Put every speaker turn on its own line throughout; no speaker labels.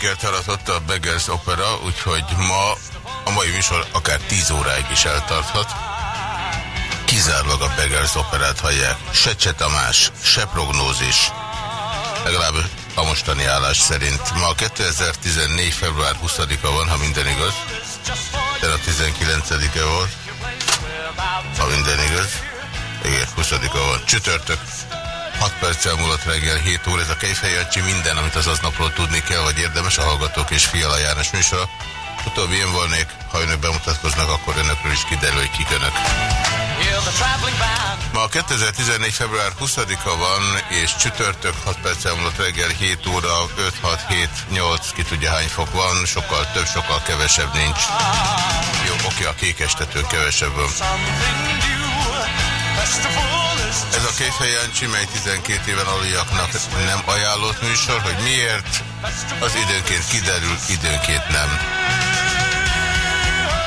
sikert aratott a Beggars Opera, úgyhogy ma a mai műsor akár 10 óráig is eltarthat. Kizárólag a Beggars Operát hallják. Se Cse Tamás, se prognózis. Legalább a mostani állás szerint. Ma 2014. február 20-a van, ha minden igaz. De a 19-e volt. Ha minden igaz. Igen, 20-a van. Csütörtök. 6 perccel múlott reggel 7 óra. Ez a Kejfej Jancsi minden, amit az aznapról tudni kell, vagy érdemes a Hallgatók és Fiala János műsora. Utóbbi én volnék, ha önök bemutatkoznak, akkor önökről is kiderül, hogy kik önök. Ma 2014. február 20-a van, és csütörtök 6 perccel múlott reggel 7 óra, 5, 6, 7, 8, ki tudja hány fok van, sokkal több, sokkal kevesebb nincs. Jó, oké, a kékestetőn kevesebb van. Ez a Kéfej Jancsi, mely 12 éven aluljaknak nem ajánlott műsor, hogy miért, az időnként kiderül, időnként nem.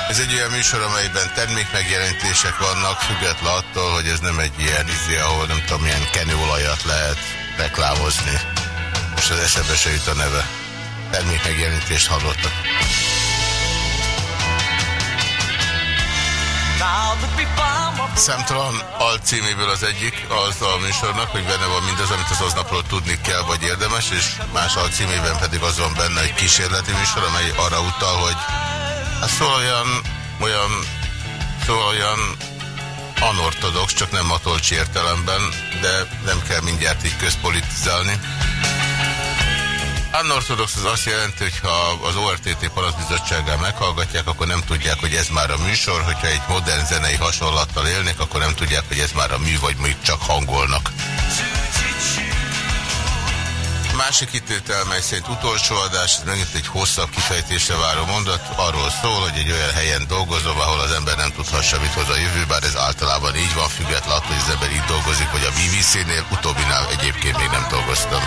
Ez egy olyan műsor, amelyben termékmegjelentések vannak, független attól, hogy ez nem egy ilyen izé, ahol nem tudom, milyen kenőolajat lehet reklámozni. Most az eszebe se jut a neve. Termékmegjelentést hallottak. Szemtalan alcíméből az egyik az a műsornak, hogy benne van mindaz, amit az aznapról tudni kell, vagy érdemes, és más alcímében pedig az van benne egy kísérleti műsor, amely arra utal, hogy hát szóval olyan, olyan, szóval olyan anortodox, csak nem matolcsi értelemben, de nem kell mindjárt így közpolitizálni. Anortodox az azt jelenti, hogy ha az ORTT panaszbizottságán meghallgatják, akkor nem tudják, hogy ez már a műsor, hogyha egy modern zenei hasonlattal élnek, akkor nem tudják, hogy ez már a mű, vagy még csak hangolnak. Másik kitétel, mely szerint utolsó adás, megint egy hosszabb kifejtésre váró mondat, arról szól, hogy egy olyan helyen dolgozom, ahol az ember nem tudhassa, mit hoz a jövő, bár ez általában így van, függetlenül attól, hogy az ember itt dolgozik, vagy a BBC-nél, utóbbinál egyébként még nem dolgoztam.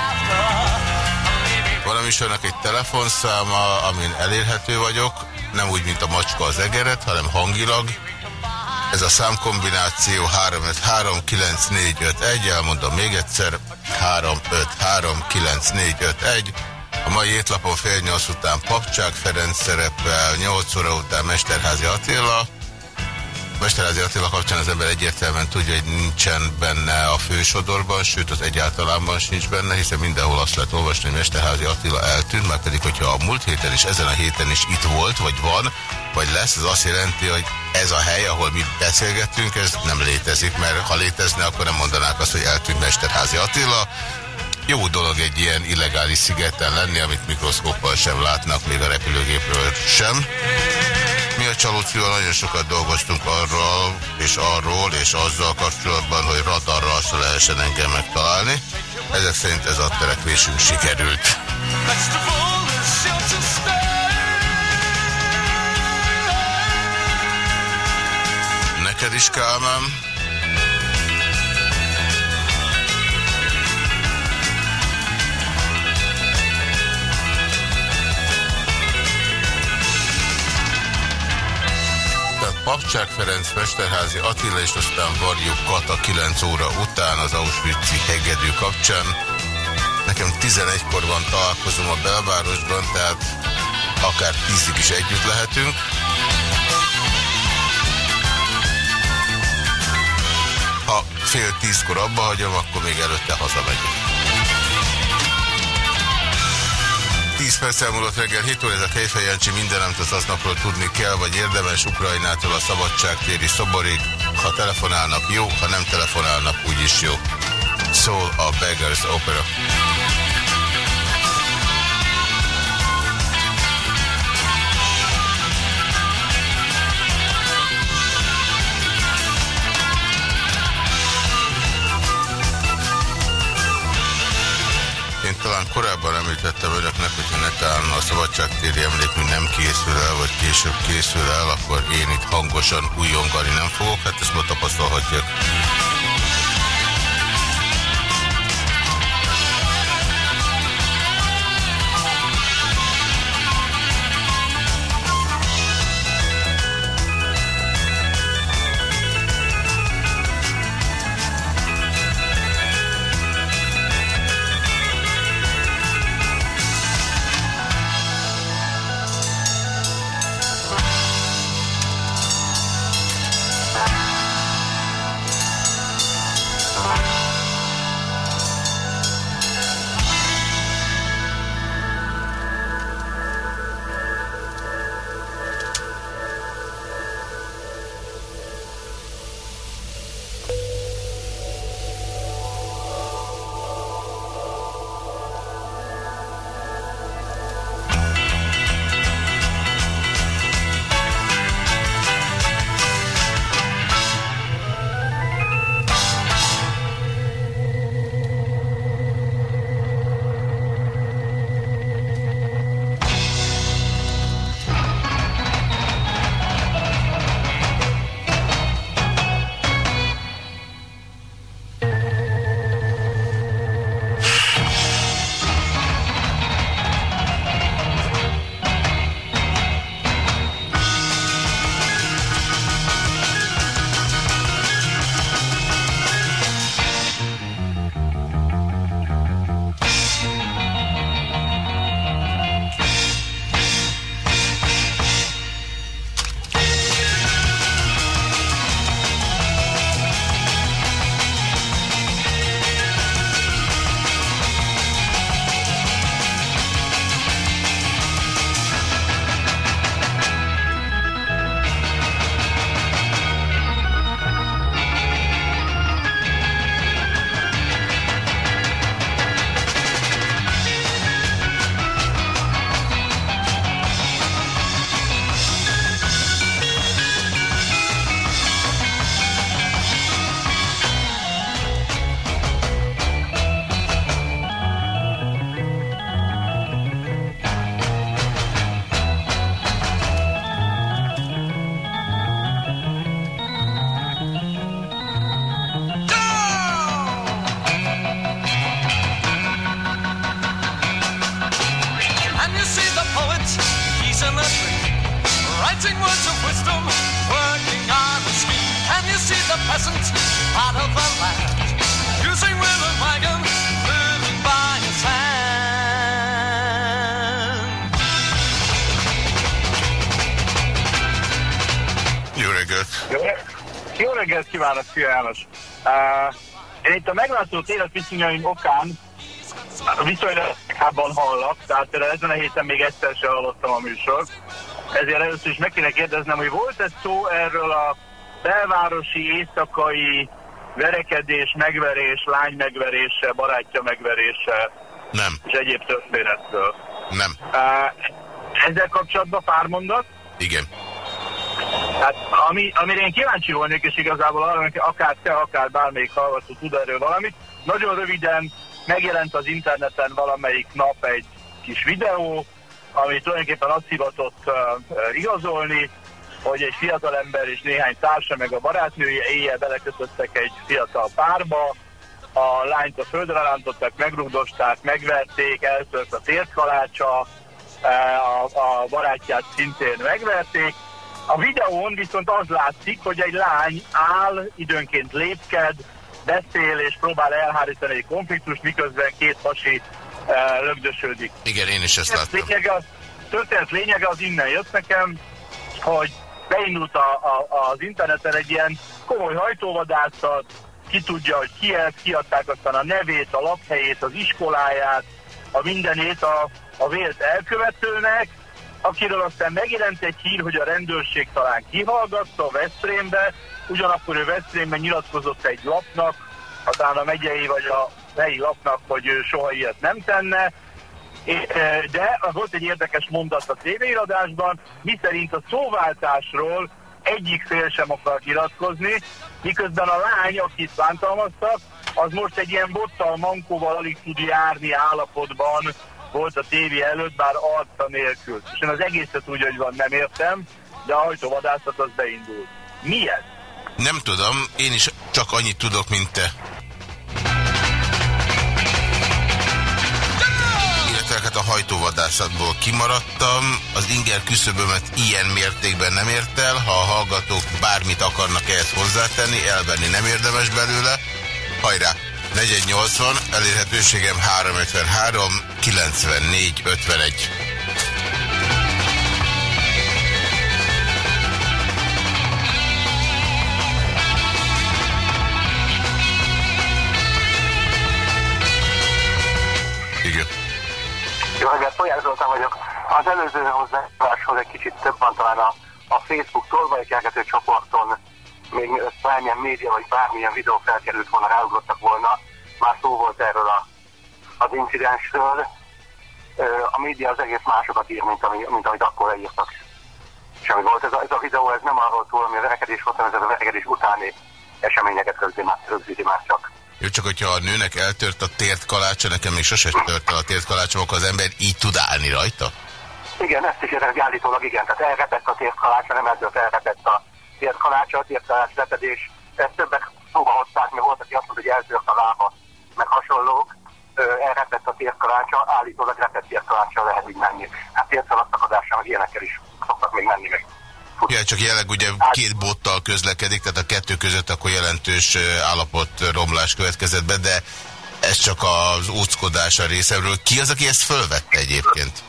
Van a műsornak egy telefonszáma, amin elérhető vagyok, nem úgy, mint a macska az egeret, hanem hangilag. Ez a számkombináció 3539451, elmondom még egyszer, 3539451. A mai étlapon fél nyolc után Papcsák Ferenc szerepel, 8 óra után Mesterházi Attila, Mesterházi Attila kapcsán az ember egyértelműen tudja, hogy nincsen benne a fősodorban, sőt az egyáltalánban sincs benne, hiszen mindenhol azt lehet olvasni, hogy Mesterházi Attila eltűnt, már pedig, hogyha a múlt héten is, ezen a héten is itt volt, vagy van, vagy lesz, az azt jelenti, hogy ez a hely, ahol mi beszélgetünk, ez nem létezik, mert ha létezne, akkor nem mondanák azt, hogy eltűnt Mesterházi Attila. Jó dolog egy ilyen illegális szigeten lenni, amit mikroszkóppal sem látnak, még a repülőgépről sem. Csalócival nagyon sokat dolgoztunk arról, és arról, és azzal kapcsolatban, hogy radarra azt lehessen engem megtalálni. Ezek szerint ez a terekvésünk sikerült. Neked is, Kálmán? Papcsák Ferenc, Mesterházi Attila és aztán Varjuk Kata 9 óra után az Auschwitz-i hegedű kapcsán. Nekem 11-kor van találkozom a belvárosban, tehát akár 10-ig is együtt lehetünk. Ha fél tízkor abba hagyom, akkor még előtte hazamegyek. 10 perc elmúlott reggel 7 óra, ez a Kejfej minden, amit az aznapról tudni kell, vagy érdemes Ukrajnától a szabadságtéri szoborig. Ha telefonálnak, jó, ha nem telefonálnak, úgyis jó. Szól a Beggars Opera. Önöknek, hogyha netán a szabadságtéri emlékmű nem készül el, vagy később készül el, akkor én itt hangosan újongani nem fogok, hát ezt ma tapasztalhatják.
Itt a meglátott életviszonyaim okán viszonylag hallak, tehát ezen a héten még egyszer sem hallottam a műsort. Ezért először is meg kéne kérdeznem, hogy volt ez szó erről a belvárosi, éjszakai verekedés, megverés, lány megverése, barátja megverése
Nem.
és egyéb történetről.
Nem.
Ezzel kapcsolatban pár mondat?
Igen.
Hát, ami, amire én kíváncsi volnék, és igazából arra, hogy akár te, akár bármelyik hallgató tud erről valamit, nagyon röviden megjelent az interneten valamelyik nap egy kis videó, ami tulajdonképpen azt hivatott uh, igazolni, hogy egy fiatal ember és néhány társa, meg a barátnője éjjel belekötöttek egy fiatal párba, a lányt a földre rántották, megrugdosták, megverték, eltört a tértkalácsa, a, a barátját szintén megverték. A videón viszont az látszik, hogy egy lány áll, időnként lépked, beszél és próbál elhárítani egy konfliktust, miközben két pasi lögdösödik.
Igen, én is ezt láttam.
Lényege, az, történet lényege az innen jött nekem, hogy beindult a, a, az interneten egy ilyen komoly hajtóvadászat, ki tudja, hogy ki ez, kiadták aztán a nevét, a lakhelyét, az iskoláját, a mindenét a, a vélt elkövetőnek, akiről aztán megjelent egy hír, hogy a rendőrség talán kihallgatta Veszprémbe, ugyanakkor ő Veszprémben nyilatkozott egy lapnak, aztán a megyei vagy a helyi lapnak, hogy ő soha ilyet nem tenne, de volt egy érdekes mondat a tévéiradásban, miszerint a szóváltásról egyik fél sem akar nyilatkozni, miközben a lány, akit bántalmaztak, az most egy ilyen bottal, mankóval alig tud járni állapotban volt a tévé előtt, bár arca nélkül. És én az egészet úgy, hogy van, nem értem, de a hajtóvadászat az beindult. Mi ez?
Nem tudom, én is csak annyit tudok, mint te. illetve a hajtóvadászatból kimaradtam, az inger küszöbömet ilyen mértékben nem ért el, ha a hallgatók bármit akarnak ehhez hozzátenni, elvenni nem érdemes belőle. Hajrá! 480, elérhetőségem 353, 94, 51.
Jó reggelt, Tojás Zoltán vagyok. Az előző hozzászóláshoz egy kicsit több van talán a, a Facebook tolvajkergető csoporton még bármilyen média vagy bármilyen videó felkerült volna, ráugrottak volna. Már szó volt erről a, az incidensről. A média az egész másokat ír, mint, ami, mint amit akkor leírtak. Semmi volt. Ez a, ez a videó ez nem arról szól, ami a verekedés volt, hanem ez a verekedés utáni eseményeket rögzíti már csak.
Jó, csak hogyha a nőnek eltört a tért kalácsa, nekem még sose tört el a tért kalácsom, akkor az ember így tud állni rajta?
Igen, ezt is érdekel, állítólag igen. Tehát elrepett a tért kalácsa, nem eltört, elrepett a tért kalácsa, a tért kalács repedés. Ezt többek szóba hozták, mert volt, aki azt mondta, hogy eltört a lába, meg hasonlók. Elrepett a tért kalácsa, állítólag repett tért kalácsa lehet így menni. Hát tért meg ilyenekkel is szoktak még menni meg.
Ja, csak jelenleg ugye két bottal közlekedik, tehát a kettő között akkor jelentős állapot romlás következett be, de ez csak az óckodás a részemről. Ki az, aki ezt fölvette egyébként?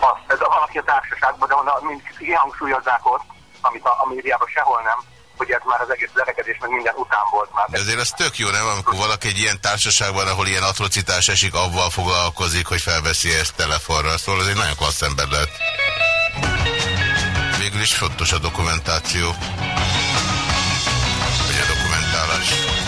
Az, ez a valaki a társaságban, de mind kihangsúlyozzák ott, amit a, a médiában sehol nem, hogy ez már az egész lerekedés, meg minden után volt már.
De azért ez tök jó, nem? Amikor valaki egy ilyen társaságban, ahol ilyen atrocitás esik, avval foglalkozik, hogy felveszi ezt telefonra. Szóval ez egy nagyon klassz ember lehet végül is fontos a dokumentáció. Vagy a dokumentálás.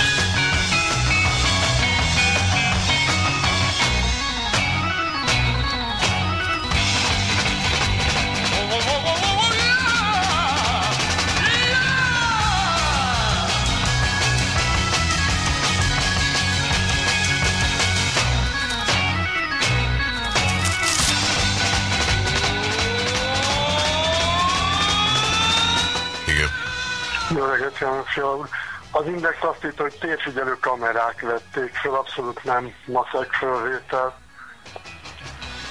Jó reggelt, János Az Index azt írta, hogy térfigyelő kamerák vették fel, abszolút nem maszek fölvétel.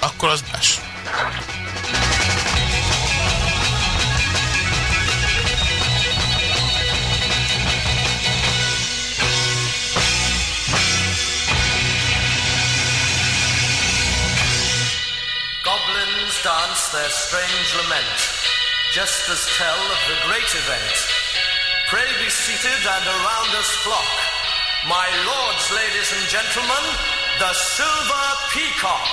Akkor az más.
Goblins dance their strange lament, just as tell of the great event. Pray be seated and around us flock. My lords, ladies and gentlemen, the Silver Peacock.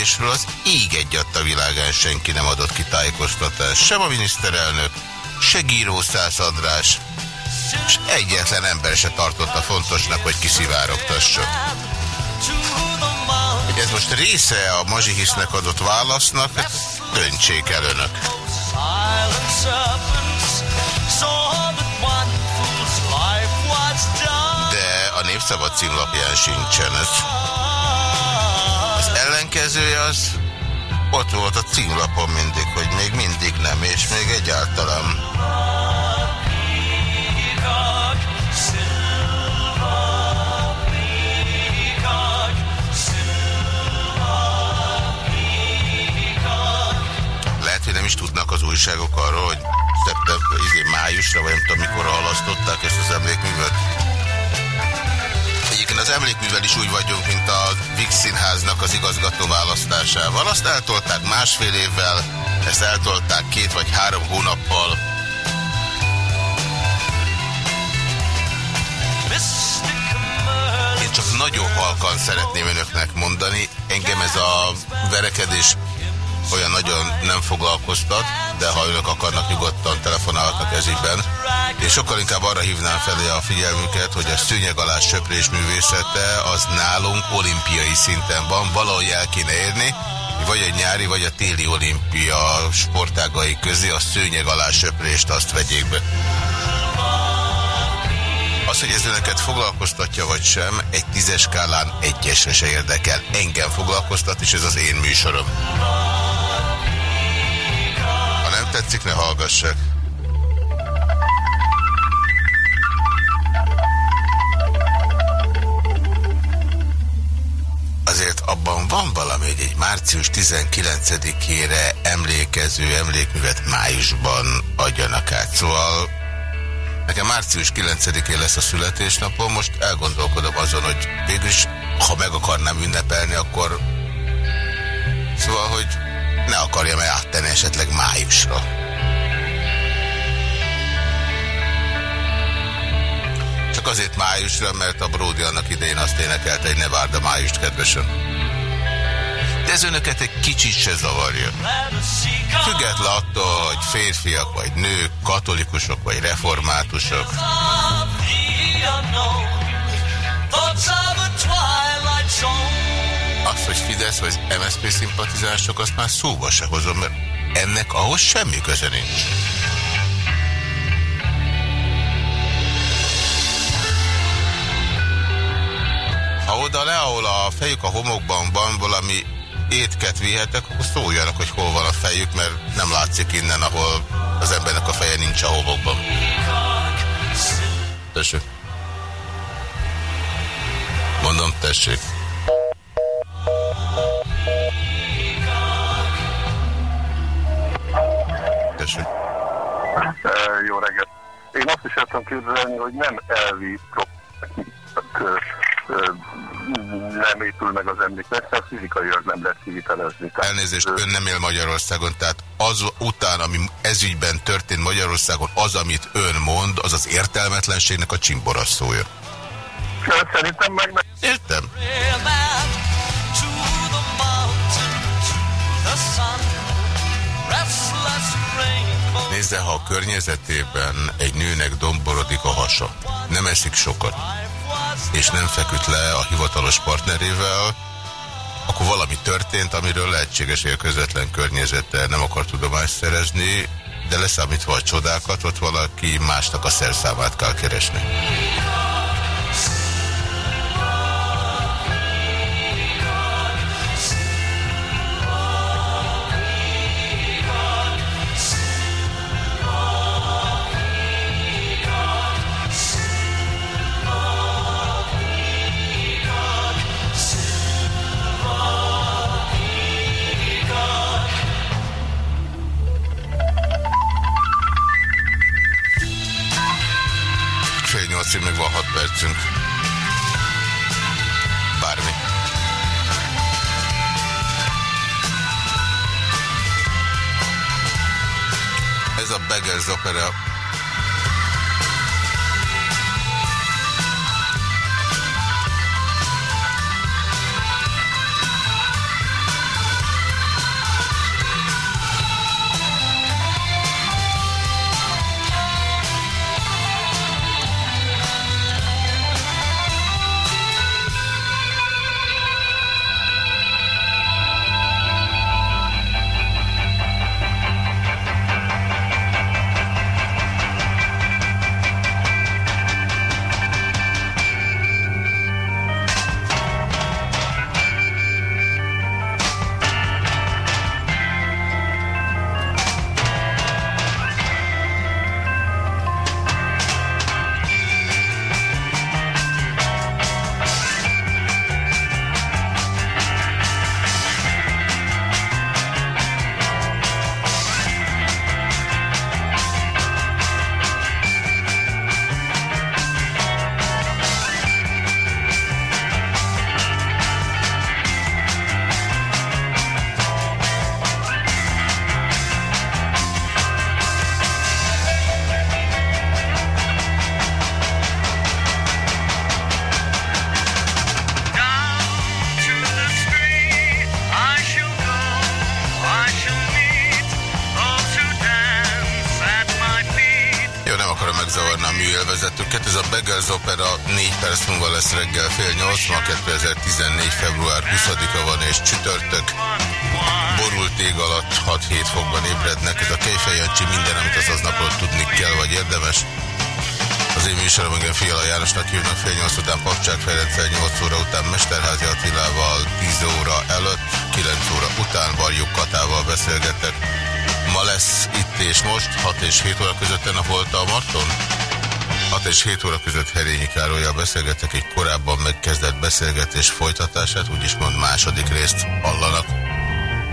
Kormányülésről az ég egyadt a világán senki nem adott ki tájékoztatást. Sem a miniszterelnök, se Gíró Szász András, és egyetlen ember se tartotta fontosnak, hogy kiszivárogtasson. Hogy ez most része a Mazsihisznek adott válasznak, döntsék el önök. De a Népszabad címlapján sincsen ez. Ellenkezője az ott volt a címlapon mindig, hogy még mindig nem, és még egyáltalán. is tudnak az újságok arról, hogy szeptember, izé, májusra, vagy nem tudom mikor halasztották ezt az emlékművet. Az emlékművel is úgy vagyunk, mint a Vix Színháznak az igazgató választásával. Azt eltolták másfél évvel, ezt eltolták két vagy három hónappal. Én csak nagyon halkan szeretném önöknek mondani, engem ez a verekedés olyan nagyon nem foglalkoztat, de ha önök akarnak, nyugodtan telefonálhatnak ezügyben. És sokkal inkább arra hívnám felé a figyelmüket, hogy a szőnyeg alá söprés művészete az nálunk olimpiai szinten van, valahogy el kéne érni, vagy a nyári, vagy a téli olimpia sportágai közé a szőnyeg alá söprést azt vegyék be. Az, hogy ez önöket foglalkoztatja vagy sem, egy tízes skálán egyesre se érdekel. Engem foglalkoztat, és ez az én műsorom tetszik, ne hallgassák. Azért abban van valami, hogy egy március 19-ére emlékező emlékművet májusban adjanak át. Szóval nekem március 9-én lesz a születésnapom, most elgondolkodom azon, hogy végülis, ha meg akarnám ünnepelni, akkor szóval, hogy ne akarjam-e áttenni esetleg májusra. Csak azért májusra, mert a Bródi annak idején azt énekelte, hogy ne várd a májust, kedvesen. De ez önöket egy kicsit se zavarja. Független attól, hogy férfiak vagy nők, katolikusok vagy reformátusok. Az, hogy Fidesz vagy MSZP szimpatizások, azt már szóba se hozom, mert ennek ahhoz semmi köze nincs. Oda le, ahol a fejük a homokban van valami étket vihetek, akkor szóljanak, hogy hol van a fejük, mert nem látszik innen, ahol az embernek a feje nincs a homokban. Tessék. Mondom, tessék. Tessék.
Jó reggelt. Én azt is értem képzelni, hogy nem elvi nem épül meg az emlék, mert fizikailag nem lehet kivitelezni.
Elnézést, ön nem él Magyarországon, tehát az után, ami ezügyben történt Magyarországon, az, amit ön mond, az az értelmetlenségnek a csimboraszója.
Szerintem meg.
Értem. Nézze, ha a környezetében egy nőnek domborodik a hasa, nem eszik sokat, és nem feküdt le a hivatalos partnerével, akkor valami történt, amiről lehetséges, hogy a közvetlen környezete nem akar tudomást szerezni, de leszámítva a csodákat, ott valaki másnak a szerszámát kell keresni. És 7 óra között a volt a Marton? 6 és 7 óra között Herényi Károlyjal beszélgetek egy korábban megkezdett beszélgetés folytatását, úgyis mond második részt hallanak.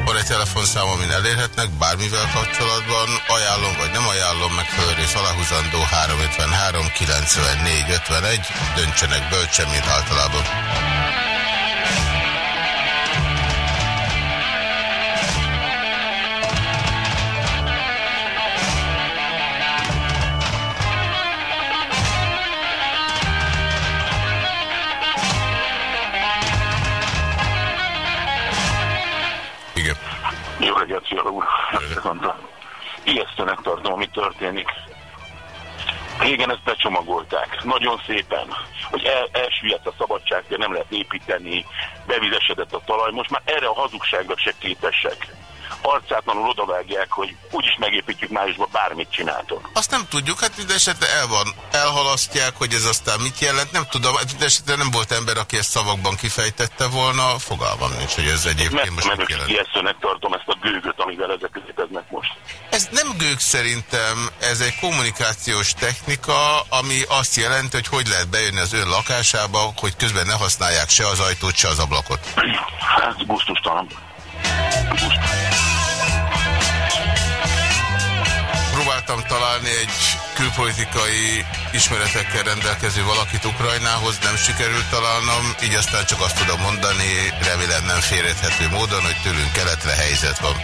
Van egy telefonszám, amin elérhetnek bármivel kapcsolatban, ajánlom vagy nem ajánlom, megfelelő rész aláhúzandó 353 94 51, döntsenek bölcsen, mint általában.
Ijesztőnek tartom, ami történik. Régen ezt becsomagolták, nagyon szépen, hogy el, elsüllyedt a szabadság, nem lehet építeni, bevizesedett a talaj, most már erre a hazugságra se képesek arcátlanul odavágják, hogy úgyis megépítjük májusban bármit csináltok.
Azt nem tudjuk, hát esetben el van, elhalasztják, hogy ez aztán mit jelent, nem tudom, hát esetben nem volt ember, aki ezt szavakban kifejtette volna, fogalmam nincs, hogy ez egyébként
mert, most mit jelent. Ijesztőnek tartom ezt a gőgöt, amivel ezek léteznek most.
Ez nem gőg szerintem, ez egy kommunikációs technika, ami azt jelenti, hogy hogy lehet bejönni az ön lakásába, hogy közben ne használják se az ajtót, se az ablakot.
Hát, gusztustalan.
Próbáltam találni egy külpolitikai ismeretekkel rendelkező valakit Ukrajnához nem sikerült találnom, így aztán csak azt tudom mondani, remélem nem félrethető módon, hogy tőlünk keletre helyzet van.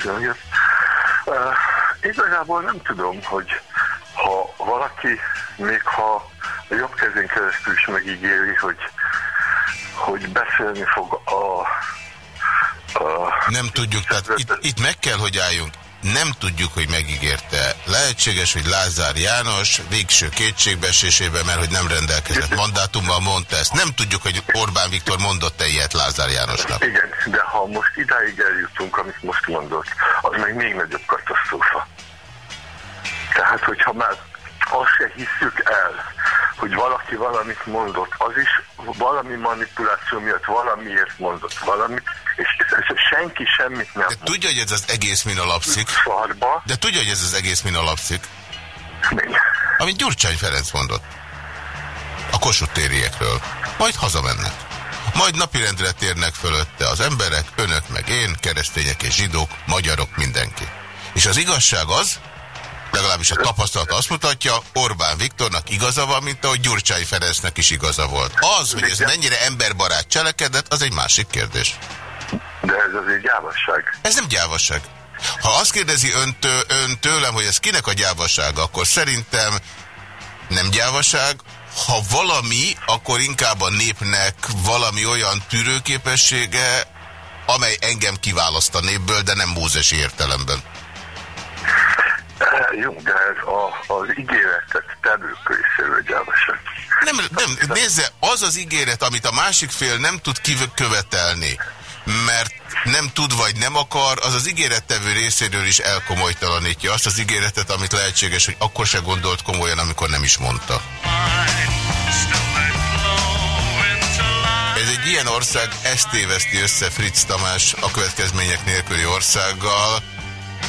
Szép Uh, igazából nem tudom, hogy ha valaki, még ha a jobb kezén keresztül is megígéri, hogy, hogy beszélni fog a,
a Nem tudjuk, tehát itt, itt meg kell, hogy álljunk nem tudjuk, hogy megígérte. Lehetséges, hogy Lázár János végső kétségbeesésében, mert hogy nem rendelkezett mandátummal mondta ezt. Nem tudjuk, hogy Orbán Viktor mondott-e ilyet Lázár Jánosnak.
Igen, de ha most idáig eljutunk, amit most mondott, az meg még nagyobb katasztrófa. Tehát, hogyha már azt se hiszük el, hogy valaki valamit mondott, az is valami manipuláció miatt valamiért mondott valamit, és senki semmit nem
De tudja, hogy ez az egész min alapszik?
Szarba.
De tudja, hogy ez az egész min alapszik?
Mi?
Amit Gyurcsány Ferenc mondott. A Kossuth tériekről. Majd hazamennek. Majd napirendre térnek fölötte az emberek, önök meg én, keresztények és zsidók, magyarok, mindenki. És az igazság az, legalábbis a tapasztalat azt mutatja, Orbán Viktornak igaza van, mint ahogy Gyurcsány Ferencnek is igaza volt. Az, hogy ez mennyire emberbarát cselekedett, az egy másik kérdés.
De ez azért gyávasság.
Ez nem gyávasság. Ha azt kérdezi öntő, ön tőlem, hogy ez kinek a gyávassága, akkor szerintem nem gyávaság. Ha valami, akkor inkább a népnek valami olyan tűrőképessége, amely engem kiválaszt a népből, de nem mózesi értelemben.
Jó, de ez a, az ígéretet tevők részéről gyávaság.
Nem, nem, nézze, az az ígéret, amit a másik fél nem tud kikövetelni, mert nem tud vagy nem akar, az az ígérettevő részéről is elkomolytalanítja azt az ígéretet, amit lehetséges, hogy akkor se gondolt komolyan, amikor nem is mondta. Ez egy ilyen ország, ezt téveszti össze Fritz Tamás a következmények nélküli országgal,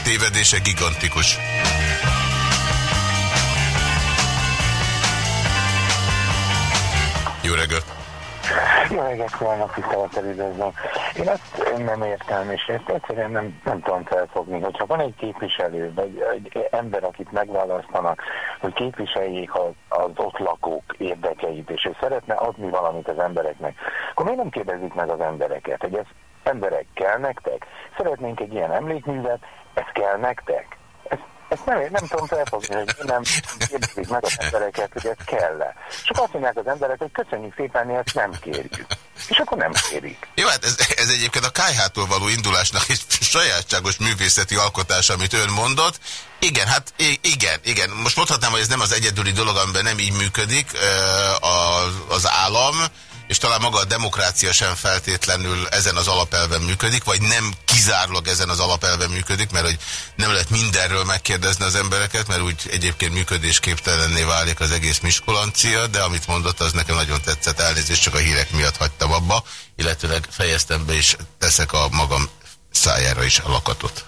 tévedése gigantikus. Jó reggelt!
Jó reggelt kívánok, tisztelettel üdvözlöm. Én ezt nem értem, és ezt egyszerűen nem, nem tudom felfogni, hogyha van egy képviselő, vagy egy ember, akit megválasztanak, hogy képviseljék az, az ott lakók érdekeit, és ő szeretne adni valamit az embereknek, akkor miért nem kérdezik meg az embereket, hogy ez emberek kell nektek? Szeretnénk egy ilyen emlékművet, ez kell nektek? Ezt, ezt nem, nem tudom felfogni, hogy nem kérdezik meg az embereket, hogy ez kell-e. Csak azt mondják az emberek, hogy köszönjük szépen, mi ezt nem kérjük. És akkor nem kérik.
Jó, hát ez, ez egyébként a kájhától való indulásnak egy sajátságos művészeti alkotás, amit ön mondott. Igen, hát igen, igen. Most mondhatnám, hogy ez nem az egyedüli dolog, amiben nem így működik az, állam, és talán maga a demokrácia sem feltétlenül ezen az alapelven működik, vagy nem kizárólag ezen az alapelven működik, mert hogy nem lehet mindenről megkérdezni az embereket, mert úgy egyébként működésképtelenné válik az egész miskolancia, de amit mondott, az nekem nagyon tetszett, elnézést csak a hírek miatt hagytam abba, illetőleg fejeztem be, és teszek a magam szájára is a lakatot.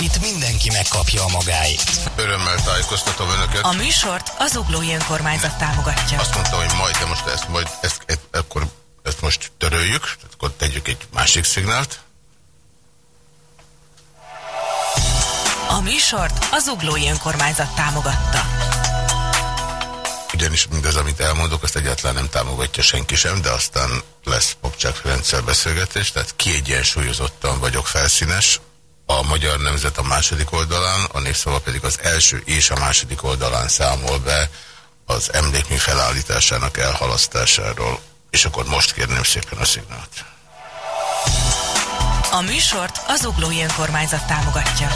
Itt mindenki megkapja a magáit.
Örömmel tájékoztatom önöket.
A műsort az Uglói Önkormányzat támogatja.
Azt mondta, hogy majd, de most ezt, majd ezt, ezt, akkor ezt most töröljük, akkor tegyük egy másik szignált.
A műsort az Uglói Önkormányzat támogatta.
Ugyanis mindez, amit elmondok, azt egyáltalán nem támogatja senki sem, de aztán lesz Popcsák Ferenccel beszélgetés, tehát kiegyensúlyozottan vagyok felszínes, a Magyar Nemzet a második oldalán, a Népszava pedig az első és a második oldalán számol be az emlékmű felállításának elhalasztásáról. És akkor most kérném szépen a szignált.
A műsort az Uglói Önkormányzat támogatja.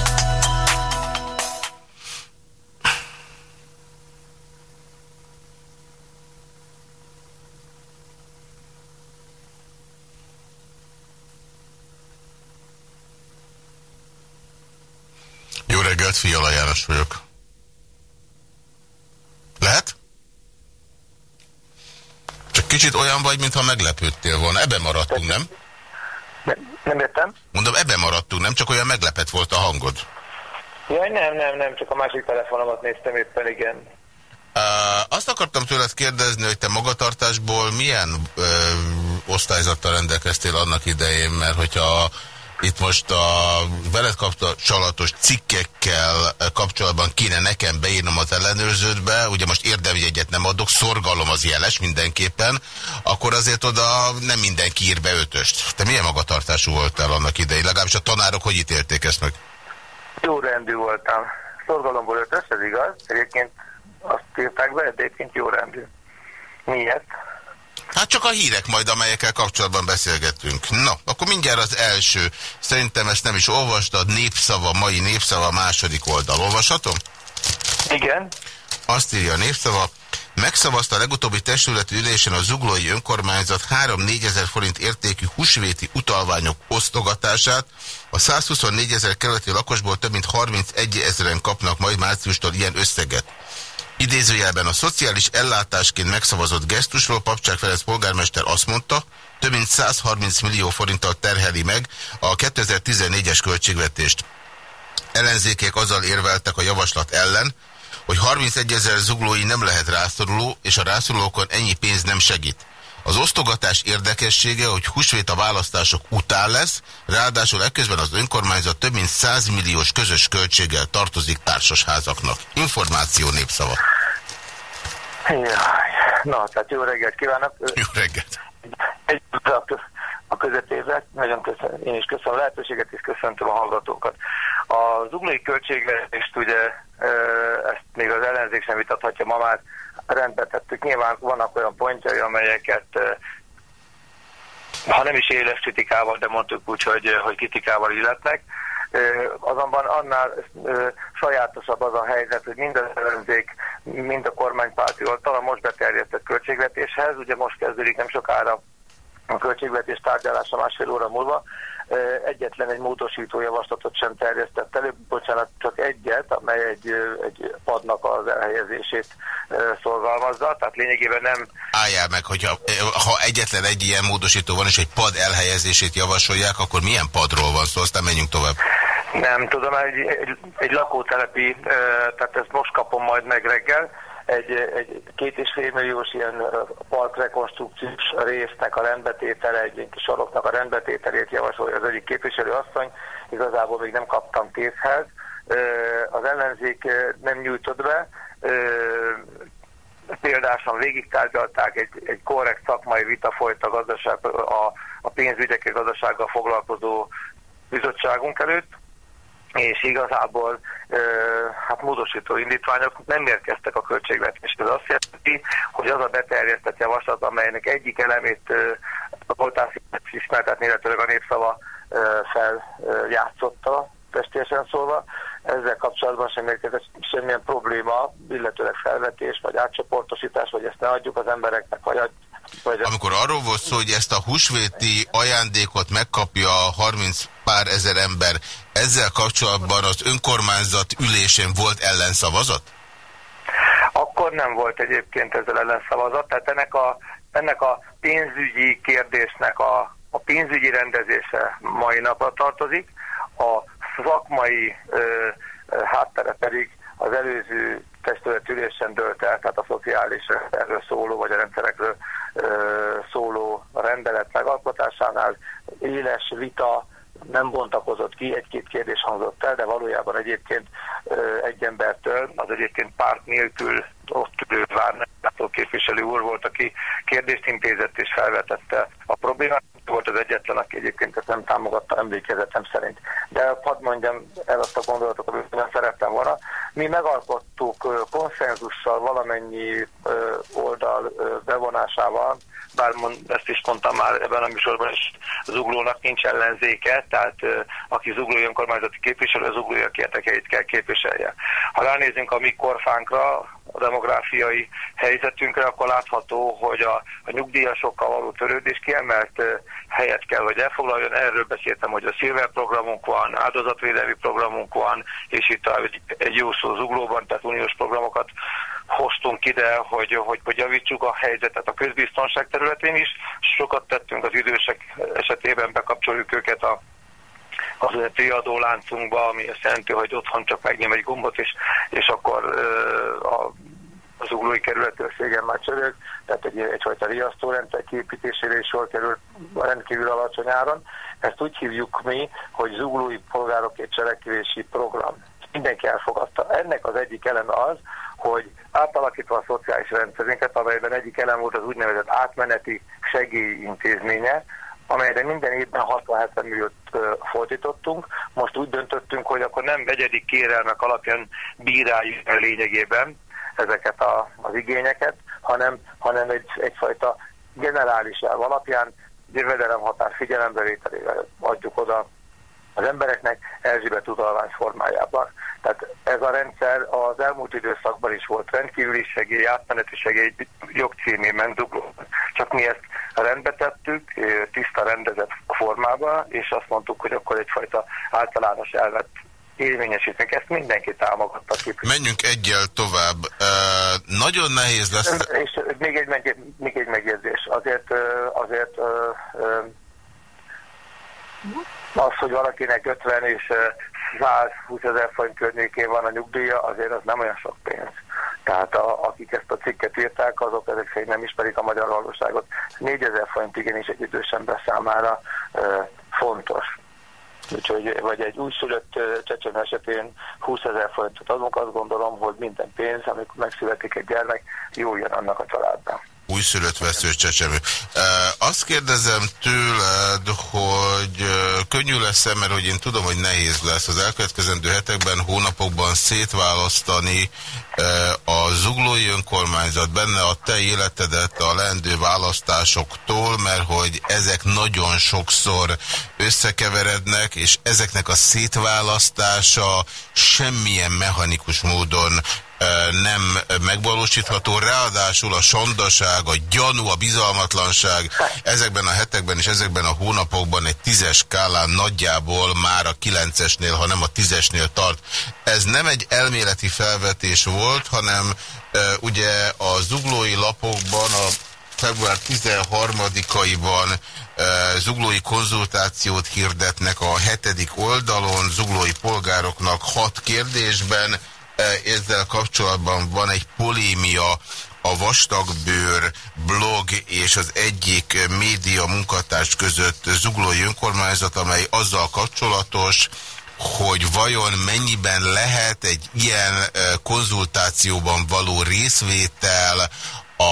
Lehet, Fiala János vagyok. Lehet? Csak kicsit olyan vagy, mintha meglepődtél volna. Ebben maradtunk, nem?
Nem, nem értem.
Mondom, ebben maradtunk, nem? Csak olyan meglepet volt a hangod.
Jaj, nem, nem, nem, csak a másik telefonomat néztem éppen, igen.
Uh, azt akartam tőled kérdezni, hogy te magatartásból milyen uh, osztályzattal rendelkeztél annak idején, mert hogyha itt most a veled kapcsolatos cikkekkel kapcsolatban kéne nekem beírnom az ellenőrződbe, ugye most érdemjegyet nem adok, szorgalom az jeles mindenképpen, akkor azért oda nem mindenki ír be ötöst. Te milyen magatartású voltál annak idején? Legalábbis a tanárok hogy ítélték ezt meg?
Jó rendű voltam. Szorgalomból ötös, ez igaz. Egyébként azt írták be, egyébként jó rendű. Miért?
Hát csak a hírek majd, amelyekkel kapcsolatban beszélgettünk. Na, akkor mindjárt az első. Szerintem ezt nem is olvastad. Népszava, mai népszava, második oldal. Olvashatom?
Igen.
Azt írja a népszava. Megszavazta a legutóbbi testületi ülésen a zuglói önkormányzat 3-4 ezer forint értékű húsvéti utalványok osztogatását. A 124 ezer kerületi lakosból több mint 31 ezeren kapnak majd márciustól ilyen összeget. Idézőjelben a szociális ellátásként megszavazott gesztusról Papcsák Ferenc polgármester azt mondta, több mint 130 millió forinttal terheli meg a 2014-es költségvetést. Ellenzékek azzal érveltek a javaslat ellen, hogy 31 ezer zuglói nem lehet rászoruló, és a rászorulókon ennyi pénz nem segít. Az osztogatás érdekessége, hogy húsvét a választások után lesz, ráadásul ekközben az önkormányzat több mint 100 milliós közös költséggel tartozik társasházaknak. Információ népszava.
Jaj. Na, tehát jó reggelt kívánok.
Jó reggelt.
Egy a közepébe. Nagyon köszönöm. Én is köszönöm a lehetőséget, és köszöntöm a hallgatókat. A zuglói költségvetést ugye ezt még az ellenzék sem vitathatja ma már rendbe tettük. Nyilván vannak olyan pontjai, amelyeket ha nem is éles kritikával, de mondtuk úgy, hogy, hogy kritikával illetnek. Azonban annál sajátosabb az a helyzet, hogy mind az ellenzék, mind a kormánypárti oldal a most beterjesztett költségvetéshez, ugye most kezdődik nem sokára a költségvetés tárgyalása másfél óra múlva, egyetlen egy módosító javaslatot sem terjesztett elő, bocsánat, csak egyet, amely egy, egy padnak az elhelyezését szorgalmazza, tehát lényegében nem...
Álljál meg, hogyha ha egyetlen egy ilyen módosító van, és egy pad elhelyezését javasolják, akkor milyen padról van szó, aztán menjünk tovább.
Nem tudom, egy, egy, egy lakótelepi, tehát ezt most kapom majd meg reggel, egy, egy két és fél milliós ilyen parkrekonstrukciós résznek a rendbetétele, egy soroknak a rendbetételét javasolja az egyik képviselő asszony, igazából még nem kaptam készhez. Az ellenzék nem nyújtott be, példásan végig tárgyalták, egy, egy korrekt szakmai vita folyt a, gazdaság, a, a pénzügyekkel gazdasággal foglalkozó bizottságunk előtt, és igazából hát módosító indítványok nem érkeztek a költségvetésre. Ez azt jelenti, hogy az a beterjesztett javaslat, amelynek egyik elemét voltál ismertetni, illetőleg a népszava feljátszotta, testésen szólva, ezzel kapcsolatban sem érkezett semmilyen probléma, illetőleg felvetés, vagy átcsoportosítás, vagy ezt ne adjuk az embereknek, vagy
Amikor arról volt szó, hogy ezt a húsvéti ajándékot megkapja 30 pár ezer ember, ezzel kapcsolatban az önkormányzat ülésén volt ellenszavazat?
Akkor nem volt egyébként ezzel ellenszavazat, tehát ennek a, ennek a pénzügyi kérdésnek a, a pénzügyi rendezése mai napra tartozik, a szakmai ö, háttere pedig az előző testületülésen dölt el, tehát a szociális erről szóló, vagy a rendszerekről ö, szóló rendelet megalkotásánál éles vita nem bontakozott ki, egy-két kérdés hangzott el, de valójában egyébként ö, egy embertől, az egyébként párt nélkül ott ülő várnátó képviselő úr volt, aki kérdést intézett és felvetette a problémát. Volt az egyetlen, aki egyébként ezt nem támogatta emlékezetem szerint. De hadd mondjam el azt a gondolatot, amit nem szerettem volna. Mi megalkottuk konszenzussal valamennyi oldal bevonásával, bár ezt is mondtam már ebben a műsorban is, Zuglónak nincs ellenzéke, tehát aki zuglói önkormányzati képviselő, zuglóiak értekeit kell képviselje. Ha ránézünk a mi korfánkra, a demográfiai helyzetünkre, akkor látható, hogy a, a nyugdíjasokkal való törődés kiemelt helyet kell, hogy elfoglaljon. Erről beszéltem, hogy a Silver programunk van, áldozatvédelmi programunk van, és itt egy, egy jó szó zuglóban, tehát uniós programokat hoztunk ide, hogy, hogy, hogy javítsuk a helyzetet a közbiztonság területén is. Sokat tettünk az idősek esetében, bekapcsoljuk őket a az priadó láncunkba, ami azt jelenti, hogy otthon csak megnyom egy gombot, és, és akkor a az uglói kerületőrségen már csörög, tehát egy, egyfajta riasztórendszer kiépítésére is sor került rendkívül alacsony áron. Ezt úgy hívjuk mi, hogy zuglói polgárokért cselekvési program. Mindenki elfogadta. Ennek az egyik eleme az, hogy átalakítva a szociális rendszerünket, amelyben egyik elem volt az úgynevezett átmeneti segélyintézménye, amelyre minden évben 60-70 milliót fordítottunk. Most úgy döntöttünk, hogy akkor nem egyedik kérelmek alapján bíráljuk lényegében ezeket a, az igényeket, hanem, hanem egy, egyfajta generális elv alapján jövedelem határ figyelembevételével adjuk oda az embereknek Erzsébet utalvány formájában. Tehát ez a rendszer az elmúlt időszakban is volt rendkívüli segély, átmeneti segély jogcímében duglóban. Csak mi ezt rendbe tettük, tiszta rendezett formába, és azt mondtuk, hogy akkor egyfajta általános elvet érvényesítünk. Ezt mindenki támogatta.
Menjünk egyel tovább. Uh, nagyon nehéz lesz...
És még egy, meg, még egy megjegyzés. Azért, azért az, hogy valakinek 50 és 120 ezer forint környékén van a nyugdíja, azért az nem olyan sok pénz. Tehát a, akik ezt a cikket írták, azok ezek szerint nem ismerik a magyar valóságot. 4000 forint igenis egy idős ember számára e, fontos. Úgyhogy, vagy egy újszülött csecsemő esetén 20 ezer forintot adunk, azt gondolom, hogy minden pénz, amikor megszületik egy gyermek, jó jön annak a családban
újszülött veszős csecsemő. Azt kérdezem tőled, hogy könnyű lesz-e, mert hogy én tudom, hogy nehéz lesz az elkövetkezendő hetekben, hónapokban szétválasztani a zuglói önkormányzat benne a te életedet a leendő választásoktól, mert hogy ezek nagyon sokszor összekeverednek, és ezeknek a szétválasztása semmilyen mechanikus módon nem megvalósítható, ráadásul a sondaság, a gyanú, a bizalmatlanság ezekben a hetekben és ezekben a hónapokban egy tízes skálán nagyjából már a kilencesnél, ha nem a tízesnél tart. Ez nem egy elméleti felvetés volt, hanem ugye a zuglói lapokban a február 13-aiban zuglói konzultációt hirdetnek a hetedik oldalon, zuglói polgároknak hat kérdésben, ezzel kapcsolatban van egy polémia a Vastagbőr blog és az egyik média munkatárs között zuglói önkormányzat, amely azzal kapcsolatos, hogy vajon mennyiben lehet egy ilyen konzultációban való részvétel a,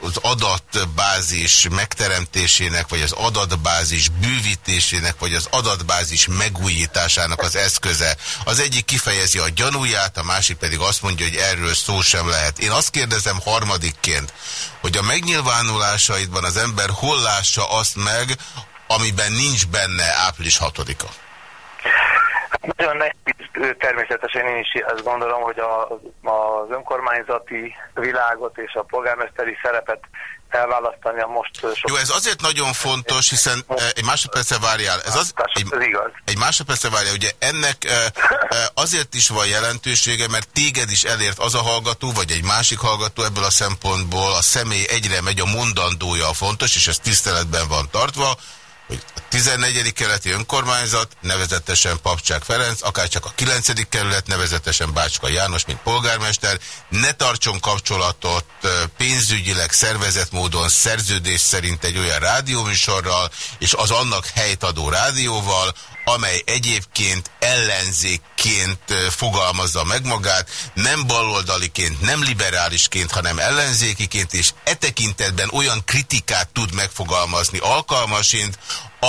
az adatbázis megteremtésének, vagy az adatbázis bővítésének, vagy az adatbázis megújításának az eszköze. Az egyik kifejezi a gyanúját, a másik pedig azt mondja, hogy erről szó sem lehet. Én azt kérdezem harmadikként, hogy a megnyilvánulásaidban az ember hol lássa azt meg, amiben nincs benne április hatodika?
Nagyon nehéz, természetesen én is azt gondolom, hogy a, az önkormányzati világot és a polgármesteri szerepet elválasztani a most sok...
Jó, ez azért nagyon fontos, hiszen egy másodperce várjál. Ez, az, egy. Egy másodperce várjál, ugye ennek azért is van jelentősége, mert téged is elért az a hallgató, vagy egy másik hallgató ebből a szempontból a személy egyre megy a mondandója fontos, és ez tiszteletben van tartva, hogy a 14. keleti önkormányzat, nevezetesen Papcsák Ferenc, akár csak a 9. kerület, nevezetesen Bácska János, mint polgármester, ne tartson kapcsolatot pénzügyileg szervezett módon szerződés szerint egy olyan rádióműsorral, és az annak helyt adó rádióval, amely egyébként ellenzékként fogalmazza meg magát, nem baloldaliként, nem liberálisként, hanem ellenzékiként, és e tekintetben olyan kritikát tud megfogalmazni alkalmasint,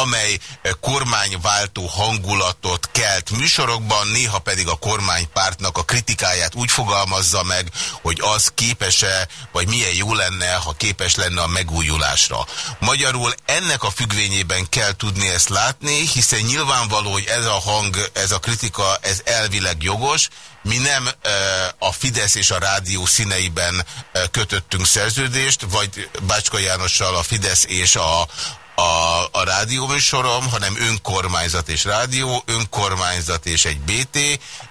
amely kormányváltó hangulatot kelt műsorokban, néha pedig a kormánypártnak a kritikáját úgy fogalmazza meg, hogy az képes-e, vagy milyen jó lenne, ha képes lenne a megújulásra. Magyarul ennek a függvényében kell tudni ezt látni, hiszen nyilvánvaló, hogy ez a hang, ez a kritika, ez elvileg jogos, mi nem a Fidesz és a rádió színeiben kötöttünk szerződést, vagy Bácska Jánossal a Fidesz és a, a, a rádióműsorom, hanem önkormányzat és rádió, önkormányzat és egy BT.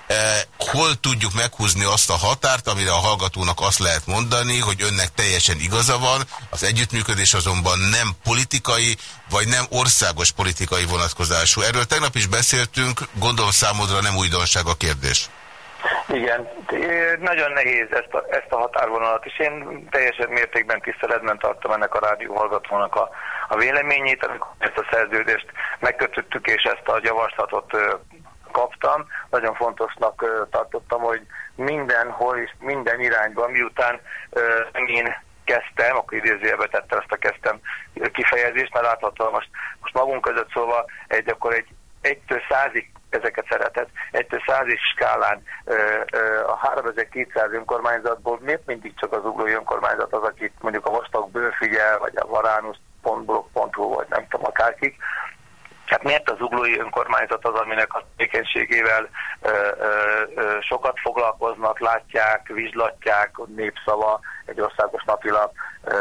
Eh, hol tudjuk meghúzni azt a határt, amire a hallgatónak azt lehet mondani, hogy önnek teljesen igaza van, az együttműködés azonban nem politikai, vagy nem országos politikai vonatkozású. Erről tegnap is beszéltünk, gondolom számodra nem újdonság a kérdés.
Igen, nagyon nehéz ezt a, ezt a határvonalat, és én teljesen mértékben tiszteletben tartom ennek a rádió hallgatónak a, a véleményét, amikor ezt a szerződést megkötöttük, és ezt a javaslatot kaptam. Nagyon fontosnak tartottam, hogy mindenhol és minden irányban, miután én kezdtem, akkor idézőjelbe tettem ezt a kezdtem kifejezést, mert láthatóan most, most magunk között szóval egy, akkor egy egytől százig ezeket szeretett. Egytől százis skálán a 3200 önkormányzatból miért mindig csak az uglói önkormányzat az, akit mondjuk a vastagből figyel, vagy a varánus.blog.hu, vagy nem tudom akárkik, Hát miért az uglói önkormányzat az, aminek a tevékenységével ö, ö, ö, sokat foglalkoznak, látják, vizslatják, népszava, egy országos napilap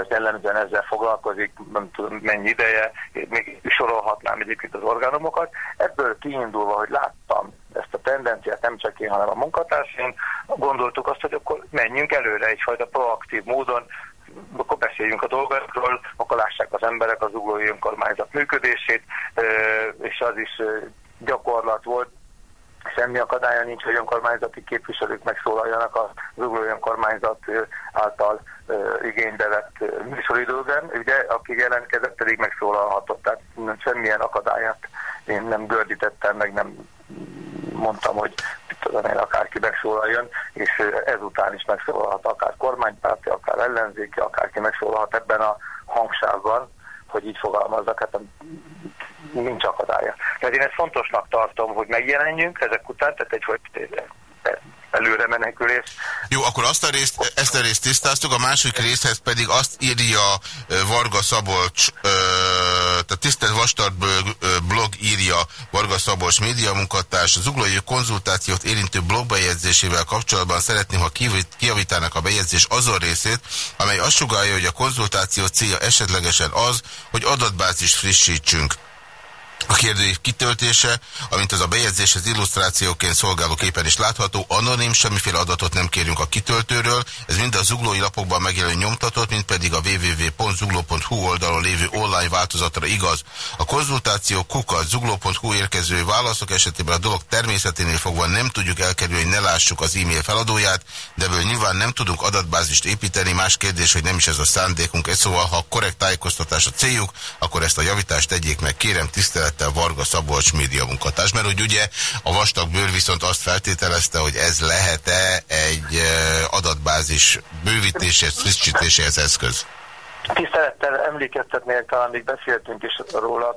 jellemzően ezzel foglalkozik, nem tudom mennyi ideje, még sorolhatnám egyébként az orgánumokat. Ebből kiindulva, hogy láttam ezt a tendenciát, nem csak én, hanem a munkatársaim, gondoltuk azt, hogy akkor menjünk előre egyfajta proaktív módon, akkor beszéljünk a dolgokról, akkor lássák az emberek az uglói önkormányzat működését, és az is gyakorlat volt, semmi akadálya nincs, hogy önkormányzati képviselők megszólaljanak az uglói önkormányzat által igénybe vett műsoridőben. Ugye, aki jelentkezett, pedig megszólalhatott, tehát semmilyen akadályát én nem gördítettem, meg nem mondtam, hogy tudom én, akárki megszólaljon, és ezután is megszólalhat akár kormánypárti, akár ellenzéki, akárki megszólalhat ebben a hangsávban, hogy így fogalmazzak, hát nincs akadálya. Tehát én ezt fontosnak tartom, hogy megjelenjünk ezek után, tehát egy előre menekülés.
Jó, akkor azt a részt, ezt a részt tisztáztuk, a másik részhez pedig azt írja Varga Szabolcs, tehát tisztelt Vastart blog írja Varga Szabolcs média munkatárs, az uglói konzultációt érintő blogbejegyzésével kapcsolatban szeretném, ha kiavítanak a bejegyzés azon részét, amely azt sugalja, hogy a konzultáció célja esetlegesen az, hogy adatbázist frissítsünk. A kérdőív kitöltése, amint az a bejegyzéshez illusztrációként szolgáló képen is látható, anonim, semmiféle adatot nem kérünk a kitöltőről, ez mind a zuglói lapokban megjelenő nyomtatott, mint pedig a www.zugló.hu oldalon lévő online változatra igaz. A konzultáció kukat zugló.hu érkező válaszok esetében a dolog természeténél fogva nem tudjuk elkerülni, hogy ne lássuk az e-mail feladóját, de ebből nyilván nem tudunk adatbázist építeni, más kérdés, hogy nem is ez a szándékunk. Ez szóval, ha korrekt tájékoztatás a céljuk, akkor ezt a javítást tegyék meg, kérem tisztelet tisztelettel Varga Szabolcs média munkatárs, mert hogy ugye a vastag bőr viszont azt feltételezte, hogy ez lehet-e egy adatbázis bővítéséhez, frissítéséhez eszköz?
Tisztelettel emlékeztetnék, talán még beszéltünk is róla,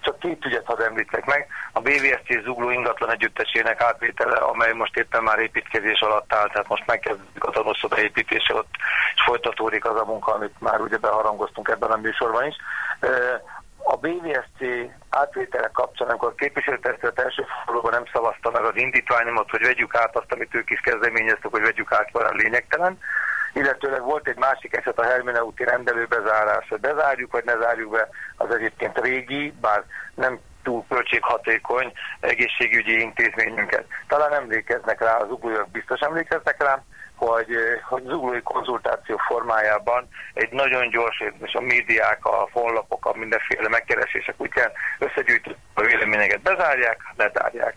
csak két ügyet hadd említek meg. A BVSC Zugló ingatlan együttesének átvétele, amely most éppen már építkezés alatt áll, tehát most megkezdődik a tanúszoda építése ott, és folytatódik az a munka, amit már ugye beharangoztunk ebben a műsorban is. A BVSC átvétele kapcsán, amikor a képviselőtestület első fordulóban nem szavazta meg az indítványomat, hogy vegyük át azt, amit ők is kezdeményeztek, hogy vegyük át, van lényegtelen, illetőleg volt egy másik eset a Hermine úti rendelő bezárás, hogy bezárjuk vagy ne zárjuk be, az egyébként régi, bár nem túl költséghatékony egészségügyi intézményünket. Talán emlékeznek rá, az uglóiak biztos emlékeznek rá, hogy, hogy zuglói konzultáció formájában egy nagyon gyors, és a médiák, a honlapok, a mindenféle megkeresések útján összegyűjtő a véleményeket bezárják, lezárják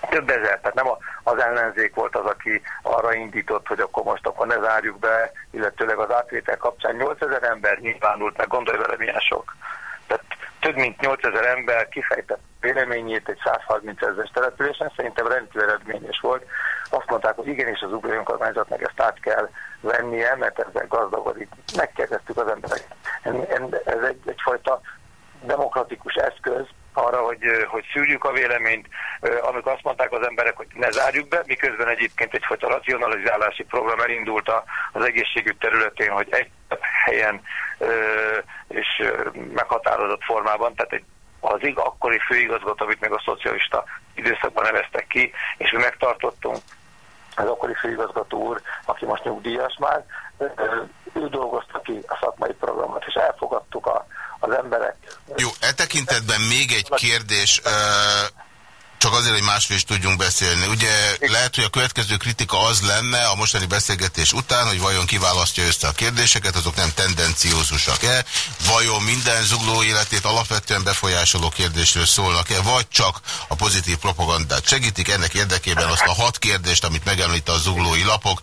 több ezer, tehát nem az ellenzék volt az, aki arra indított, hogy akkor most akkor ne zárjuk be, illetőleg az átvétel kapcsán 8000 ember nyilvánult meg, gondolj vele milyen sok. Tehát több mint 8000 ember kifejtett véleményét egy 130 ezeres településen, szerintem rendkívül eredményes volt. Azt mondták, hogy igenis az ugró önkormányzatnak ezt át kell vennie, mert ezzel gazdagodik. Megkérdeztük az embereket. Ez egy, egyfajta demokratikus eszköz arra, hogy, hogy szűrjük a véleményt, amikor azt mondták az emberek, hogy ne zárjuk be, miközben egyébként egyfajta racionalizálási program elindult az egészségügy területén, hogy egy helyen és meghatározott formában, tehát egy az ig akkori főigazgató, amit még a szocialista időszakban neveztek ki, és mi megtartottunk, az akkori főigazgató úr, aki most nyugdíjas már, ő dolgozta ki a szakmai programot, és elfogadtuk a, az emberek.
Jó, e tekintetben még egy kérdés. Csak azért, hogy másról is tudjunk beszélni. Ugye lehet, hogy a következő kritika az lenne a mostani beszélgetés után, hogy vajon kiválasztja össze a kérdéseket, azok nem tendenciózusak-e, vajon minden zugló életét alapvetően befolyásoló kérdésről szólnak-e, vagy csak a pozitív propagandát segítik. Ennek érdekében azt a hat kérdést, amit megemlít a zuglói lapok,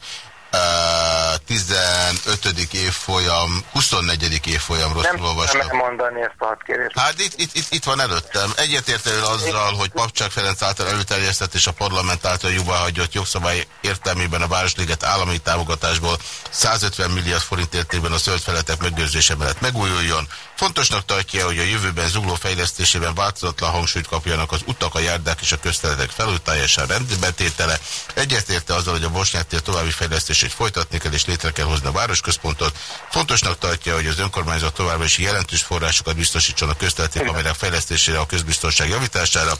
15. évfolyam, 24. évfolyam rosszul nem olvastam.
Nem mondani ezt a hat kérdést.
Hát itt, itt, itt, itt van előttem. Egyetértően azzal, hogy Papcsák Ferenc által előterjesztett és a parlament által hagyott jogszabály értelmében a Városliget állami támogatásból 150 milliárd forint értékben a zöldfeletek megőrzése mellett megújuljon. Fontosnak tartja, hogy a jövőben zugló fejlesztésében változatlan hangsúlyt kapjanak az utak, a járdák és a közteletek felültájása rendbetétele. Egyetérte azzal, hogy a Bosnyátér további fejlesztését folytatni kell és létre kell hozni a városközpontot. Fontosnak tartja, hogy az önkormányzat továbbra is jelentős forrásokat biztosítson a közteleti kamerák fejlesztésére, a közbiztonság javítására.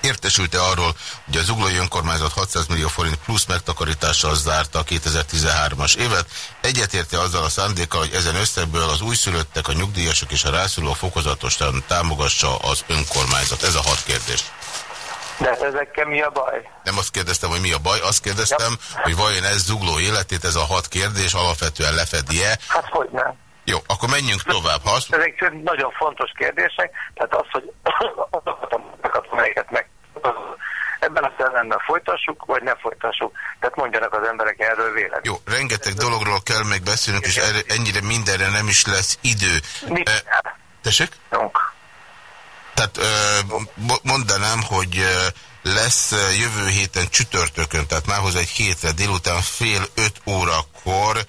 Értesülte arról, hogy az uglói önkormányzat 600 millió forint plusz megtakarítással zárta a 2013-as évet. Egyetérte azzal a szándékkal, hogy ezen összegből az újszülöttek, a nyugdíjasok és a rászülő fokozatosan támogassa az önkormányzat. Ez a hat kérdés.
De hát ezekkel mi a baj?
Nem azt kérdeztem, hogy mi a baj, azt kérdeztem, ja. hogy vajon ez zugló életét, ez a hat kérdés alapvetően lefedi-e?
Hát hogy nem.
Jó, akkor menjünk tovább. Ha azt...
Ezek nagyon fontos kérdések, tehát az, hogy azokat a munkákat, amelyeket meg ebben a szellemben folytassuk, vagy ne folytassuk. Tehát mondjanak az emberek erről véleményt.
Jó, rengeteg dologról kell még beszélnünk, és erre, ennyire mindenre nem is lesz idő.
Mit? E,
tessék?
Jónk.
Tehát mondanám, hogy lesz jövő héten csütörtökön, tehát mához egy hétre délután fél öt órakor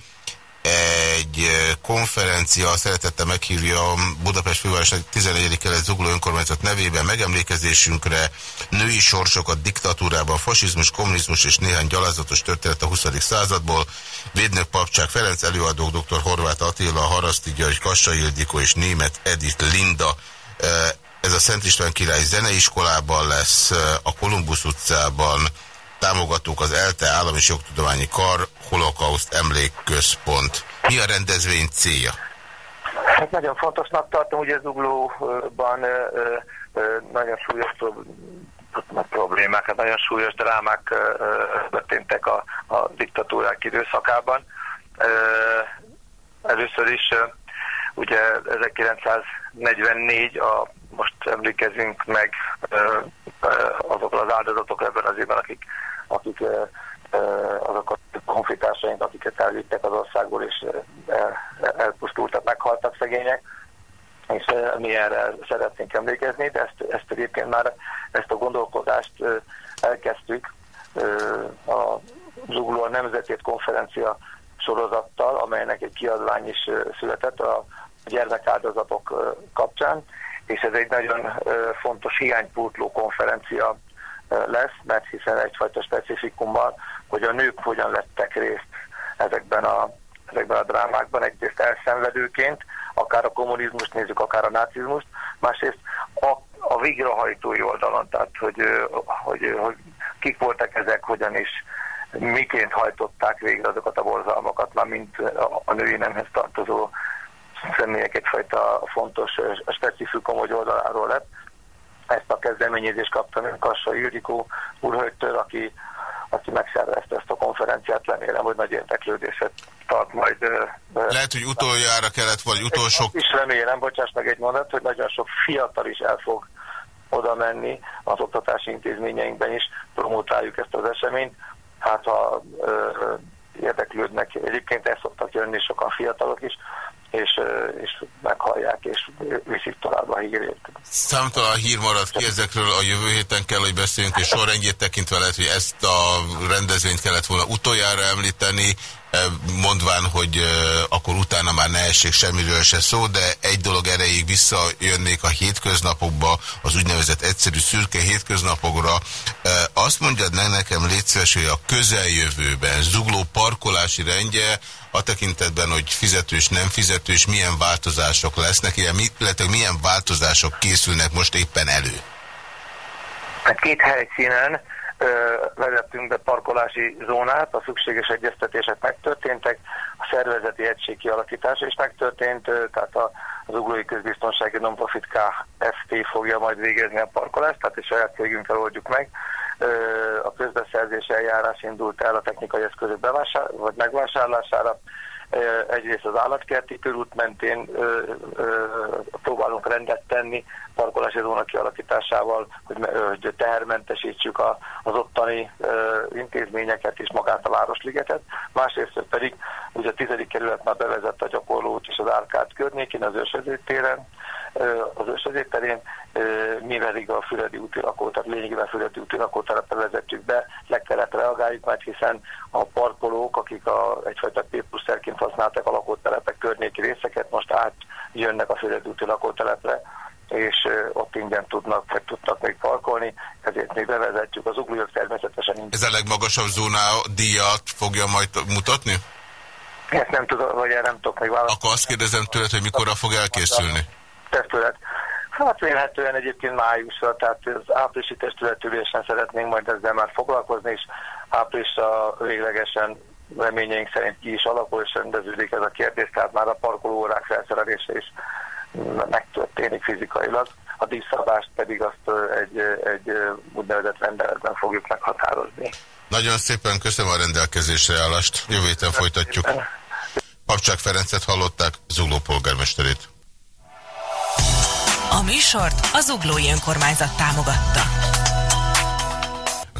egy konferencia, szeretettel meghívja Budapest fővárosnak 14. kelet Zugló önkormányzat nevében megemlékezésünkre női sorsokat diktatúrában, fasizmus, kommunizmus és néhány gyalázatos történet a 20. századból. Védnök Papcsák Ferenc előadók, dr. Horváth Attila, Haraszti György, Kassa Ildikó és német Edith Linda. Ez a Szent István Király Zeneiskolában lesz, a Kolumbusz utcában, támogatók az ELTE Állam és Jogtudományi Kar, Holokauszt Emlékközpont. Mi a rendezvény célja?
Hát nagyon fontosnak tartom, hogy ez uglóban nagyon súlyos problémák, hát nagyon súlyos drámák történtek a, a diktatúrák időszakában. Először is ugye 1944 a most emlékezünk meg azokról az áldozatok ebben az évben, akik, akik azok a konfliktásaink, akiket elvittek az országból, és elpusztultak, meghaltak szegények, és mi erre szeretnénk emlékezni, de ezt, ezt egyébként már ezt a gondolkodást elkezdtük a Zugló Nemzetét konferencia sorozattal, amelynek egy kiadvány is született a gyermekáldozatok kapcsán, és ez egy nagyon fontos hiánypótló konferencia lesz, mert hiszen egyfajta specifikumban, hogy a nők hogyan vettek részt ezekben a, ezekben a drámákban, egyrészt elszenvedőként, akár a kommunizmust nézzük, akár a nácizmust, másrészt a, a végrehajtói oldalon, tehát hogy, hogy, hogy kik voltak ezek, hogyan is miként hajtották végre azokat a borzalmakat, már mint a női nemhez tartozó személyek egyfajta fontos specifikum, hogy oldaláról lett. Ezt a kezdeményezést kaptam Kassa Ildikó úrhölgytől, aki, aki megszervezte ezt a konferenciát, remélem, hogy nagy érdeklődéset tart majd.
Lehet, hogy utoljára kellett, vagy utolsó...
Is remélem, bocsáss meg egy mondat, hogy nagyon sok fiatal is el fog oda menni, az oktatási intézményeinkben is promotáljuk ezt az eseményt. Hát ha ö, érdeklődnek, egyébként el szoktak jönni sokan fiatalok is, és, és meghallják, és viszik tovább a hírét.
Számtalan hír maradt ki ezekről, a jövő héten kell, hogy beszéljünk, és sorrendjét tekintve lehet, hogy ezt a rendezvényt kellett volna utoljára említeni, mondván, hogy akkor utána már ne essék semmiről se szó, de egy dolog erejéig visszajönnék a hétköznapokba, az úgynevezett egyszerű szürke hétköznapokra. Azt mondjad meg nekem, légy szíves, hogy a közeljövőben zugló parkolási rendje a tekintetben, hogy fizetős, nem fizetős, milyen változások lesznek, illetve milyen változások készülnek most éppen elő?
Hát két helyszínen vezettünk be parkolási zónát, a szükséges egyeztetések megtörténtek, a szervezeti egység kialakítása is megtörtént, tehát az Uglói Közbiztonsági Nonprofit Kft. fogja majd végezni a parkolást, tehát egy saját cégünkkel oldjuk meg. A közbeszerzés eljárás indult el a technikai eszközök bevásár, vagy megvásárlására, egyrészt az állatkerti körút mentén próbálunk rendet tenni parkolási zóna kialakításával, hogy, hogy tehermentesítsük a, az ottani intézményeket és magát a Városligetet. Másrészt pedig ugye a tizedik kerület már bevezette a gyakorlót és az árkát környékén, az ősvezétéren, az ősvezéterén, mi pedig a Füredi úti lakótelep, lényegében Füredi úti lakótelepre vezetjük be, le kellett reagáljuk, mert hiszen a parkolók, akik a, egyfajta P pluszerként használták a lakótelepek környéki részeket, most átjönnek a Füredi úti lakótelepre, és ott ingyen tudnak, meg tudnak még parkolni, ezért még bevezetjük. Az uglók természetesen.
Ez a legmagasabb zóná díjat fogja majd mutatni?
Ezt nem tudom, vagy nem tudok még válaszolni.
Akkor azt kérdezem tőled, hogy mikorra fog elkészülni?
Testület. Hát vélhetően egyébként májusra, tehát az áprilisi testületülésen szeretnénk majd ezzel már foglalkozni, és áprilisra véglegesen reményeink szerint ki is alakul, és rendeződik ez a kérdés, tehát már a parkolóórák felszerelése is megtörténik fizikailag. A díszabást pedig azt egy, egy úgynevezett rendeletben fogjuk meghatározni.
Nagyon szépen köszönöm a rendelkezésre állást. Jövő héten folytatjuk. Papcsák Ferencet hallották, Zugló polgármesterét.
A műsort az Uglói Önkormányzat támogatta.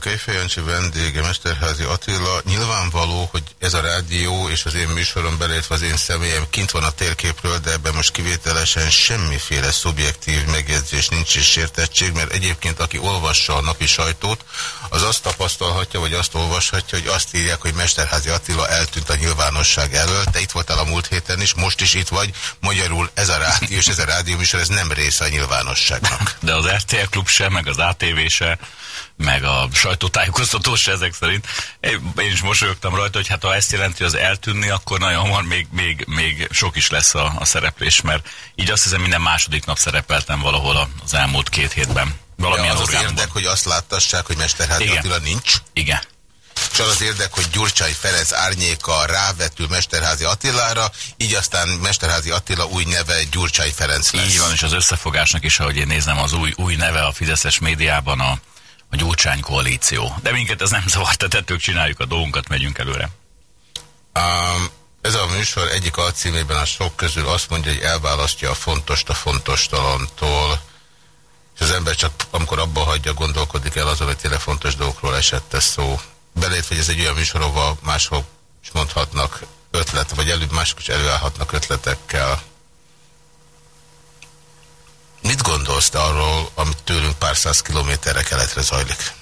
Kejfejancsi vendége, Mesterházi Attila. Nyilvánvaló, hogy ez a rádió és az én műsorom belépve az én személyem kint van a térképről, de ebben most kivételesen semmiféle szubjektív megjegyzés nincs és sértettség, mert egyébként aki olvassa a napi sajtót, az azt tapasztalhatja, vagy azt olvashatja, hogy azt írják, hogy Mesterházi Attila eltűnt a nyilvánosság elől. Te itt voltál a múlt héten is, most is itt vagy. Magyarul ez a rádió és ez a rádió műsor, ez nem része a nyilvánosságnak.
De az RTL klub se, meg az ATV se meg a sajtótájékoztató se ezek szerint. Én is mosolyogtam rajta, hogy hát ha ezt jelenti, az eltűnni, akkor nagyon hamar még, még, még sok is lesz a, a szereplés, mert így azt hiszem minden második nap szerepeltem valahol az elmúlt két hétben.
Valamilyen ja, az, az érdek, hogy azt láttassák, hogy Mesterházi Attila nincs?
Igen.
És az az érdek, hogy Gyurcsai Ferenc árnyéka rávetül Mesterházi Attilára, így aztán Mesterházi Attila új neve Gyurcsai Ferenc lesz.
Így van, és az összefogásnak is, ahogy én nézem, az új, új neve a Fideszes médiában a a gyurcsány koalíció. De minket ez nem zavart, tettük, csináljuk a dolgunkat, megyünk előre.
Um, ez a műsor egyik alcímében a sok közül azt mondja, hogy elválasztja a fontost a fontos talantól, és az ember csak amikor abba hagyja, gondolkodik el azon, hogy tényleg fontos dolgokról esett ez szó. Belét, hogy ez egy olyan műsor, ahol máshol is mondhatnak ötlet, vagy előbb mások is előállhatnak ötletekkel. Te arról, amit tőlünk pár száz kilométerre keletre zajlik?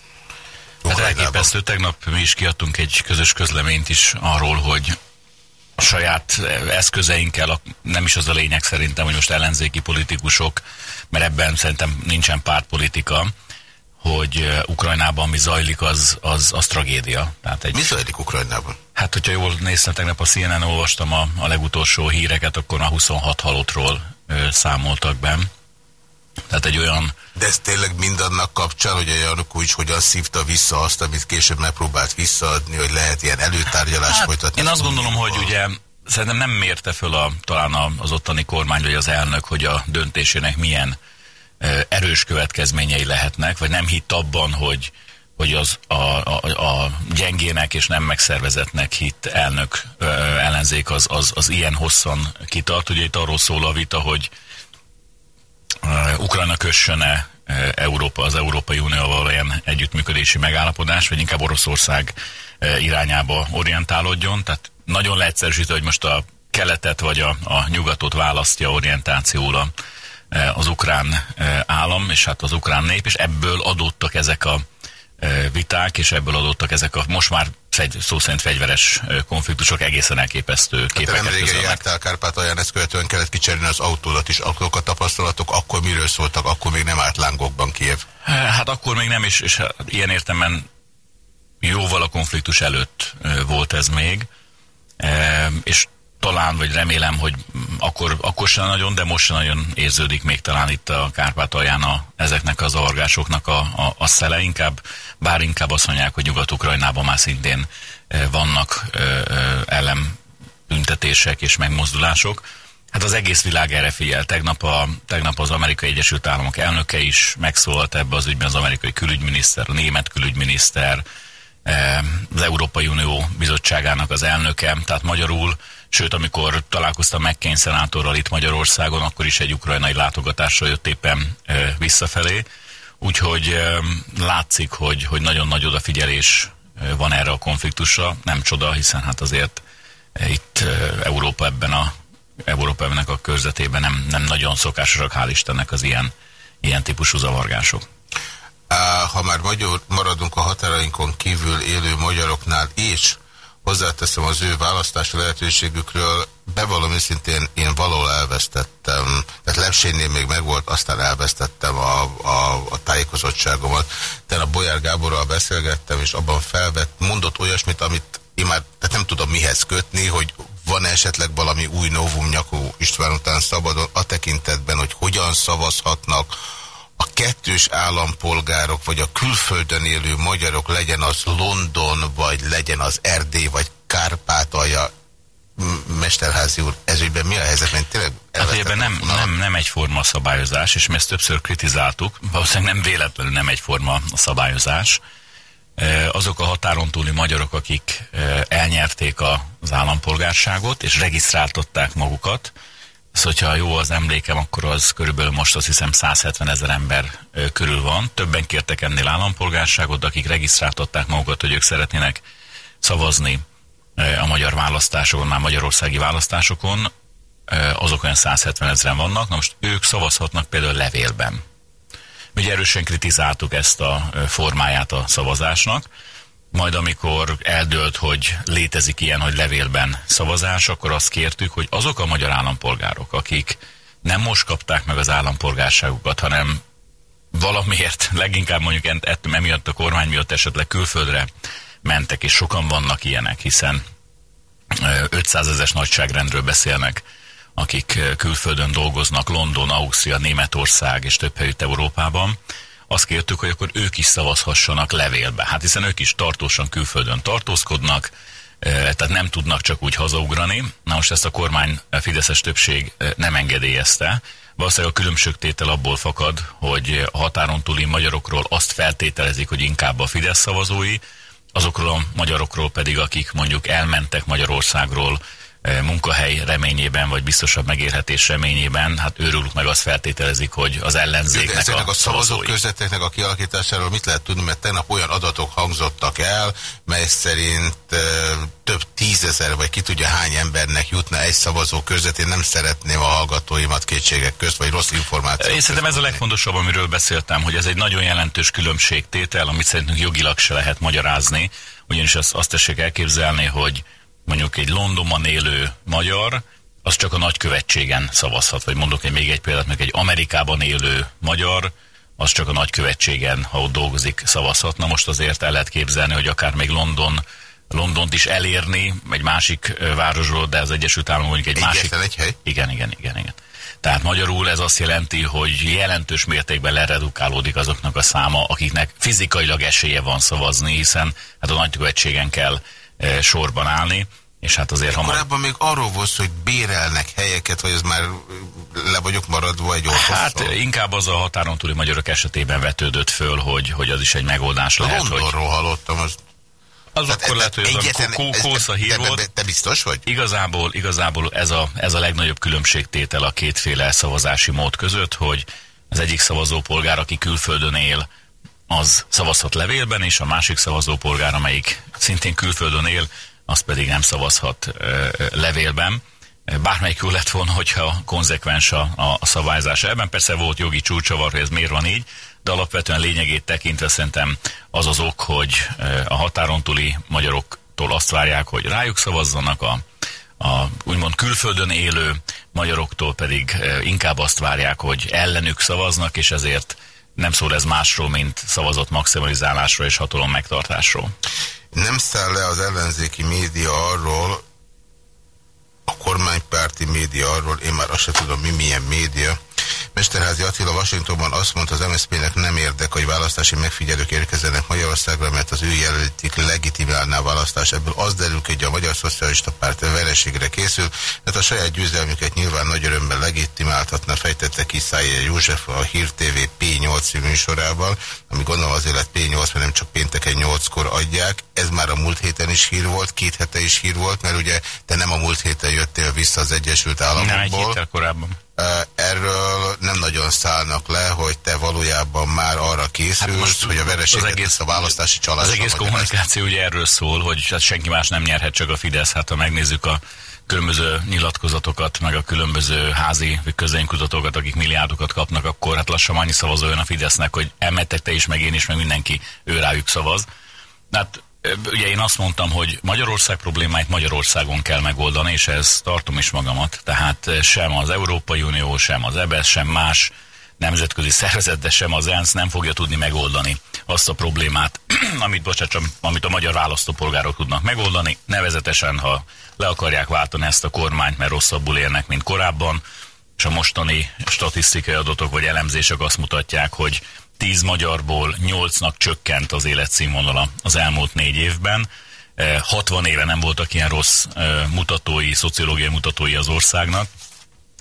Hát elképesztő. Tegnap mi is kiadtunk egy közös közleményt is arról, hogy a saját eszközeinkkel, nem is az a lényeg szerintem, hogy most ellenzéki politikusok, mert ebben szerintem nincsen pártpolitika, hogy Ukrajnában mi zajlik, az, az, az tragédia.
Tehát egy, mi zajlik Ukrajnában?
Hát, hogyha jól néztem, tegnap a CNN olvastam a, a legutolsó híreket, akkor már 26 halottról ö, számoltak be. Tehát egy olyan...
De ez tényleg mindannak kapcsán, hogy a Janukovics hogyan szívta vissza azt, amit később megpróbált visszaadni, hogy lehet ilyen előtárgyalást hát, folytatni?
Én azt gondolom, hogy ugye szerintem nem mérte föl a, talán az ottani kormány vagy az elnök, hogy a döntésének milyen erős következményei lehetnek, vagy nem hitt abban, hogy, hogy az a, a, a gyengének és nem megszervezetnek hit elnök ö, ellenzék az, az, az ilyen hosszan kitart. Ugye itt arról szól a vita, hogy Ukrajna kössön-e Európa, az Európai Unióval olyan együttműködési megállapodás, vagy inkább Oroszország irányába orientálódjon. Tehát nagyon leegyszerűsítő, hogy most a keletet vagy a, a nyugatot választja orientációra az ukrán állam, és hát az ukrán nép, és ebből adódtak ezek a viták, és ebből adottak ezek a most már fegy, szó szerint fegyveres konfliktusok egészen elképesztő hát képeket
nem régen jártál Kárpátalján, ezt követően kellett kicserélni az autódat is. Akkor a tapasztalatok akkor miről szóltak, akkor még nem állt lángokban Kiev?
Hát akkor még nem, és, és hát ilyen értemben jóval a konfliktus előtt volt ez még, és talán, vagy remélem, hogy akkor, akkor sem nagyon, de most sem nagyon érződik még talán itt a Kárpátalján a, ezeknek az orgásoknak a, a, a szele, inkább, bár inkább azt mondják, hogy Nyugat-Ukrajnában már szintén e, vannak e, e, ellen büntetések és megmozdulások. Hát az egész világ erre figyel. Tegnap, a, tegnap az Amerikai Egyesült Államok elnöke is megszólalt ebbe az ügyben, az amerikai külügyminiszter, a német külügyminiszter, az Európai Unió bizottságának az elnöke, tehát magyarul Sőt, amikor találkoztam McCain szenátorral itt Magyarországon, akkor is egy ukrajnai látogatásra jött éppen visszafelé. Úgyhogy látszik, hogy, hogy nagyon nagy odafigyelés van erre a konfliktusra. Nem csoda, hiszen hát azért itt Európa ebben a Európa ebben a körzetében nem, nem nagyon szokásosak, hál' Istennek az ilyen, ilyen típusú zavargások.
Ha már magyar, maradunk a határainkon kívül élő magyaroknál is, hozzáteszem az ő választási lehetőségükről, bevallom őszintén, én valahol elvesztettem, tehát Lepsénnél még megvolt, aztán elvesztettem a, a, a tájékozottságomat. Tehát a Bolyár Gáborral beszélgettem, és abban felvett, mondott olyasmit, amit én már tehát nem tudom mihez kötni, hogy van -e esetleg valami új novum nyakú István után szabadon a tekintetben, hogy hogyan szavazhatnak a kettős állampolgárok, vagy a külföldön élő magyarok, legyen az London, vagy legyen az Erdély, vagy Kárpátalja, Mesterházi úr, ezügyben mi a helyzet? Mert tényleg
hát ebben nem, nem, nem egyforma a szabályozás, és mi ezt többször kritizáltuk, valószínűleg nem véletlenül nem egyforma a szabályozás. Azok a határon túli magyarok, akik elnyerték az állampolgárságot, és regisztráltatták magukat, Szóval, hogyha jó az emlékem, akkor az körülbelül most azt hiszem 170 ezer ember körül van. Többen kértek ennél állampolgárságot, akik regisztráltatták magukat, hogy ők szeretnének szavazni a magyar választásokon, már magyarországi választásokon, azok olyan 170 ezeren vannak. Na most ők szavazhatnak például levélben. Mi erősen kritizáltuk ezt a formáját a szavazásnak, majd amikor eldőlt, hogy létezik ilyen, hogy levélben szavazás, akkor azt kértük, hogy azok a magyar állampolgárok, akik nem most kapták meg az állampolgárságukat, hanem valamiért, leginkább mondjuk ettől emiatt a kormány miatt esetleg külföldre mentek, és sokan vannak ilyenek, hiszen 500 ezes nagyságrendről beszélnek, akik külföldön dolgoznak, London, Ausztria, Németország és több helyütt Európában, azt kértük, hogy akkor ők is szavazhassanak levélbe. Hát hiszen ők is tartósan külföldön tartózkodnak, tehát nem tudnak csak úgy hazaugrani. Na most ezt a kormány, a Fideszes többség nem engedélyezte. Valószínűleg a különbségtétel abból fakad, hogy a határon túli magyarokról azt feltételezik, hogy inkább a Fidesz szavazói, azokról a magyarokról pedig, akik mondjuk elmentek Magyarországról, munkahely reményében, vagy biztosabb megélhetés reményében, hát őrülük meg azt feltételezik, hogy az ellenzéknek ezeknek
a, a szavazók közveteknek a kialakításáról mit lehet tudni, mert tegnap olyan adatok hangzottak el, mely szerint e, több tízezer, vagy ki tudja hány embernek jutna egy szavazó között. Én nem szeretném a hallgatóimat kétségek közt, vagy rossz információt.
Én szerintem ez a legfontosabb, amiről beszéltem, hogy ez egy nagyon jelentős különbségtétel, amit szerintünk jogilag se lehet magyarázni, ugyanis azt, azt tessék elképzelni, hogy mondjuk egy Londonban élő magyar, az csak a nagykövetségen szavazhat. Vagy mondok egy még egy példát, meg egy Amerikában élő magyar, az csak a nagykövetségen, ha ott dolgozik, szavazhat. Na most azért el lehet képzelni, hogy akár még London, Londont is elérni, egy másik városról, de az Egyesült Államok mondjuk egy
Egyetlen
másik...
egy hely?
Igen, igen, igen, igen. Tehát magyarul ez azt jelenti, hogy jelentős mértékben leredukálódik azoknak a száma, akiknek fizikailag esélye van szavazni, hiszen hát a nagykövetségen kell sorban állni, és hát azért
hamar... Korábban még arról volt, hogy bérelnek helyeket, vagy ez már le vagyok maradva egy orvosszal?
Hát inkább az a határon túli magyarok esetében vetődött föl, hogy, hogy az is egy megoldás lehet.
Hogy... hallottam, az
az Tehát akkor lehet, hogy az a kósza hír
Te, te biztos vagy?
Igazából, igazából ez, a, ez a legnagyobb különbségtétel a kétféle szavazási mód között, hogy az egyik szavazópolgár, aki külföldön él, az szavazhat levélben, és a másik szavazópolgár, amelyik szintén külföldön él, az pedig nem szavazhat levélben. bármelyik jó lett volna, hogyha konzekvens a, a szabályzás. Ebben persze volt jogi csúcsavar, hogy ez miért van így, de alapvetően lényegét tekintve szerintem az az ok, hogy a határon túli magyaroktól azt várják, hogy rájuk szavazzanak, a, a úgymond külföldön élő magyaroktól pedig inkább azt várják, hogy ellenük szavaznak, és ezért nem szól ez másról, mint szavazott maximalizálásról és hatalom megtartásról.
Nem száll le az ellenzéki média arról, a kormánypárti média arról, én már azt sem tudom, mi milyen média, Mesterházi Attila Washingtonban azt mondta, az MSZP-nek nem érdek, hogy választási megfigyelők érkezzenek Magyarországra, mert az ő jelölték legitimálná a választás. Ebből az derül ki, hogy a Magyar Szocialista Párt vereségre készül, tehát a saját győzelmüket nyilván nagy örömmel legitimáltatna, fejtette ki Szájja József a Hír TV P8 műsorában, ami gondolom azért lett P8, mert nem csak pénteken 8-kor adják. Ez már a múlt héten is hír volt, két hete is hír volt, mert ugye te nem a múlt héten jöttél vissza az Egyesült Államokból. Nem, egy
héttel korábban.
Erről nem nagyon szállnak le, hogy te valójában már arra készülsz, hát hogy a vereséget az egész, a választási csalásra
Az egész kommunikáció ugye erről szól, hogy hát senki más nem nyerhet, csak a Fidesz. Hát ha megnézzük a különböző nyilatkozatokat, meg a különböző házi vagy közénykutatókat, akik milliárdokat kapnak, akkor hát lassan annyi szavazó jön a Fidesznek, hogy elmettek te is, meg én is, meg mindenki ő rájuk szavaz. Hát Ugye én azt mondtam, hogy Magyarország problémáit Magyarországon kell megoldani, és ez tartom is magamat. Tehát sem az Európai Unió, sem az EBS, sem más nemzetközi szervezet, de sem az ENSZ nem fogja tudni megoldani azt a problémát, amit, bocsánat, amit a magyar választópolgárok tudnak megoldani, nevezetesen, ha le akarják váltani ezt a kormányt, mert rosszabbul élnek, mint korábban, és a mostani statisztikai adatok vagy elemzések azt mutatják, hogy 10 magyarból 8-nak csökkent az életszínvonala az elmúlt négy évben. 60 éve nem voltak ilyen rossz mutatói, szociológiai mutatói az országnak.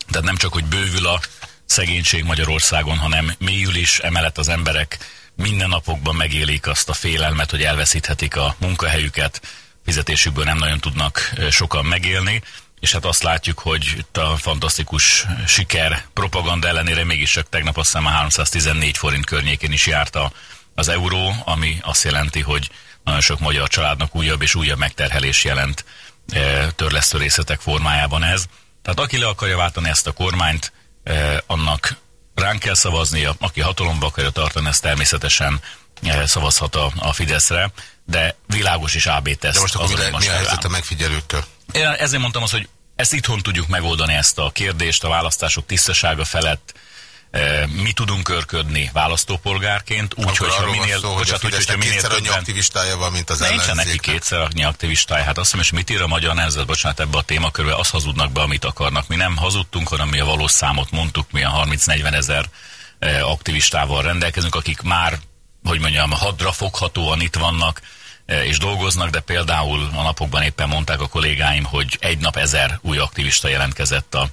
Tehát nem csak, hogy bővül a szegénység Magyarországon, hanem mélyül is, emellett az emberek minden napokban megélik azt a félelmet, hogy elveszíthetik a munkahelyüket, fizetésükből nem nagyon tudnak sokan megélni, és hát azt látjuk, hogy itt a fantasztikus siker propaganda ellenére mégis csak tegnap azt hiszem a 314 forint környékén is járta az euró, ami azt jelenti, hogy nagyon sok magyar családnak újabb és újabb megterhelés jelent e, törlesztő részletek formájában ez. Tehát aki le akarja váltani ezt a kormányt, e, annak ránk kell szavaznia, aki hatalomba akarja tartani, ezt természetesen e, szavazhat a, a Fideszre, de világos is AB teszt.
De most akkor mi, mi a helyzet a megfigyelőktől?
Én ezért mondtam azt, hogy ezt itthon tudjuk megoldani ezt a kérdést a választások tisztasága felett. E, mi tudunk körködni választópolgárként, úgy, hogy ha minél,
szó, bocsánat, hogy, hogy, hogy minél kétszer többen... aktivistája van, mint az ellenzék.
neki kétszer annyi aktivistája. Hát azt mondom, és mit ír a magyar nemzet, bocsánat, ebbe a témakörbe, azt hazudnak be, amit akarnak. Mi nem hazudtunk, hanem mi a valós számot mondtuk, mi a 30-40 ezer e, aktivistával rendelkezünk, akik már, hogy mondjam, hadra foghatóan itt vannak, és dolgoznak, de például a napokban éppen mondták a kollégáim, hogy egy nap ezer új aktivista jelentkezett a,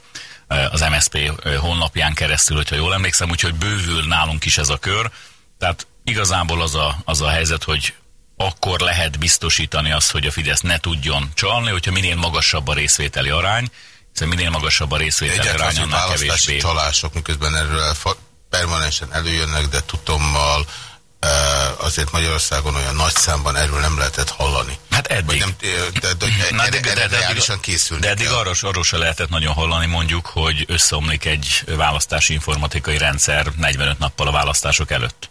az MSP honlapján keresztül, hogyha jól emlékszem, úgyhogy bővül nálunk is ez a kör. Tehát igazából az a, az a helyzet, hogy akkor lehet biztosítani azt, hogy a Fidesz ne tudjon csalni, hogyha minél magasabb a részvételi arány, hiszen minél magasabb a részvételi arány, annál kevésbé.
csalások, miközben erről permanensen előjönnek, de tudommal, azért Magyarországon olyan nagy számban erről nem lehetett hallani.
Hát eddig.
Nem, de, de, Na, erre, de, de, de, készülni
De eddig arra, arról se lehetett nagyon hallani mondjuk, hogy összeomlik egy választási informatikai rendszer 45 nappal a választások előtt.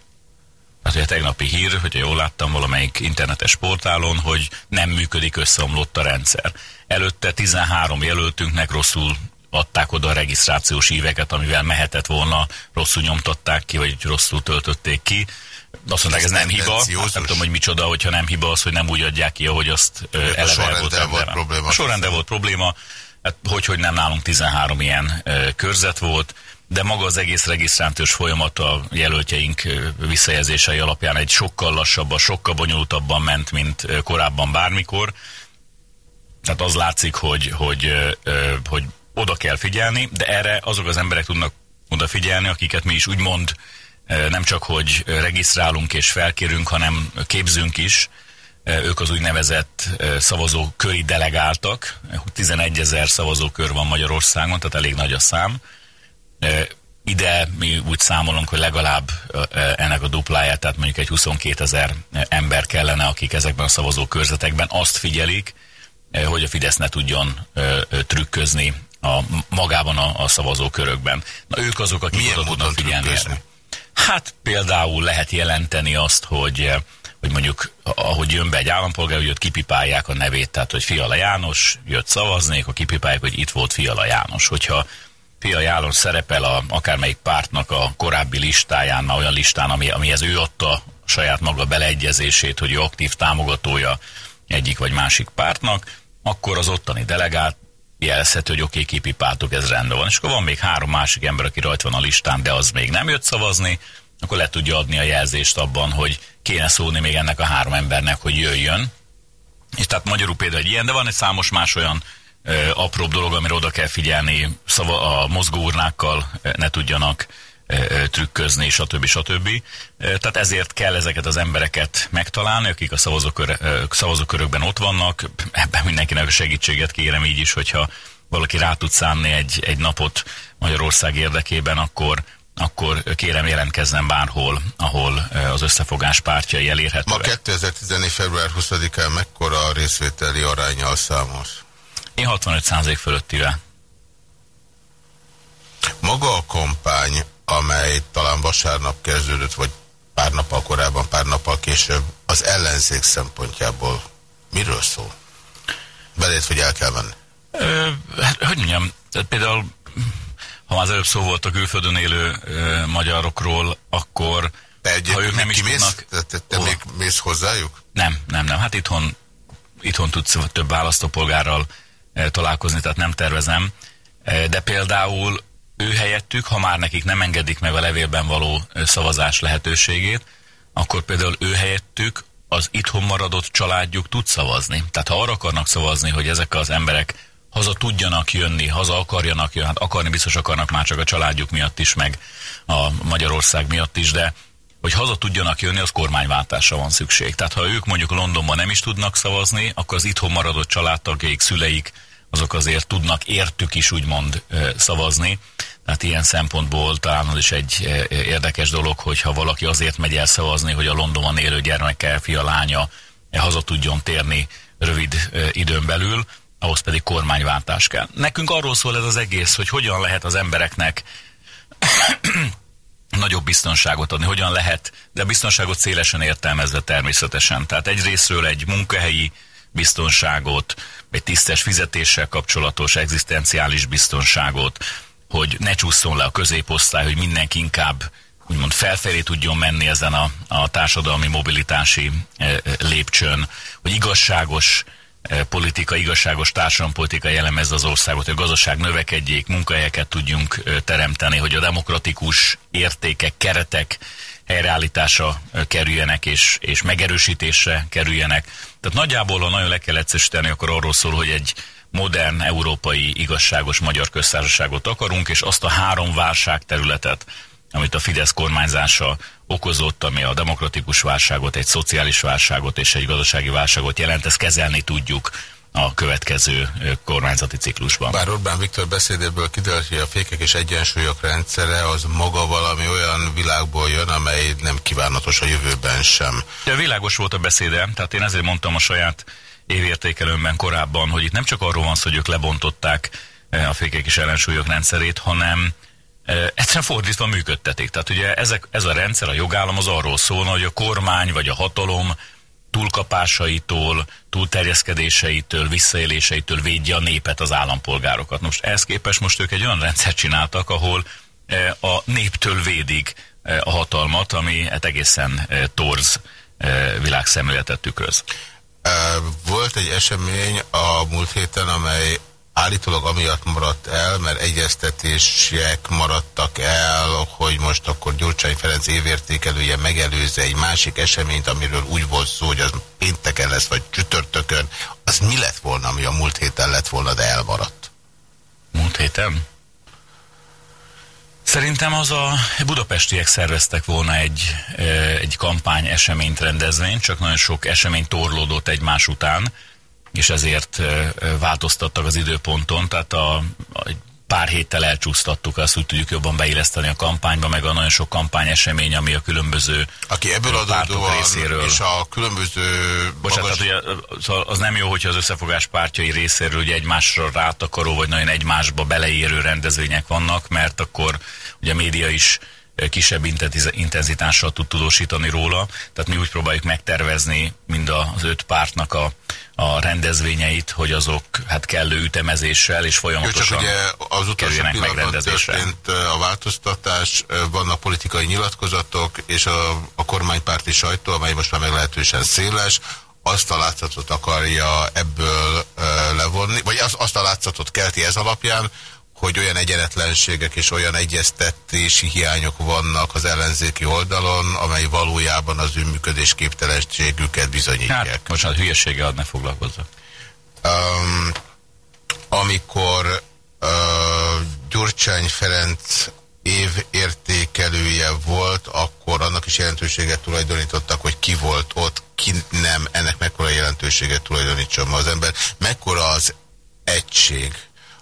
Hát ugye tegnapi hír, hogyha jól láttam valamelyik internetes portálon, hogy nem működik, összeomlott a rendszer. Előtte 13 jelöltünknek rosszul adták oda a regisztrációs éveket, amivel mehetett volna, rosszul nyomtatták ki, vagy rosszul töltötték ki azt mondták, ez nem hiba. Hát nem tudom, hogy micsoda, hogyha nem hiba az, hogy nem úgy adják ki, ahogy azt ö, eleve volt,
volt probléma.
A sorrendel volt probléma, hát hogy, hogy nem nálunk 13 ilyen ö, körzet volt, de maga az egész regisztrációs folyamat a jelöltjeink visszajelzései alapján egy sokkal lassabban, sokkal bonyolultabban ment, mint korábban bármikor. Tehát az látszik, hogy, hogy, hogy oda kell figyelni, de erre azok az emberek tudnak odafigyelni, akiket mi is úgymond nem csak, hogy regisztrálunk és felkérünk, hanem képzünk is. Ők az úgynevezett szavazóköri delegáltak. 11 ezer szavazókör van Magyarországon, tehát elég nagy a szám. Ide mi úgy számolunk, hogy legalább ennek a dupláját, tehát mondjuk egy 22 ezer ember kellene, akik ezekben a szavazókörzetekben azt figyelik, hogy a Fidesz ne tudjon trükközni a magában a, a szavazókörökben. Na ők azok, akik
Milyen
oda tudnak figyelni erre. Hát például lehet jelenteni azt, hogy hogy mondjuk, ahogy jön be egy állampolgár, hogy ott kipipálják a nevét, tehát hogy Fiala János jött szavazni, akkor kipipálják, hogy itt volt Fiala János. Hogyha Fiala János szerepel a, akármelyik pártnak a korábbi listáján, olyan listán, ami, amihez ő adta saját maga beleegyezését, hogy ő aktív támogatója egyik vagy másik pártnak, akkor az ottani delegát jelezhető, hogy oké, okay, kipipáltuk, ez rendben van. És akkor van még három másik ember, aki rajta van a listán, de az még nem jött szavazni, akkor le tudja adni a jelzést abban, hogy kéne szólni még ennek a három embernek, hogy jöjjön. És tehát magyarul például egy ilyen, de van egy számos más olyan ö, apróbb dolog, amire oda kell figyelni, szava, a mozgóurnákkal ne tudjanak trükközni, stb. stb. Tehát ezért kell ezeket az embereket megtalálni, akik a szavazókör, szavazókörökben ott vannak. Ebben mindenkinek a segítséget kérem így is, hogyha valaki rá tud szánni egy, egy napot Magyarország érdekében, akkor akkor kérem jelentkezzen bárhol, ahol az összefogás pártjai elérhetőek.
Ma 2014. február 20-án mekkora a részvételi arányal számos?
Én 65% fölöttivel.
Maga a kampány, amely talán vasárnap kezdődött, vagy pár nappal korábban, pár nappal később, az ellenzék szempontjából miről szól? Belét, hogy el kell menni?
Ö, hát, hogy mondjam, például ha már az előbb szó volt a külföldön élő ö, magyarokról, akkor
te ha ők nem is tudnak... Te, te, te még mész hozzájuk?
Nem, nem, nem. Hát itthon, itthon tudsz több választópolgárral e, találkozni, tehát nem tervezem. E, de például ő helyettük, ha már nekik nem engedik meg a levélben való szavazás lehetőségét, akkor például ő helyettük az itthon maradott családjuk tud szavazni. Tehát ha arra akarnak szavazni, hogy ezek az emberek haza tudjanak jönni, haza akarjanak jönni, hát akarni biztos akarnak már csak a családjuk miatt is, meg a Magyarország miatt is, de hogy haza tudjanak jönni, az kormányváltásra van szükség. Tehát ha ők mondjuk Londonban nem is tudnak szavazni, akkor az itthon maradott családtagjaik, szüleik, azok azért tudnak értük is úgymond szavazni. Tehát ilyen szempontból talán az is egy érdekes dolog, hogyha valaki azért megy el szavazni, hogy a Londonban élő gyermeke, fia, lánya haza tudjon térni rövid időn belül, ahhoz pedig kormányváltás kell. Nekünk arról szól ez az egész, hogy hogyan lehet az embereknek nagyobb biztonságot adni, hogyan lehet, de biztonságot szélesen értelmezve természetesen. Tehát egyrésztről egy munkahelyi biztonságot, egy tisztes fizetéssel kapcsolatos egzisztenciális biztonságot, hogy ne csúszson le a középosztály, hogy mindenki inkább úgymond felfelé tudjon menni ezen a, a társadalmi mobilitási e, lépcsőn, hogy igazságos E, politika, igazságos társadalompolitika jellemez az országot, hogy a gazdaság növekedjék, munkahelyeket tudjunk e, teremteni, hogy a demokratikus értékek, keretek helyreállítása e, kerüljenek és, és megerősítésre kerüljenek. Tehát nagyjából, ha nagyon le kell egyszerűsíteni, akkor arról szól, hogy egy modern, európai, igazságos magyar köztársaságot akarunk, és azt a három válságterületet, amit a Fidesz kormányzása okozott, ami a demokratikus válságot, egy szociális válságot és egy gazdasági válságot jelent, ezt kezelni tudjuk a következő kormányzati ciklusban.
Bár Orbán Viktor beszédéből kiderült, hogy a fékek és egyensúlyok rendszere az maga valami olyan világból jön, amely nem kívánatos a jövőben sem.
De világos volt a beszéde, tehát én ezért mondtam a saját évértékelőmben korábban, hogy itt nem csak arról van szó, hogy ők lebontották a fékek és ellensúlyok rendszerét, hanem egyszerűen fordítva működtetik. Tehát ugye ezek, ez a rendszer, a jogállam az arról szólna, hogy a kormány vagy a hatalom túlkapásaitól, túlterjeszkedéseitől, visszaéléseitől védje a népet, az állampolgárokat. Most ehhez képest most ők egy olyan rendszert csináltak, ahol a néptől védik a hatalmat, ami hát egészen torz világszemléletet tükröz.
Volt egy esemény a múlt héten, amely állítólag amiatt maradt el, mert egyeztetések maradtak el, hogy most akkor Gyurcsány Ferenc évértékelője megelőzze egy másik eseményt, amiről úgy volt szó, hogy az pénteken lesz, vagy csütörtökön. Az mi lett volna, ami a múlt héten lett volna, de elmaradt?
Múlt héten? Szerintem az a budapestiek szerveztek volna egy, egy kampány eseményt rendezvényt, csak nagyon sok esemény torlódott egymás után, és ezért változtattak az időponton, tehát a, a pár héttel elcsúsztattuk, azt úgy tudjuk jobban beilleszteni a kampányba, meg a nagyon sok kampányesemény, ami a különböző
Aki ebből adódóan részéről. és a különböző...
Bocsánat, magas... ugye, szóval az nem jó, hogyha az összefogás pártjai részéről ugye egymásra rátakaró, vagy nagyon egymásba beleérő rendezvények vannak, mert akkor ugye a média is kisebb intenzitással tud tudósítani róla. Tehát mi úgy próbáljuk megtervezni mind az öt pártnak a, a rendezvényeit, hogy azok hát kellő ütemezéssel és folyamatosan
Jó, csak ugye az utolsó pillanatban történt a változtatás, vannak politikai nyilatkozatok, és a, a kormánypárti sajtó, amely most már meglehetősen széles, azt a látszatot akarja ebből levonni, vagy az, azt a látszatot kelti ez alapján, hogy olyan egyenetlenségek és olyan egyeztetési hiányok vannak az ellenzéki oldalon, amely valójában az ő működésképtelenségüket bizonyítják. Hát,
most a hülyesége ad, ne foglalkozza.
Um, amikor uh, Gyurcsány Ferenc év értékelője volt, akkor annak is jelentőséget tulajdonítottak, hogy ki volt ott, ki nem, ennek mekkora jelentőséget tulajdonítson ma az ember. Mekkora az egység,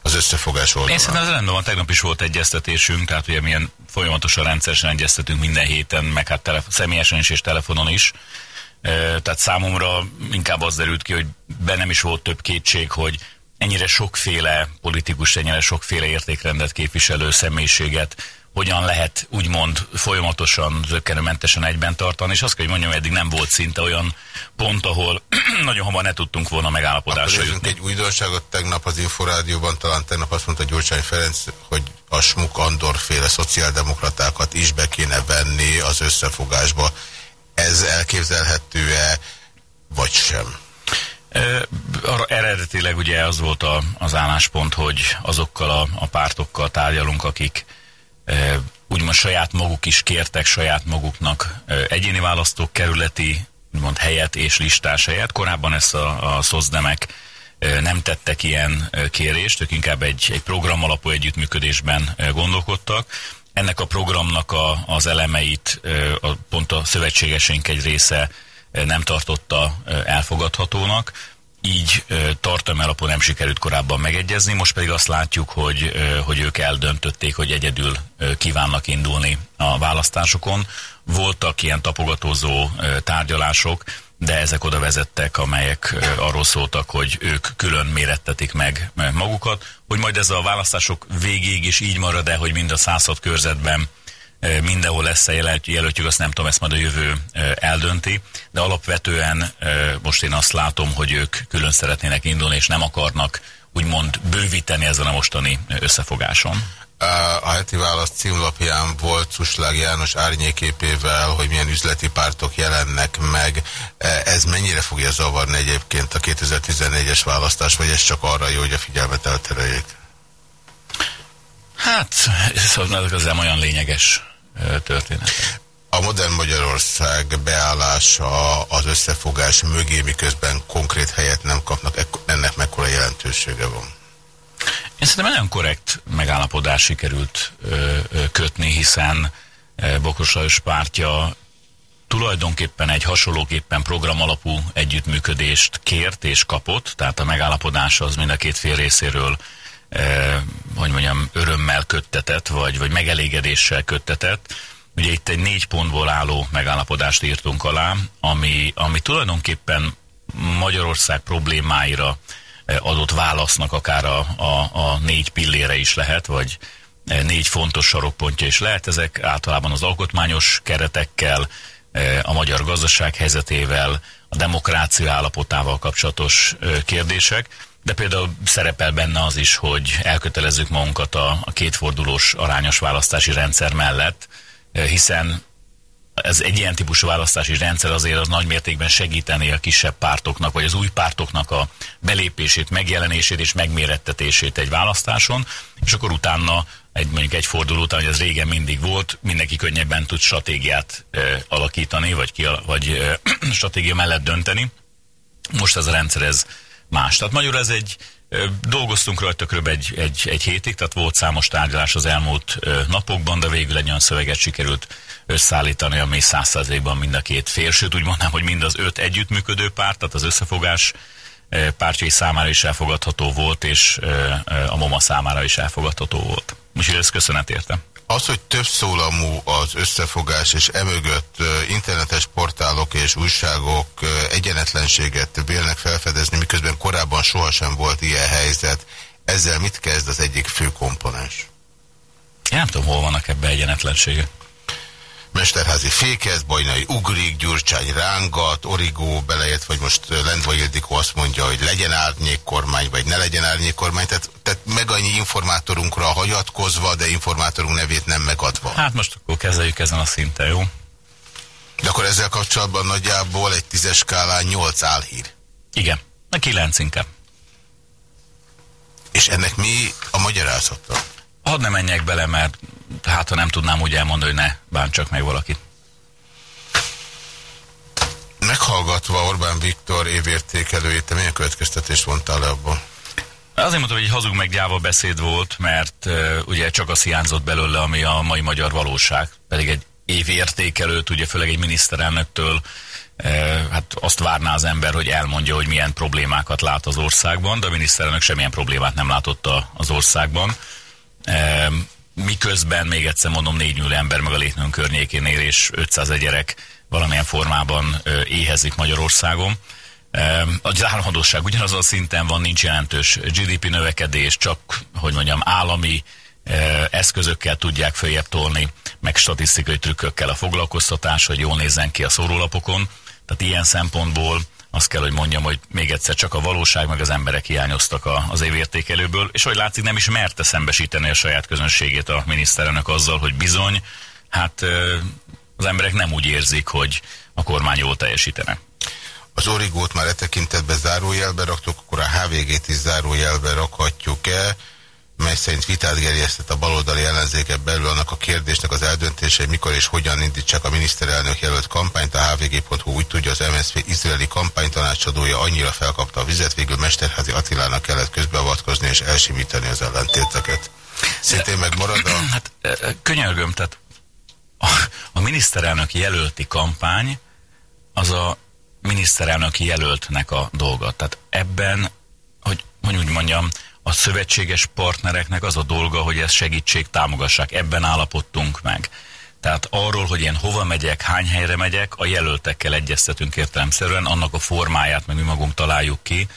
az összefogás oldalán.
Én szerintem ez rendben van, tegnap is volt egyeztetésünk, tehát ugye milyen folyamatosan rendszeresen egyeztetünk minden héten, meg hát személyesen is és telefonon is. Tehát számomra inkább az derült ki, hogy bennem is volt több kétség, hogy ennyire sokféle politikus, ennyire sokféle értékrendet képviselő személyiséget hogyan lehet úgymond folyamatosan zöggenőmentesen egyben tartani, és azt kell, hogy mondjam, eddig nem volt szinte olyan pont, ahol nagyon hamar ne tudtunk volna megállapodásra
Akkor jutni. egy újdonságot tegnap az Inforádióban, talán tegnap azt mondta Gyurcsány Ferenc, hogy a Smuk Andor féle szociáldemokratákat is be kéne venni az összefogásba. Ez elképzelhető-e, vagy sem?
Eredetileg ugye az volt a, az álláspont, hogy azokkal a, a pártokkal tárgyalunk, akik úgymond saját maguk is kértek saját maguknak egyéni választók kerületi úgymond helyet és listás helyet. Korábban ezt a, a szozdemek nem tettek ilyen kérést, ők inkább egy, egy program alapú együttműködésben gondolkodtak. Ennek a programnak a, az elemeit a, pont a szövetségesénk egy része nem tartotta elfogadhatónak így tartalmi alapon nem sikerült korábban megegyezni, most pedig azt látjuk, hogy, hogy ők eldöntötték, hogy egyedül kívánnak indulni a választásokon. Voltak ilyen tapogatózó tárgyalások, de ezek oda vezettek, amelyek arról szóltak, hogy ők külön mérettetik meg magukat, hogy majd ez a választások végéig is így marad-e, hogy mind a 106 körzetben mindenhol lesz-e jelöltjük, azt nem tudom, ezt majd a jövő eldönti, de alapvetően most én azt látom, hogy ők külön szeretnének indulni, és nem akarnak úgymond bővíteni ezen a mostani összefogáson.
A heti válasz címlapján volt Cuslág János árnyéképével, hogy milyen üzleti pártok jelennek meg. Ez mennyire fogja zavarni egyébként a 2014-es választás, vagy ez csak arra jó, hogy a figyelmet eltereljék?
Hát, szóval ezek az nem olyan lényeges történet.
A modern Magyarország beállása az összefogás mögé, miközben konkrét helyet nem kapnak, ennek mekkora jelentősége van?
Én szerintem nagyon korrekt megállapodás sikerült ö, ö, kötni, hiszen Bokros Lajos pártja tulajdonképpen egy hasonlóképpen programalapú együttműködést kért és kapott, tehát a megállapodás az mind a két fél részéről eh, hogy mondjam, örömmel köttetett, vagy, vagy megelégedéssel köttetett. Ugye itt egy négy pontból álló megállapodást írtunk alá, ami, ami tulajdonképpen Magyarország problémáira adott válasznak akár a, a, a négy pillére is lehet, vagy négy fontos sarokpontja is lehet. Ezek általában az alkotmányos keretekkel, a magyar gazdaság helyzetével, a demokrácia állapotával kapcsolatos kérdések de például szerepel benne az is, hogy elkötelezzük magunkat a, a kétfordulós arányos választási rendszer mellett, eh, hiszen ez egy ilyen típusú választási rendszer azért az nagy mértékben segíteni a kisebb pártoknak, vagy az új pártoknak a belépését, megjelenését és megmérettetését egy választáson, és akkor utána egy, mondjuk egy forduló után, hogy ez régen mindig volt, mindenki könnyebben tud stratégiát e, alakítani, vagy, ki, vagy e, stratégia mellett dönteni. Most ez a rendszer ez más. Tehát magyarul ez egy, dolgoztunk rajta kb. Egy, egy, egy hétig, tehát volt számos tárgyalás az elmúlt napokban, de végül egy olyan szöveget sikerült összeállítani, ami százszerzékban mind a két fél, sőt úgy mondanám, hogy mind az öt együttműködő párt, tehát az összefogás pártjai számára is elfogadható volt, és a MOMA számára is elfogadható volt. Úgyhogy ezt köszönet értem.
Az, hogy több szólamú az összefogás, és emögött internetes portálok és újságok egyenetlenséget vélnek felfedezni, miközben korábban sohasem volt ilyen helyzet, ezzel mit kezd az egyik fő komponens?
Én nem tudom, hol vannak ebbe egyenetlenségek.
Mesterházi fékez, Bajnai ugrik, Gyurcsány rángat, Origó beleért, vagy most Lendva Ildikó azt mondja, hogy legyen árnyék kormány, vagy ne legyen árnyék kormány. Tehát, tehát meg annyi informátorunkra hagyatkozva, de informátorunk nevét nem megadva.
Hát most akkor kezeljük ezen a szinten, jó?
De akkor ezzel kapcsolatban nagyjából egy tízes skálán nyolc álhír.
Igen, a kilenc inkább.
És ennek mi a magyarázata?
Hadd ne menjek bele, mert hát ha nem tudnám úgy elmondani, hogy ne bántsak meg valakit.
Meghallgatva Orbán Viktor évértékelőjét, te milyen következtetést vontál le abból?
Azért mondtam, hogy egy hazug meg gyáva beszéd volt, mert uh, ugye csak az hiányzott belőle, ami a mai magyar valóság. Pedig egy évértékelőt, ugye főleg egy miniszterelnöktől hát azt várná az ember, hogy elmondja, hogy milyen problémákat lát az országban, de a miniszterelnök semmilyen problémát nem látott az országban. Miközben, még egyszer mondom, 4 millió ember meg a létnőn környékén él, és 500 gyerek valamilyen formában éhezik Magyarországon. A zárhadóság ugyanazon szinten van, nincs jelentős GDP növekedés, csak, hogy mondjam, állami eszközökkel tudják följebb tolni, meg statisztikai trükkökkel a foglalkoztatás, hogy jól nézzen ki a szórólapokon. Tehát ilyen szempontból azt kell, hogy mondjam, hogy még egyszer csak a valóság, meg az emberek hiányoztak a, az évértékelőből, és hogy látszik nem is merte szembesíteni a saját közönségét a miniszterelnök azzal, hogy bizony, hát az emberek nem úgy érzik, hogy a kormány jól teljesítene.
Az origót már e tekintetben zárójelbe raktuk, akkor a HVG-t is zárójelbe rakhatjuk-e? Mely szerint vitát gerjesztett a baloldali ellenzéke belül annak a kérdésnek az eldöntése, hogy mikor és hogyan indítsák a miniszterelnök jelölt kampányt. A hvg.hu úgy tudja, az MSZP izraeli kampánytanácsadója annyira felkapta a vizet, végül Mesterházi Attilának kellett közbeavatkozni és elsimítani az ellentéteket. Szintén megmarad a...
Hát könyörgöm, tehát a, a miniszterelnök jelölti kampány az a miniszterelnök jelöltnek a dolga. Tehát ebben, hogy, hogy úgy mondjam, a szövetséges partnereknek az a dolga, hogy ezt segítség támogassák. Ebben állapodtunk meg. Tehát arról, hogy én hova megyek, hány helyre megyek, a jelöltekkel egyeztetünk értelemszerűen, annak a formáját meg mi magunk találjuk ki.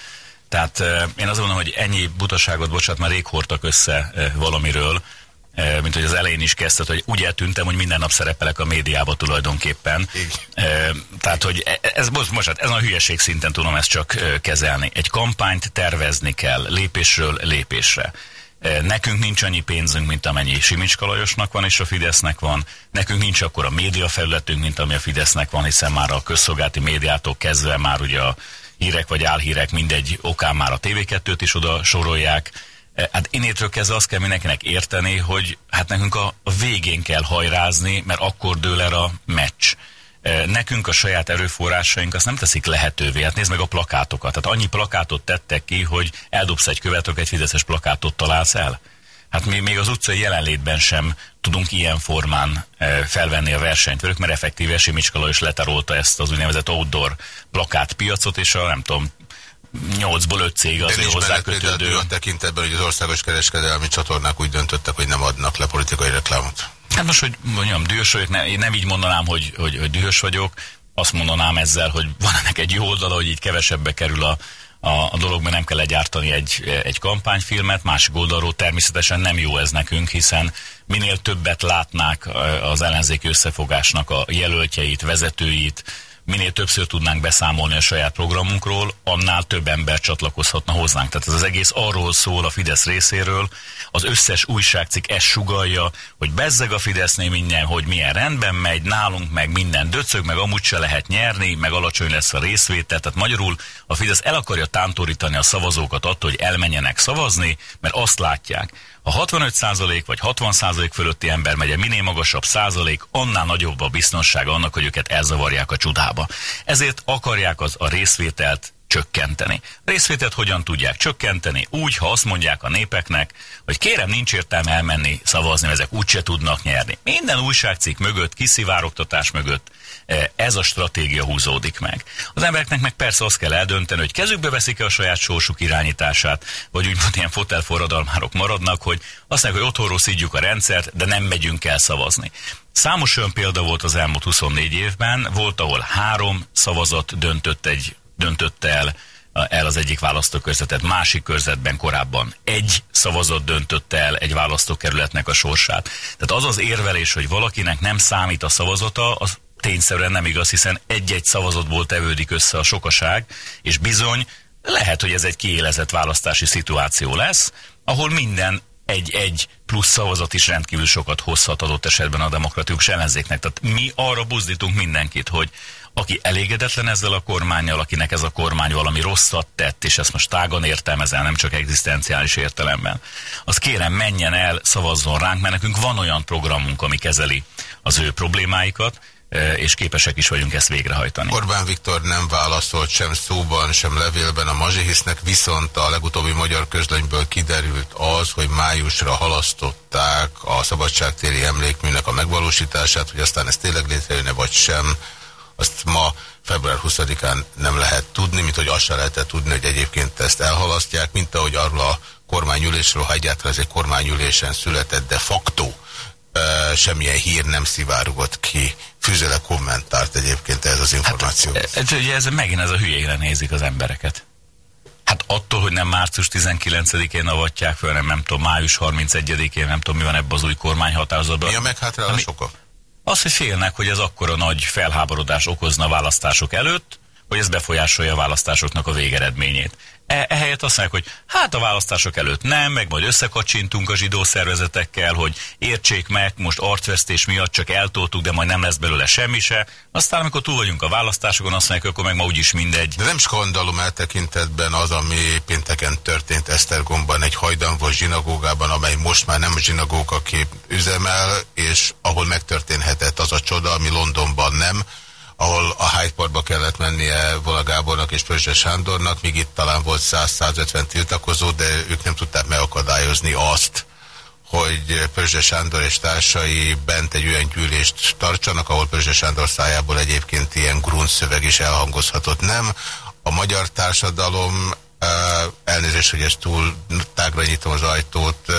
Tehát én azt mondom, hogy ennyi butaságot, bocsánat, már rég hordtak össze valamiről, mint hogy az elején is kezdted, hogy úgy eltűntem, hogy minden nap szerepelek a médiába tulajdonképpen. Igen. Tehát, hogy e, ez most, most ez a hülyeség szinten tudom ezt csak kezelni. Egy kampányt tervezni kell lépésről lépésre. Nekünk nincs annyi pénzünk, mint amennyi Simicska Lajosnak van, és a Fidesznek van. Nekünk nincs akkor a médiafelületünk, mint ami a Fidesznek van, hiszen már a közszolgálati médiától kezdve már ugye a hírek vagy álhírek mindegy okán már a TV2-t is oda sorolják hát innétől kezdve azt kell mindenkinek érteni, hogy hát nekünk a, végén kell hajrázni, mert akkor dől el a meccs. Eh, nekünk a saját erőforrásaink azt nem teszik lehetővé. Hát nézd meg a plakátokat. Tehát annyi plakátot tettek ki, hogy eldobsz egy követök, egy fideszes plakátot találsz el. Hát mi még az utcai jelenlétben sem tudunk ilyen formán e, felvenni a versenyt velük, mert effektíve Simicska is letarolta ezt az úgynevezett outdoor plakátpiacot, és a nem tudom, 8-ból 5 cég az ő hozzá kötődő.
A tekintetben, hogy az országos kereskedelmi csatornák úgy döntöttek, hogy nem adnak le politikai reklámot.
Hát most, hogy mondjam, dühös vagyok, ne, én nem így mondanám, hogy, hogy, hogy dühös vagyok, azt mondanám ezzel, hogy van ennek egy jó oldala, hogy így kevesebbe kerül a, a, a dolog, mert nem kell legyártani egy, egy kampányfilmet, másik oldalról természetesen nem jó ez nekünk, hiszen minél többet látnák az ellenzéki összefogásnak a jelöltjeit, vezetőit, minél többször tudnánk beszámolni a saját programunkról, annál több ember csatlakozhatna hozzánk. Tehát ez az egész arról szól a Fidesz részéről, az összes újságcikk ezt sugalja, hogy bezzeg a Fidesznél minden, hogy milyen rendben megy, nálunk meg minden döcög, meg amúgy se lehet nyerni, meg alacsony lesz a részvétel. Tehát magyarul a Fidesz el akarja tántorítani a szavazókat attól, hogy elmenjenek szavazni, mert azt látják, ha 65 százalék vagy 60 százalék fölötti ember megy, minél magasabb százalék, annál nagyobb a biztonsága annak, hogy őket elzavarják a csudába. Ezért akarják az a részvételt csökkenteni. Részvételt hogyan tudják csökkenteni? Úgy, ha azt mondják a népeknek, hogy kérem, nincs értelme elmenni szavazni, ezek úgyse tudnak nyerni. Minden újságcikk mögött, kiszivárogtatás mögött ez a stratégia húzódik meg. Az embereknek meg persze azt kell eldönteni, hogy kezükbe veszik-e a saját sorsuk irányítását, vagy úgymond ilyen fotelforradalmárok maradnak, hogy azt mondják, hogy otthonról szidjuk a rendszert, de nem megyünk el szavazni. Számos olyan példa volt az elmúlt 24 évben, volt, ahol három szavazat döntött egy döntött el el az egyik választókörzetet, másik körzetben korábban egy szavazat döntött el egy választókerületnek a sorsát. Tehát az az érvelés, hogy valakinek nem számít a szavazata, az tényszerűen nem igaz, hiszen egy-egy szavazatból tevődik össze a sokaság, és bizony lehet, hogy ez egy kiélezett választási szituáció lesz, ahol minden egy-egy plusz szavazat is rendkívül sokat hozhat adott esetben a demokratikus ellenzéknek. Tehát mi arra buzdítunk mindenkit, hogy aki elégedetlen ezzel a kormányjal, akinek ez a kormány valami rosszat tett, és ezt most tágan értelmezel, nem csak egzisztenciális értelemben, az kérem menjen el, szavazzon ránk, mert nekünk van olyan programunk, ami kezeli az ő problémáikat, és képesek is vagyunk ezt végrehajtani.
Orbán Viktor nem válaszolt sem szóban, sem levélben a Mazsihisznek, viszont a legutóbbi magyar közlönyből kiderült az, hogy májusra halasztották a szabadságtéri emlékműnek a megvalósítását, hogy aztán ez tényleg létrejönne vagy sem, azt ma február 20-án nem lehet tudni, mint hogy azt sem lehetett tudni, hogy egyébként ezt elhalasztják, mint ahogy arról a kormányülésről, ha egyáltalán ez egy kormányülésen született de facto, semmilyen hír nem szivárogott ki. Fűzele kommentárt egyébként ez az információ. Hát,
ez, ugye ez megint ez a hülyére nézik az embereket. Hát attól, hogy nem március 19-én avatják föl, nem, nem tudom, május 31-én, nem tudom, mi van ebben az új kormányhatározatban.
Mi a meghátrálás oka?
Az, hogy félnek, hogy ez akkora nagy felháborodás okozna a választások előtt, hogy ez befolyásolja a választásoknak a végeredményét. E, ehelyett azt mondják, hogy hát a választások előtt nem, meg majd összekacsintunk a zsidó szervezetekkel, hogy értsék meg, most arcvesztés miatt csak eltoltuk, de majd nem lesz belőle semmi se. Aztán, amikor túl vagyunk a választásokon, azt mondják, akkor meg ma úgyis mindegy.
De nem skandalom eltekintetben az, ami pénteken történt Esztergomban, egy hajdanvos zsinagógában, amely most már nem kép üzemel, és ahol megtörténhetett az a csoda, ami Londonban nem, ahol a Hyde Parkba kellett mennie Vola Gábornak és Pörzse Sándornak, míg itt talán volt 100-150 tiltakozó, de ők nem tudták megakadályozni azt, hogy Pörzse Sándor és társai bent egy olyan gyűlést tartsanak, ahol Pörzse Sándor szájából egyébként ilyen grunsz szöveg is elhangozhatott. Nem, a magyar társadalom elnézést, hogy ezt túl tágra nyitom az ajtót,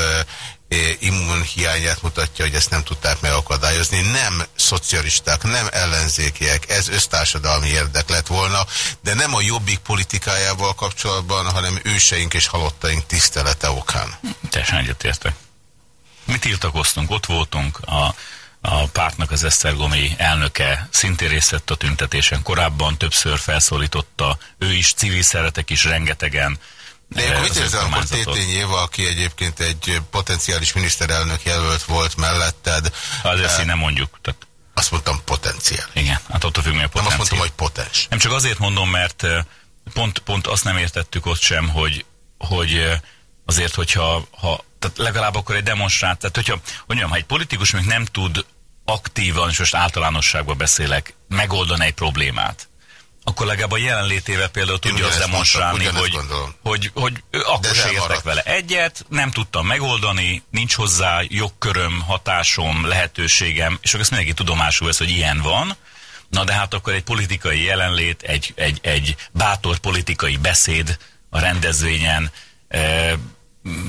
immunhiányát mutatja, hogy ezt nem tudták megakadályozni. Nem szocialisták, nem ellenzékiek, ez össztársadalmi érdek lett volna, de nem a jobbik politikájával kapcsolatban, hanem őseink és halottaink tisztelete okán.
Teljesen egyetértek. Mi tiltakoztunk, ott voltunk, a, a pártnak az Esztergomi elnöke szintén részt vett a tüntetésen, korábban többször felszólította, ő is, civil szeretek is rengetegen,
de akkor mit érzel, akkor Tétény Éva, aki egyébként egy potenciális miniszterelnök jelölt volt melletted?
Azért uh, nem mondjuk. Tehát...
Azt mondtam potenciál.
Igen, hát attól függ, mi a potenciál. Nem
azt mondtam, hogy potens.
Nem csak azért mondom, mert pont, pont azt nem értettük ott sem, hogy, hogy azért, hogyha ha, tehát legalább akkor egy demonstrát, tehát hogyha, hogy mondjam, ha egy politikus még nem tud aktívan, és most általánosságban beszélek, megoldani egy problémát, akkor legalább a jelenlétével például tudja azt demonstrálni, hogy, hogy, hogy, hogy akkor se értek vele egyet, nem tudtam megoldani, nincs hozzá jogköröm, hatásom, lehetőségem, és akkor ezt mindenki tudomásul vesz, hogy ilyen van, na de hát akkor egy politikai jelenlét, egy, egy, egy bátor politikai beszéd a rendezvényen, e,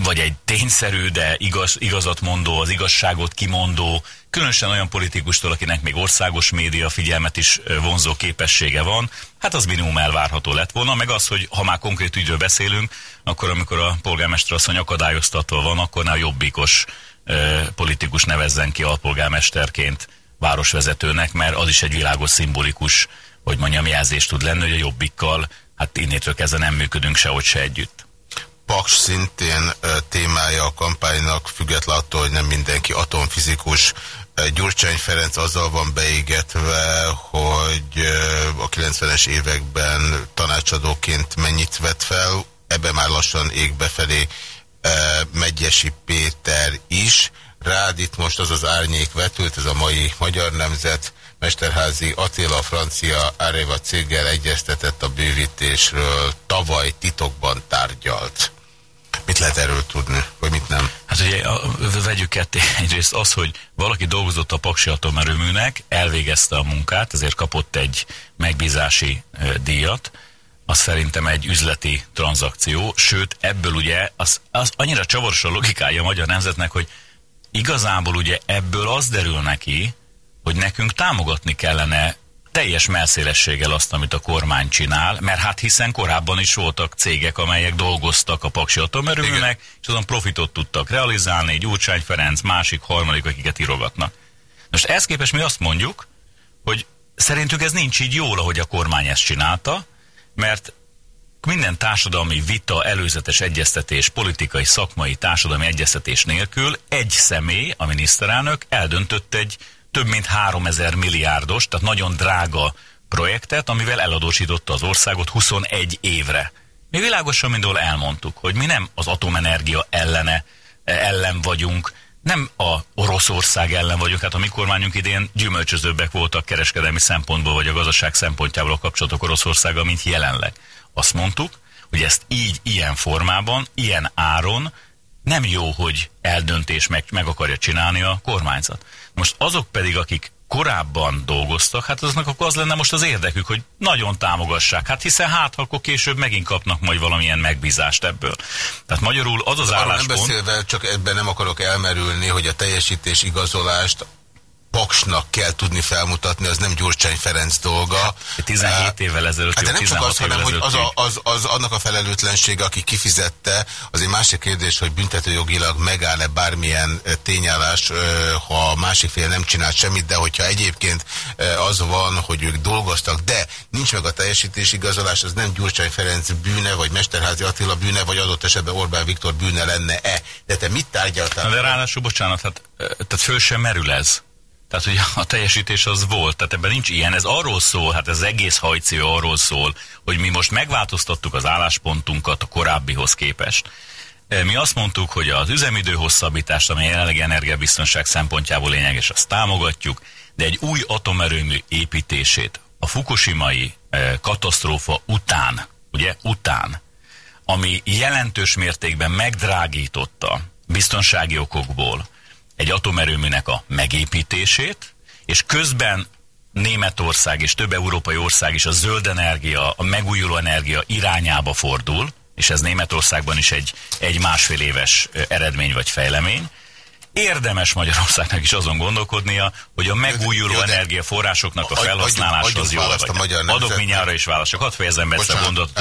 vagy egy tényszerű, de igaz, igazat mondó, az igazságot kimondó, különösen olyan politikustól, akinek még országos média figyelmet is vonzó képessége van, hát az minimum elvárható lett volna, meg az, hogy ha már konkrét ügyről beszélünk, akkor amikor a polgármester asszony akadályoztatva van, akkor ne a jobbikos e, politikus nevezzen ki alpolgármesterként városvezetőnek, mert az is egy világos szimbolikus, hogy mondjam, jelzés tud lenni, hogy a jobbikkal, hát innétől kezdve nem működünk sehogy se együtt.
Paks szintén témája a kampánynak, független attól, hogy nem mindenki atomfizikus. Gyurcsány Ferenc azzal van beégetve, hogy a 90-es években tanácsadóként mennyit vett fel, ebbe már lassan ég befelé Megyesi Péter is. rád itt most az az árnyék vetült, ez a mai magyar nemzet, Mesterházi Attila francia Areva céggel egyeztetett a bővítésről, tavaly titokban tárgyalt. Mit lehet erről tudni, vagy mit nem?
Hát ugye vegyük ketté egyrészt az, hogy valaki dolgozott a Paksi atomerőműnek, elvégezte a munkát, ezért kapott egy megbízási díjat, az szerintem egy üzleti tranzakció, sőt ebből ugye az, az annyira csavaros a logikája a magyar nemzetnek, hogy igazából ugye ebből az derül neki, hogy nekünk támogatni kellene teljes melszélességgel azt, amit a kormány csinál, mert hát hiszen korábban is voltak cégek, amelyek dolgoztak a Paksi atomerőműnek, és azon profitot tudtak realizálni, Gyurcsány Ferenc, másik, harmadik, akiket írogatnak. Most ezt képest mi azt mondjuk, hogy szerintük ez nincs így jól, ahogy a kormány ezt csinálta, mert minden társadalmi vita, előzetes egyeztetés, politikai, szakmai, társadalmi egyeztetés nélkül egy személy, a miniszterelnök eldöntött egy több mint 3000 milliárdos, tehát nagyon drága projektet, amivel eladósította az országot 21 évre. Mi világosan mindól elmondtuk, hogy mi nem az atomenergia ellene, ellen vagyunk, nem a Oroszország ellen vagyunk, hát a mi kormányunk idén gyümölcsözőbbek voltak kereskedelmi szempontból, vagy a gazdaság szempontjából a kapcsolatok Oroszországgal, mint jelenleg. Azt mondtuk, hogy ezt így, ilyen formában, ilyen áron nem jó, hogy eldöntés meg, meg akarja csinálni a kormányzat. Most azok pedig, akik korábban dolgoztak, hát aznak akkor az lenne most az érdekük, hogy nagyon támogassák. Hát hiszen hát, akkor később megint kapnak majd valamilyen megbízást ebből. Tehát magyarul az az álláspont...
nem beszélve, csak ebben nem akarok elmerülni, hogy a teljesítés igazolást paksnak kell tudni felmutatni, az nem Gyurcsány Ferenc dolga.
17 évvel ezelőtt,
hát de nem csak az, hanem hogy az, a, az, az annak a felelőtlensége, aki kifizette, az egy másik kérdés, hogy büntetőjogilag megáll-e bármilyen tényállás, ha a másik fél nem csinált semmit, de hogyha egyébként az van, hogy ők dolgoztak, de nincs meg a teljesítés igazolás, az nem Gyurcsány Ferenc bűne, vagy Mesterházi Attila bűne, vagy adott esetben Orbán Viktor bűne lenne-e. De te mit tárgyaltál?
De ráadásul, bocsánat, hát, tehát föl sem merül ez. Tehát, hogy a teljesítés az volt, tehát ebben nincs ilyen. Ez arról szól, hát ez egész hajció arról szól, hogy mi most megváltoztattuk az álláspontunkat a korábbihoz képest. E, mi azt mondtuk, hogy az üzemidő hosszabbítást, ami jelenlegi energiabiztonság szempontjából lényeges, azt támogatjuk, de egy új atomerőmű építését a fukushimai e, katasztrófa után, ugye, után, ami jelentős mértékben megdrágította biztonsági okokból egy atomerőműnek a megépítését, és közben Németország és több európai ország is a zöld energia, a megújuló energia irányába fordul, és ez Németországban is egy, egy másfél éves eredmény vagy fejlemény, érdemes Magyarországnak is azon gondolkodnia, hogy a megújuló Jó, energiaforrásoknak a felhasználása az jó vagy. Adok mindjárt is választ, csak hadd fejezem be ezt a gondot,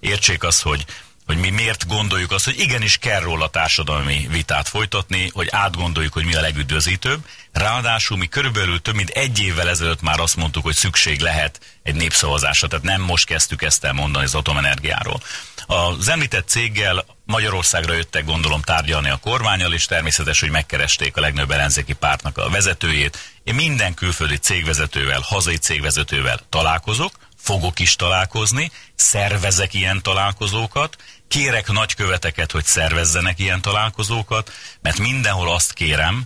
értsék azt, hogy hogy mi miért gondoljuk azt, hogy igenis kell róla társadalmi vitát folytatni, hogy átgondoljuk, hogy mi a legüdvözítőbb. Ráadásul mi körülbelül több mint egy évvel ezelőtt már azt mondtuk, hogy szükség lehet egy népszavazásra, tehát nem most kezdtük ezt el mondani az atomenergiáról. Az említett céggel Magyarországra jöttek gondolom tárgyalni a kormányal, és természetes, hogy megkeresték a legnagyobb ellenzéki pártnak a vezetőjét. Én minden külföldi cégvezetővel, hazai cégvezetővel találkozok, fogok is találkozni, szervezek ilyen találkozókat, kérek nagyköveteket, hogy szervezzenek ilyen találkozókat, mert mindenhol azt kérem,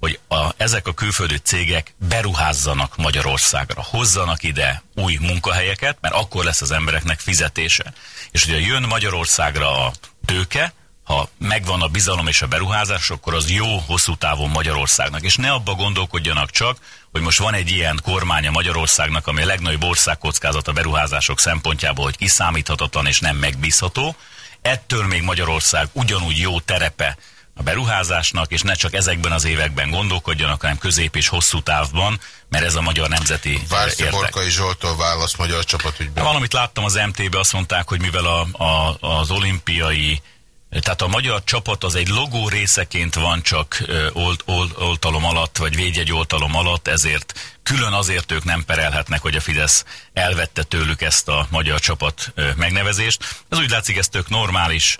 hogy a, ezek a külföldi cégek beruházzanak Magyarországra, hozzanak ide új munkahelyeket, mert akkor lesz az embereknek fizetése. És ugye jön Magyarországra a tőke, ha megvan a bizalom és a beruházás, akkor az jó hosszú távon Magyarországnak. És ne abba gondolkodjanak csak, hogy most van egy ilyen kormánya Magyarországnak, ami a legnagyobb országkockázat a beruházások szempontjából, hogy kiszámíthatatlan és nem megbízható. Ettől még Magyarország ugyanúgy jó terepe a beruházásnak, és ne csak ezekben az években gondolkodjanak, hanem közép és hosszú távban, mert ez a magyar nemzeti
Vársz Borkai Zsoltól válasz magyar csapatügyben.
Valamit láttam az MT-be, azt mondták, hogy mivel a, a, az olimpiai tehát a magyar csapat az egy logó részeként van csak old, old, oltalom alatt, vagy védjegy oltalom alatt, ezért külön azért ők nem perelhetnek, hogy a Fidesz elvette tőlük ezt a magyar csapat megnevezést. Ez úgy látszik, ez tök normális,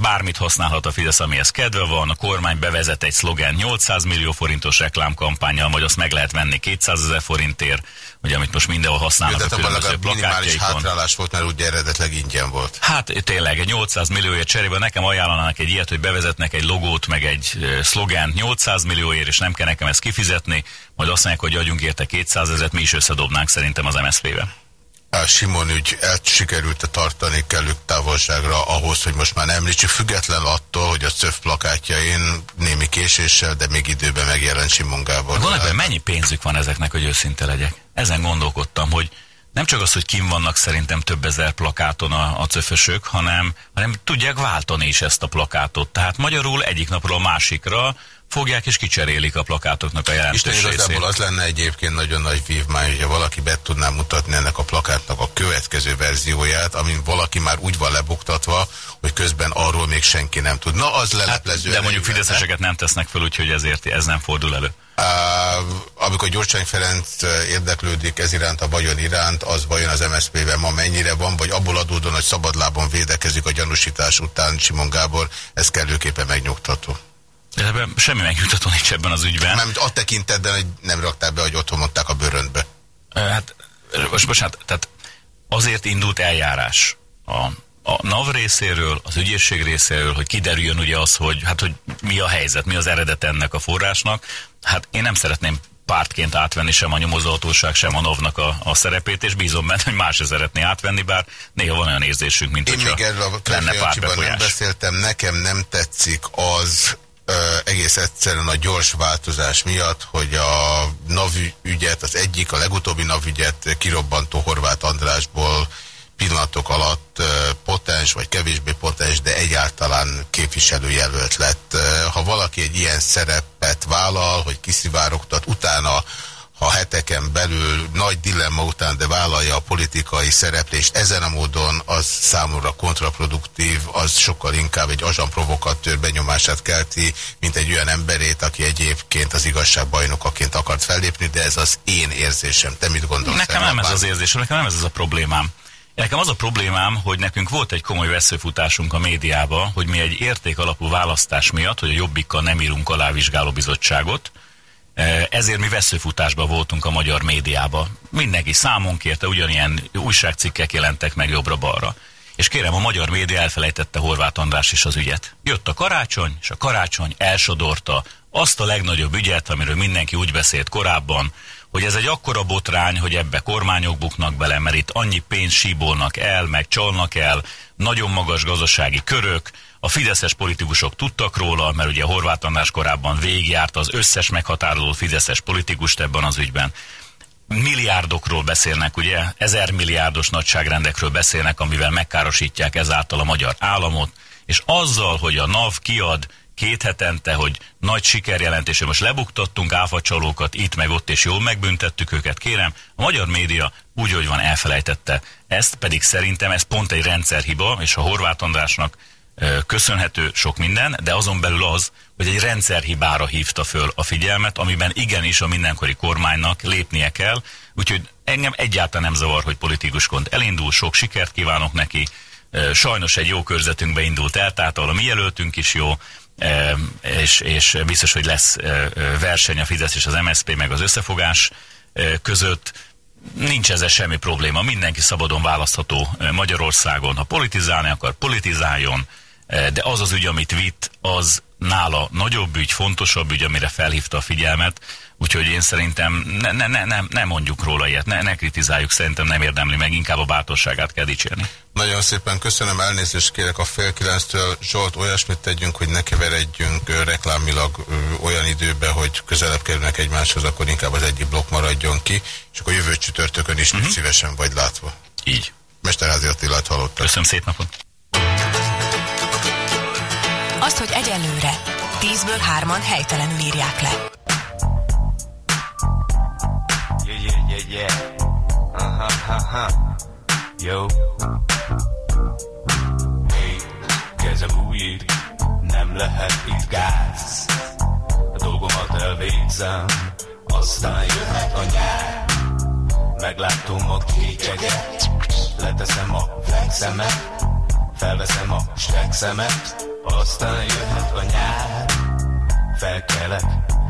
bármit használhat a Fidesz, amihez kedve van, a kormány bevezet egy szlogen 800 millió forintos reklámkampányjal, vagy azt meg lehet venni 200 ezer forintért, ugye amit most mindenhol használnak
Jó, a különböző minimális hátrálás volt, mert ugye eredetleg ingyen volt.
Hát tényleg, egy 800 millióért cserébe nekem ajánlanak egy ilyet, hogy bevezetnek egy logót, meg egy szlogent 800 millióért, és nem kell nekem ezt kifizetni, majd azt mondják, hogy adjunk érte 200 ezeret, mi is összedobnánk szerintem az MSZP-be
a Simon ügy el sikerült -e tartani kellük távolságra ahhoz, hogy most már említsük, független attól, hogy a CÖF plakátjain némi késéssel, de még időben megjelent Simon Gábor.
Gondolj mennyi pénzük van ezeknek, hogy őszinte legyek? Ezen gondolkodtam, hogy nem csak az, hogy kim vannak szerintem több ezer plakáton a, a cöfösök, hanem, hanem tudják váltani is ezt a plakátot. Tehát magyarul egyik napról a másikra fogják és kicserélik a plakátoknak a jelentős Isten
igazából az lenne egyébként nagyon nagy vívmány, hogyha valaki be tudná mutatni ennek a plakátnak a következő verzióját, amin valaki már úgy van lebuktatva, hogy közben arról még senki nem tud. Na, az leleplező.
Hát, de mondjuk fideszeseket nem tesznek fel, úgyhogy ezért ez nem fordul elő.
Uh, amikor Gyurcsány Ferenc érdeklődik ez iránt, a bajon iránt, az vajon az MSZP-ben ma mennyire van, vagy abból adódóan, hogy szabadlábon védekezik a gyanúsítás után Simon Gábor, ez kellőképpen megnyugtató.
Ebben semmi megjutató nincs ebben az ügyben.
Nem, a tekintetben, hogy nem raktál be, hogy otthon mondták a bőröntbe.
Hát, most bocsánat, tehát azért indult eljárás a, a NAV részéről, az ügyészség részéről, hogy kiderüljön ugye az, hogy, hát, hogy mi a helyzet, mi az eredet ennek a forrásnak. Hát én nem szeretném pártként átvenni sem a nyomozóhatóság, sem a NOV-nak a, a szerepét, és bízom benne, hogy más szeretné átvenni, bár néha van olyan érzésünk, mint
Én még erről a lenne nem beszéltem, nekem nem tetszik az, egész egyszerűen a gyors változás miatt, hogy a NAV ügyet, az egyik, a legutóbbi NAV ügyet kirobbantó Horváth Andrásból pillanatok alatt potens, vagy kevésbé potens, de egyáltalán képviselőjelölt lett. Ha valaki egy ilyen szerepet vállal, hogy kiszivárogtat, utána ha heteken belül nagy dilemma után, de vállalja a politikai szereplést ezen a módon, az számomra kontraproduktív, az sokkal inkább egy azsamprovokatőr benyomását kelti, mint egy olyan emberét, aki egyébként az igazságbajnokaként akart fellépni, de ez az én érzésem. Te mit gondolsz?
Nekem nem ez az érzésem, nekem nem ez az a problémám. Nekem az a problémám, hogy nekünk volt egy komoly veszőfutásunk a médiába, hogy mi egy értékalapú választás miatt, hogy a Jobbikkal nem írunk alá vizsgálóbizottságot, ezért mi veszőfutásban voltunk a magyar médiába. Mindenki számon kérte, ugyanilyen újságcikkek jelentek meg jobbra-balra. És kérem, a magyar média elfelejtette Horváth András is az ügyet. Jött a karácsony, és a karácsony elsodorta azt a legnagyobb ügyet, amiről mindenki úgy beszélt korábban, hogy ez egy akkora botrány, hogy ebbe kormányok buknak bele, mert itt annyi pénzt síbolnak el, meg csalnak el, nagyon magas gazdasági körök, a fideszes politikusok tudtak róla, mert ugye Horváth András korábban végigjárt az összes meghatározó fideszes politikust ebben az ügyben. Milliárdokról beszélnek, ugye, ezer milliárdos nagyságrendekről beszélnek, amivel megkárosítják ezáltal a magyar államot, és azzal, hogy a NAV kiad két hetente, hogy nagy sikerjelentése, most lebuktattunk áfacsalókat itt meg ott, és jól megbüntettük őket, kérem, a magyar média úgy, hogy van, elfelejtette. Ezt pedig szerintem ez pont egy rendszerhiba, és a Horváth Andrásnak köszönhető sok minden, de azon belül az, hogy egy rendszerhibára hívta föl a figyelmet, amiben igenis a mindenkori kormánynak lépnie kell, úgyhogy engem egyáltalán nem zavar, hogy politikusként elindul, sok sikert kívánok neki, sajnos egy jó körzetünkbe indult el, tehát a mi jelöltünk is jó, és, és biztos, hogy lesz verseny a Fidesz és az MSZP meg az összefogás között, nincs ezzel semmi probléma, mindenki szabadon választható Magyarországon, ha politizálni akar, politizáljon, de az az ügy, amit vitt, az nála nagyobb ügy, fontosabb ügy, amire felhívta a figyelmet, úgyhogy én szerintem ne, ne, ne, ne, ne mondjuk róla ilyet, ne, ne kritizáljuk, szerintem nem érdemli meg, inkább a bátorságát kell dicsérni.
Nagyon szépen köszönöm, elnézést kérek a fél kilenctől. Zsolt, olyasmit tegyünk, hogy ne keveredjünk reklámilag olyan időbe, hogy közelebb kerülnek egymáshoz, akkor inkább az egyik blokk maradjon ki, és akkor jövő csütörtökön is uh mhm. -huh. szívesen vagy látva.
Így.
Mesterházi Attilát hallottak.
Köszönöm szép napot.
Azt, hogy egyelőre tízből hárman helytelenül írják le. Yeah, yeah, yeah. Aha, aha. Yo. Hey, kezem újít, nem lehet itt gáz. A dolgomat elvégzem, aztán jöhet a nyár. Meglátom a kékeget, leteszem a fekszemet,
Felveszem a stekszemet, aztán jöhet a nyár. Felkelek,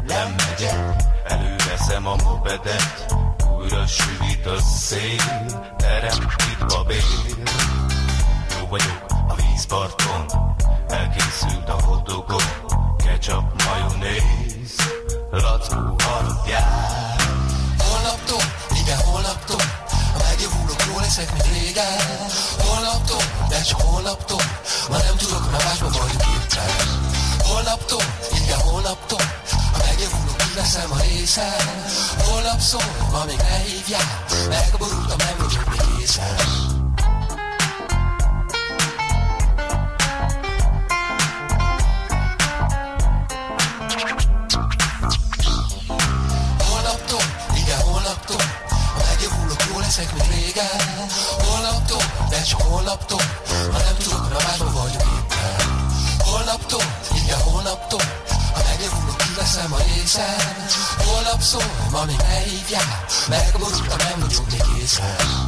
lemegyek, előveszem a mobedet, újra süvít a szél, terem a bér. Jó vagyok a vízparton, elkészült a hotdogon, ketchup, majonéz, lackó alapján.
Holnaptól, igen holnaptól, megjavulok, jól leszek, mint régen. Holnaptól, de csak holnaptól, már nem tudok, mert másba vagyok éppen. Holnaptól, igen holnaptól, leszem a részem. Holnap szól, ma még ne hívjál, megborultam, nem vagyok még készen. Leszek, mint régen. Holnaptól, de csak holnaptól, ha nem tudok, mert másba vagyok éppen. Holnaptól, igen holnaptól, kiveszem a részem. Holnap szól, ma még ne hívjál, megborultam, nem még készen.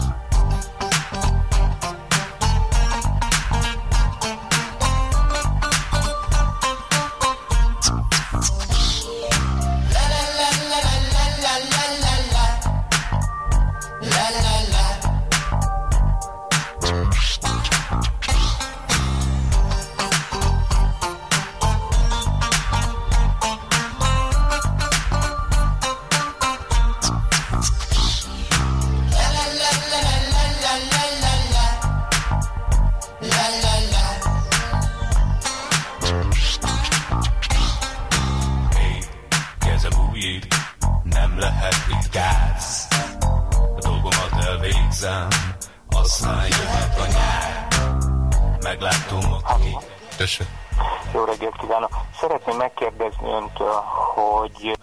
Szeretném megkérdezni öntől, hogy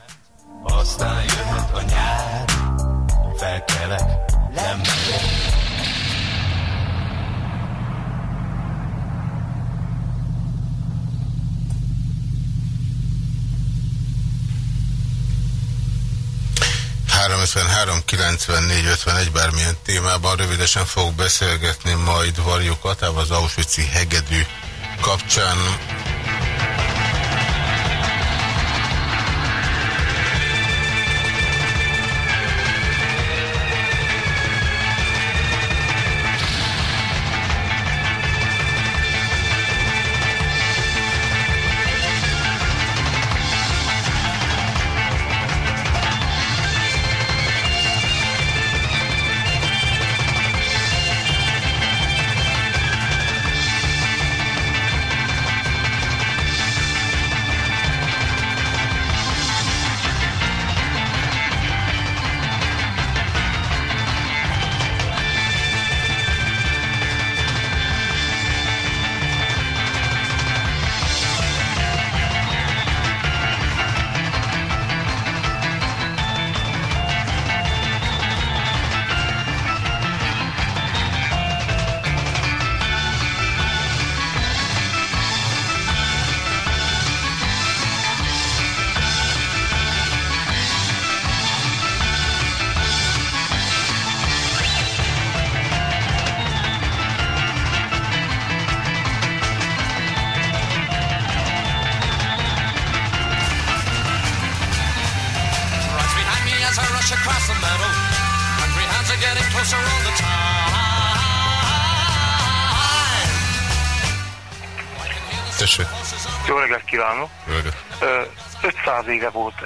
Aztán jöhet a nyár, felkelek, nem megyek.
Három 94 51 bármilyen témában rövidesen fogok beszélgetni majd Varjú Katával az Auschwitz-i hegedű kapcsán.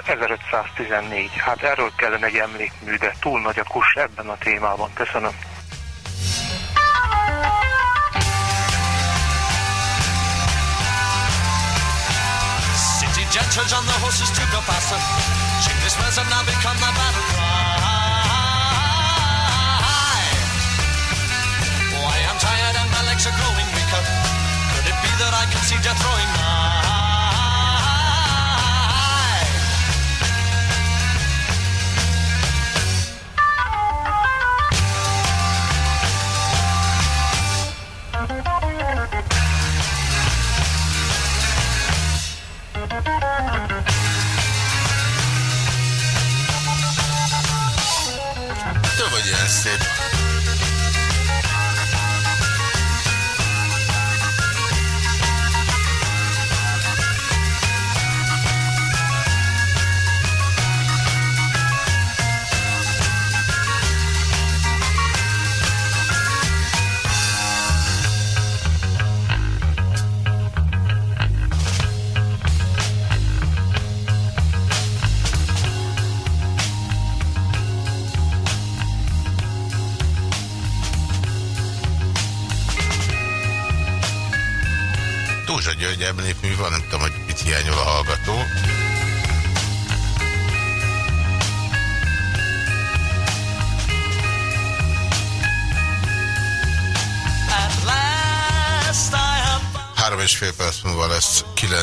1514. Hát erről kellene egy emlékmű, de túl nagy a kus ebben a témában. Köszönöm.
City gentles on the horses to go faster. Chimney's words have now become my battle cry. Oh, I am tired and my legs are growing weaker. Could it be that I can see death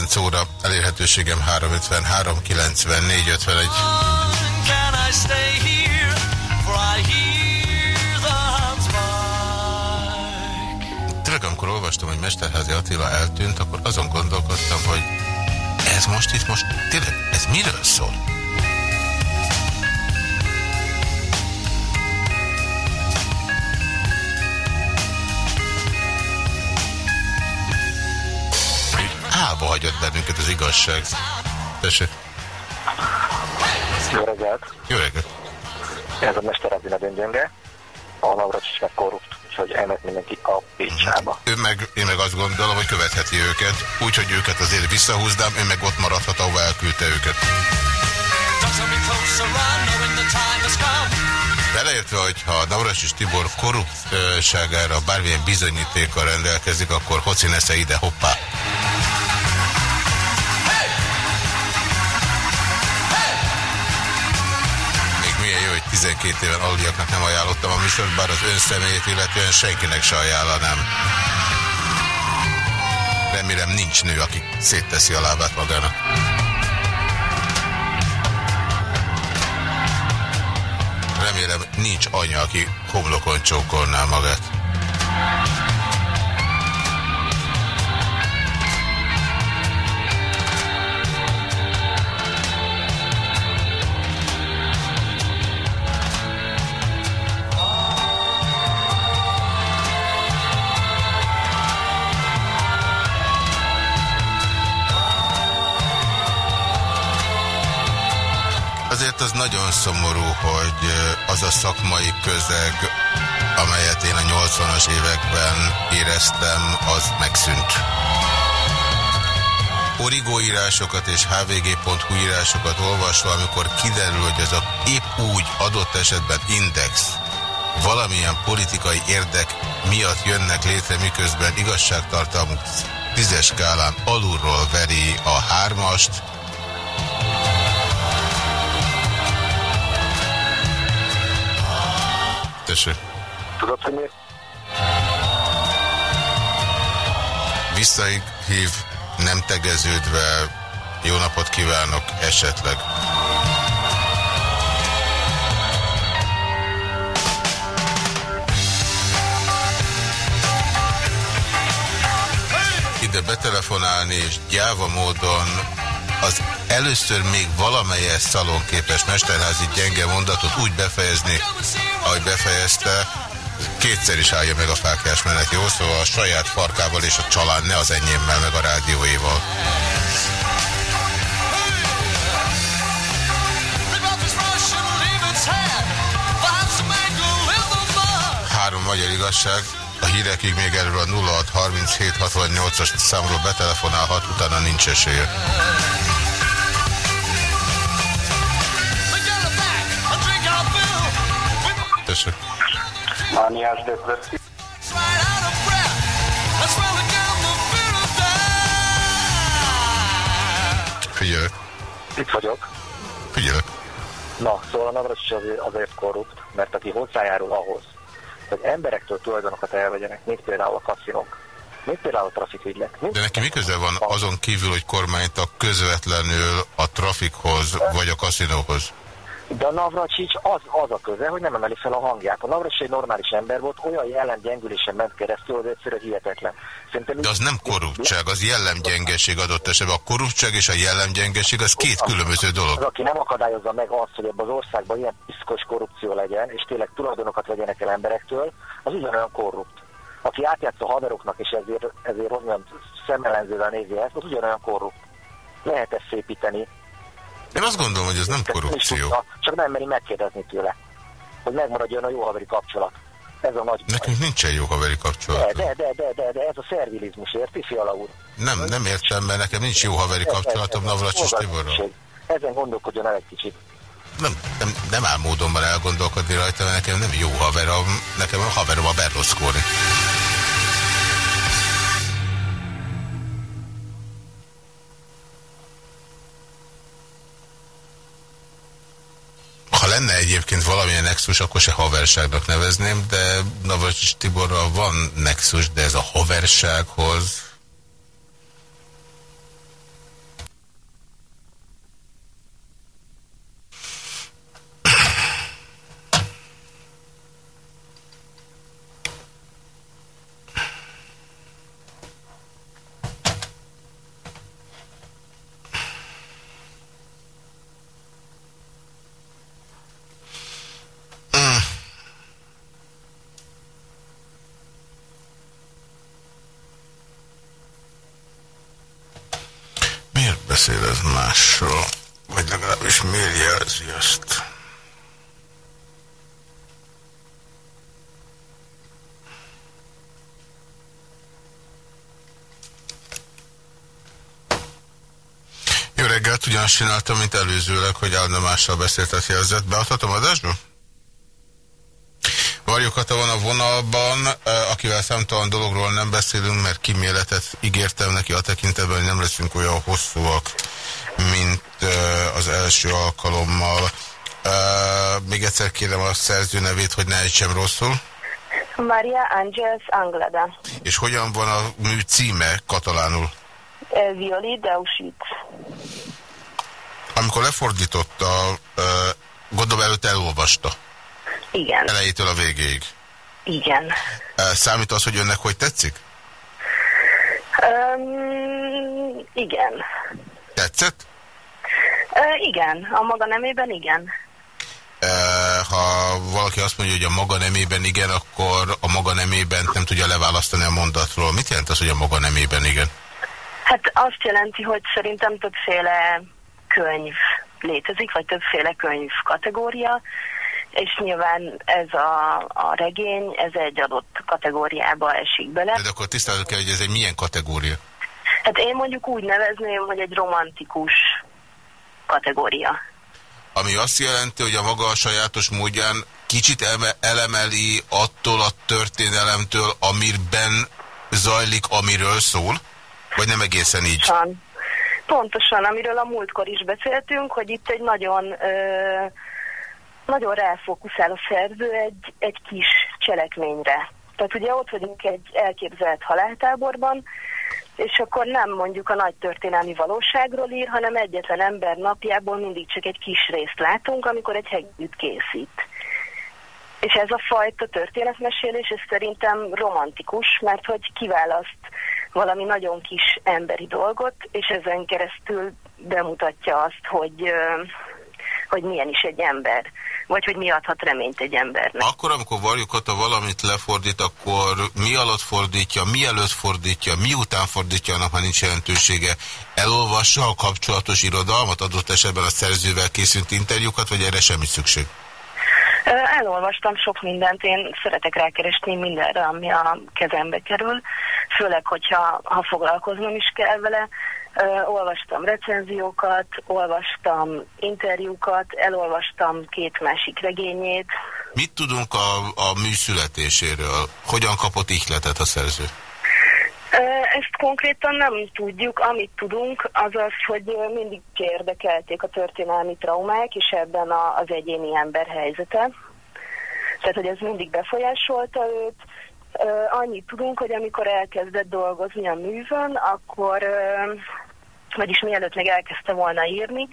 9 óra, elérhetőségem 353 94 51.
Can I stay here? For I hear the hounds bark.
Tényleg, amikor olvastam, hogy Mesterházi Attila eltűnt, akkor azon gondolkodtam, hogy ez most itt most, tényleg, ez miről szól? Álba hagyott bennünket az igazság. Tessék.
Jó reggelt!
Jó reggelt!
Ez a Mesterázi Nedőngyönge, a Navracsics meg korrupt, úgyhogy elmegy mindenki a Pécsába.
Ő meg, én meg azt gondolom, hogy követheti őket, úgyhogy őket azért visszahúznám, ő meg ott maradhat, ahova elküldte őket. Beleértve, hogy ha Navras és Tibor korruptságára bármilyen bizonyítékkal rendelkezik, akkor hoci nesze ide, hoppá. 12 éven aluliaknak nem ajánlottam a műsort, bár az ön személyét illetően senkinek se ajánlanám. Remélem nincs nő, aki szétteszi a lábát magának. Remélem nincs anya, aki homlokon csókolná magát. Azért az nagyon szomorú, hogy az a szakmai közeg, amelyet én a 80-as években éreztem, az megszűnt. Origó írásokat és hvg.hu írásokat olvasva, amikor kiderül, hogy ez a épp úgy adott esetben index valamilyen politikai érdek miatt jönnek létre, miközben igazságtartalmuk tízes skálán alulról veri a hármast, Tessék.
Tudod, hogy miért?
Visszahív, nem tegeződve, jó napot kívánok, esetleg. Ide betelefonálni és gyáva módon az először még valamelyes szalonképes mesterházi gyenge mondatot úgy befejezni, ahogy befejezte, kétszer is állja meg a fákás menet, jó? Szóval a saját farkával és a család, ne az enyémmel, meg a rádióéval. Három magyar igazság. A hírekig még erről a 063768-as számról betelefonálhat, utána nincs esélye. Tessék.
Mániás depresszió.
Figyelek.
Itt vagyok.
Figyelek.
Na, szóval a Navracsics azért, azért korrupt, mert aki hozzájárul ahhoz, hogy emberektől tulajdonokat elvegyenek, mint például a kaszinók, mint például a trafikügylek.
De neki mi köze van azon kívül, hogy kormánytak közvetlenül a trafikhoz vagy a kaszinóhoz?
De a Navracsics az, az a köze, hogy nem emeli fel a hangját. A Navracsics egy normális ember volt, olyan jellemgyengülésen ment keresztül, hogy egyszerűen hihetetlen. Szerintem
De az nem korruptság, az jellemgyengeség adott esetben. A korruptság és a jellemgyengeség az két különböző
Az,
dolog.
aki nem akadályozza meg azt, hogy ebben az országban ilyen piszkos korrupció legyen, és tényleg tulajdonokat vegyenek el emberektől, az ugyanolyan korrupt. Aki átjátsz a haveroknak, és ezért, ezért olyan szemellenzővel nézi ezt, az ugyanolyan korrupt. Lehet ezt szépíteni.
Én azt gondolom, hogy ez nem korrupció.
tudta, csak nem meri megkérdezni tőle, hogy megmaradjon a jó haveri kapcsolat. Ez a nagy
Nekünk nincsen jó haveri
de,
kapcsolat.
de, de, de, de, de, ez a szervilizmus, érti, Fiala úr?
Nem, nem értem, mert nekem nincs jó haveri kapcsolatom Navracsis Tiborral.
Ezen gondolkodjon el egy kicsit.
Nem, nem, nem áll módonban elgondolkodni rajta, mert nekem nem jó haverom, nekem a haverom a Berlusconi. Lenne egyébként valamilyen nexus, akkor se haverságnak nevezném, de Navas Tiborral van nexus, de ez a haversághoz... Miért beszél ez másról? Vagy legalábbis miért jelzi ezt? Jó reggelt, ugyanazt csináltam, mint előzőleg, hogy állandó mással beszéltet jelzett. Beadhatom adásba? Varjú Kata van a vonalban, akivel számtalan dologról nem beszélünk, mert kiméletet ígértem neki a tekintetben, hogy nem leszünk olyan hosszúak, mint az első alkalommal. Még egyszer kérem a szerző nevét, hogy ne ejtsem rosszul.
Maria Angels Anglada.
És hogyan van a mű címe katalánul?
Violi Dausit.
Amikor lefordította, gondolom előtt elolvasta.
Igen.
Elejétől a végéig.
Igen.
Számít az, hogy önnek hogy tetszik?
Um, igen.
Tetszett?
Uh, igen, a maga nemében igen.
Eh, ha valaki azt mondja, hogy a maga nemében igen, akkor a maga nemében nem tudja leválasztani a mondatról. Mit jelent az, hogy a maga nemében igen?
Hát azt jelenti, hogy szerintem többféle könyv létezik, vagy többféle könyv kategória, és nyilván ez a, a regény, ez egy adott kategóriába esik bele.
De akkor tisztázni kell, hogy ez egy milyen kategória?
Hát én mondjuk úgy nevezném, hogy egy romantikus kategória.
Ami azt jelenti, hogy a maga a sajátos módján kicsit eme- elemeli attól a történelemtől, amiben zajlik, amiről szól? Vagy nem egészen így?
Pontosan, pontosan amiről a múltkor is beszéltünk, hogy itt egy nagyon, ö, nagyon ráfókuszál a szerző egy, egy kis cselekményre. Tehát ugye ott vagyunk egy elképzelt haláltáborban, és akkor nem mondjuk a nagy történelmi valóságról ír, hanem egyetlen ember napjából mindig csak egy kis részt látunk, amikor egy hegedűt készít. És ez a fajta történetmesélés, ez szerintem romantikus, mert hogy kiválaszt valami nagyon kis emberi dolgot, és ezen keresztül bemutatja azt, hogy, hogy milyen is egy ember, vagy hogy mi adhat reményt egy embernek.
Akkor, amikor Varjú Kata valamit lefordít, akkor mi alatt fordítja, mielőtt fordítja, miután fordítja, annak már nincs jelentősége. Elolvassa a kapcsolatos irodalmat, adott esetben a szerzővel készült interjúkat, vagy erre semmi szükség?
Elolvastam sok mindent, én szeretek rákeresni mindenre, ami a kezembe kerül, főleg, hogyha ha foglalkoznom is kell vele. Olvastam recenziókat, olvastam interjúkat, elolvastam két másik regényét.
Mit tudunk a, a mű születéséről? Hogyan kapott ihletet a szerző?
Ezt konkrétan nem tudjuk, amit tudunk, az az, hogy mindig érdekelték a történelmi traumák, és ebben az egyéni ember helyzete. Tehát, hogy ez mindig befolyásolta őt. Annyit tudunk, hogy amikor elkezdett dolgozni a művön, akkor, vagyis mielőtt még elkezdte volna írni,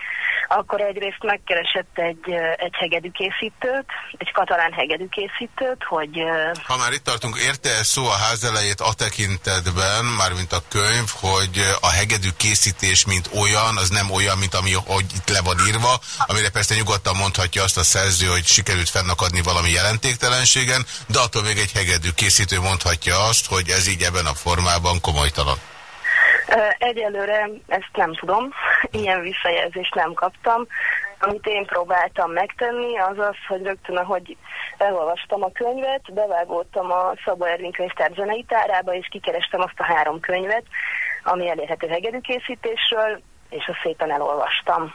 akkor egyrészt megkeresett egy, egy hegedűkészítőt, egy katalán hegedűkészítőt, hogy
Ha már itt tartunk, érte -e szó a ház elejét a tekintetben, mármint a könyv, hogy a hegedű készítés, mint olyan, az nem olyan, mint ami hogy itt le van írva, amire persze nyugodtan mondhatja azt a szerző, hogy sikerült fennakadni valami jelentéktelenségen, de attól még egy hegedű készítő mondhatja azt, hogy ez így ebben a formában komolytalan.
Egyelőre ezt nem tudom, ilyen visszajelzést nem kaptam. Amit én próbáltam megtenni, az az, hogy rögtön, ahogy elolvastam a könyvet, bevágódtam a Szabó Ervin könyvtár zenei tárába, és kikerestem azt a három könyvet, ami elérhető hegedűkészítésről, és azt szépen elolvastam.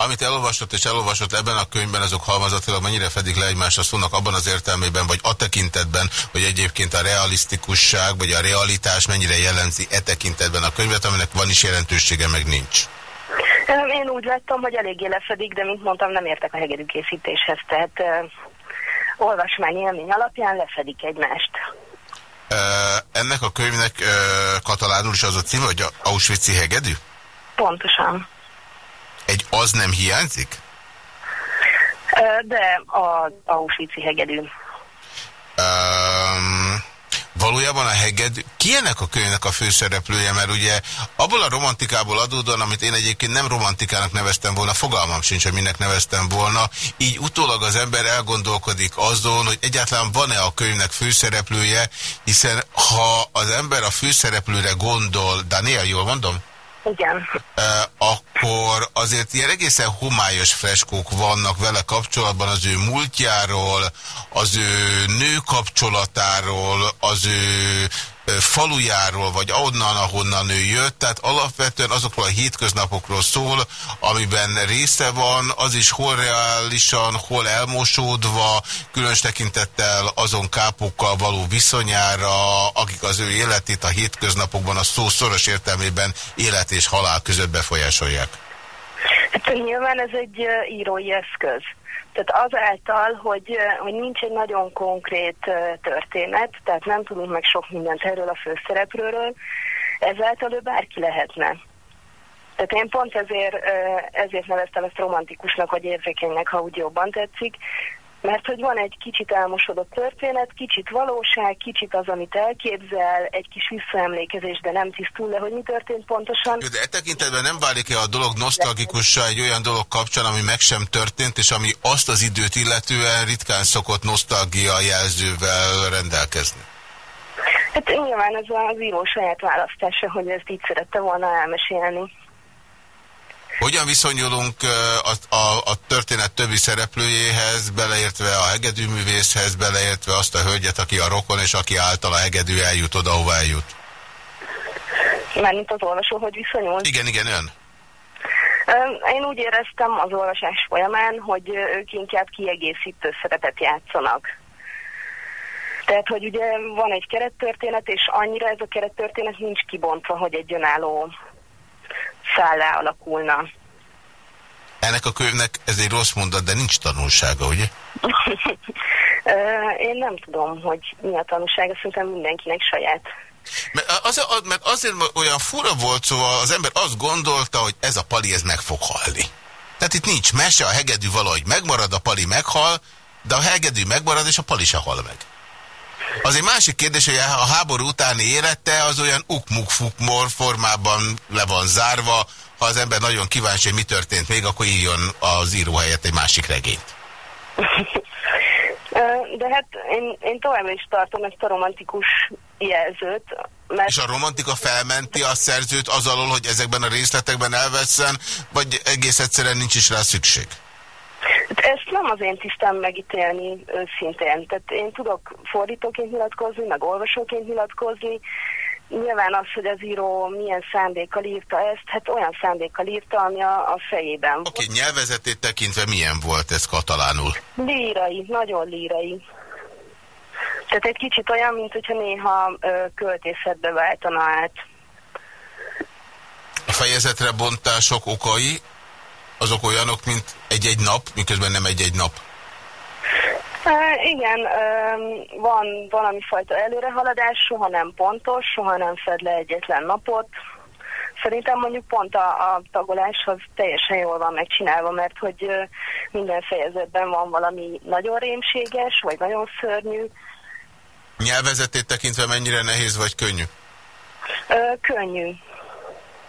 Amit elolvasott és elolvasott ebben a könyvben, azok halmazatilag mennyire fedik le egymásra szónak abban az értelmében, vagy a tekintetben, hogy egyébként a realisztikusság, vagy a realitás mennyire jellemzi e tekintetben a könyvet, aminek van is jelentősége, meg nincs.
Én úgy láttam, hogy eléggé lefedik, de mint mondtam, nem értek a hegedű készítéshez, tehát uh, olvasmány élmény alapján lefedik egymást.
Ö, ennek a könyvnek ö, katalánul is az a címe, hogy a Auschwitz-i hegedű?
Pontosan.
Egy az nem hiányzik?
De a Auschwitz-i hegedű.
Um, valójában a heged, ki ennek a könyvnek a főszereplője, mert ugye abból a romantikából adódóan, amit én egyébként nem romantikának neveztem volna, fogalmam sincs, hogy minek neveztem volna, így utólag az ember elgondolkodik azon, hogy egyáltalán van-e a könyvnek főszereplője, hiszen ha az ember a főszereplőre gondol, Daniel, jól mondom?
Igen.
Akkor azért ilyen egészen homályos freskók vannak vele kapcsolatban az ő múltjáról, az ő nő kapcsolatáról, az ő falujáról, vagy onnan, ahonnan ő jött, tehát alapvetően azokról a hétköznapokról szól, amiben része van, az is hol reálisan, hol elmosódva, különös tekintettel azon kápokkal való viszonyára, akik az ő életét a hétköznapokban a szó szoros értelmében élet és halál között befolyásolják.
Hát nyilván ez egy írói eszköz. Tehát azáltal, hogy, hogy nincs egy nagyon konkrét történet, tehát nem tudunk meg sok mindent erről a főszereplőről, ezáltal ő bárki lehetne. Tehát én pont ezért, ezért neveztem ezt romantikusnak, vagy érzékenynek, ha úgy jobban tetszik, mert hogy van egy kicsit elmosodott történet, kicsit valóság, kicsit az, amit elképzel, egy kis visszaemlékezés, de nem tisztul le, hogy mi történt pontosan.
De e tekintetben nem válik-e a dolog nosztalgikussá egy olyan dolog kapcsán, ami meg sem történt, és ami azt az időt illetően ritkán szokott nosztalgia jelzővel rendelkezni?
Hát nyilván ez az író saját választása, hogy ezt így szerette volna elmesélni.
Hogyan viszonyulunk a, a, a történet többi szereplőjéhez, beleértve a hegedűművészhez, beleértve azt a hölgyet, aki a rokon, és aki által a hegedű eljut oda, ahova eljut?
Mármint az olvasó, hogy viszonyul.
Igen, igen, ön.
Én úgy éreztem az olvasás folyamán, hogy ők inkább kiegészítő szerepet játszanak. Tehát, hogy ugye van egy kerettörténet, és annyira ez a kerettörténet nincs kibontva, hogy egy önálló szállá alakulna.
Ennek a könyvnek ez egy rossz mondat, de nincs tanulsága, ugye?
Én nem tudom, hogy mi a tanúsága, szerintem mindenkinek saját.
Mert, az, az, mert azért olyan fura volt, szóval az ember azt gondolta, hogy ez a pali, ez meg fog halni. Tehát itt nincs mese, a hegedű valahogy megmarad, a pali meghal, de a hegedű megmarad, és a pali se hal meg. Az egy másik kérdés, hogy a háború utáni élete az olyan ukmuk-fukmor formában le van zárva. Ha az ember nagyon kíváncsi, hogy mi történt még, akkor írjon az író helyett egy másik regényt.
De hát én, én továbbra is tartom ezt a romantikus jelzőt, mert
És a romantika felmenti a szerzőt az alól, hogy ezekben a részletekben elvesszen, vagy egész egyszerűen nincs is rá szükség?
Hát ezt nem az én tisztem megítélni őszintén. Tehát én tudok fordítóként nyilatkozni, meg olvasóként nyilatkozni. Nyilván az, hogy az író milyen szándékkal írta ezt, hát olyan szándékkal írta, ami a, a fejében
Oké, okay, nyelvezetét tekintve milyen volt ez katalánul?
Lírai, nagyon lírai. Tehát egy kicsit olyan, mint hogyha néha ö, költészetbe váltana át.
A fejezetre bontások okai, azok olyanok, mint egy-egy nap, miközben nem egy-egy nap.
Uh, igen, uh, van valami fajta előrehaladás, soha nem pontos, soha nem fed le egyetlen napot. Szerintem mondjuk pont a, a tagolás az teljesen jól van megcsinálva, mert hogy uh, minden fejezetben van valami nagyon rémséges, vagy nagyon szörnyű.
Nyelvezetét tekintve mennyire nehéz vagy könnyű?
Uh, könnyű.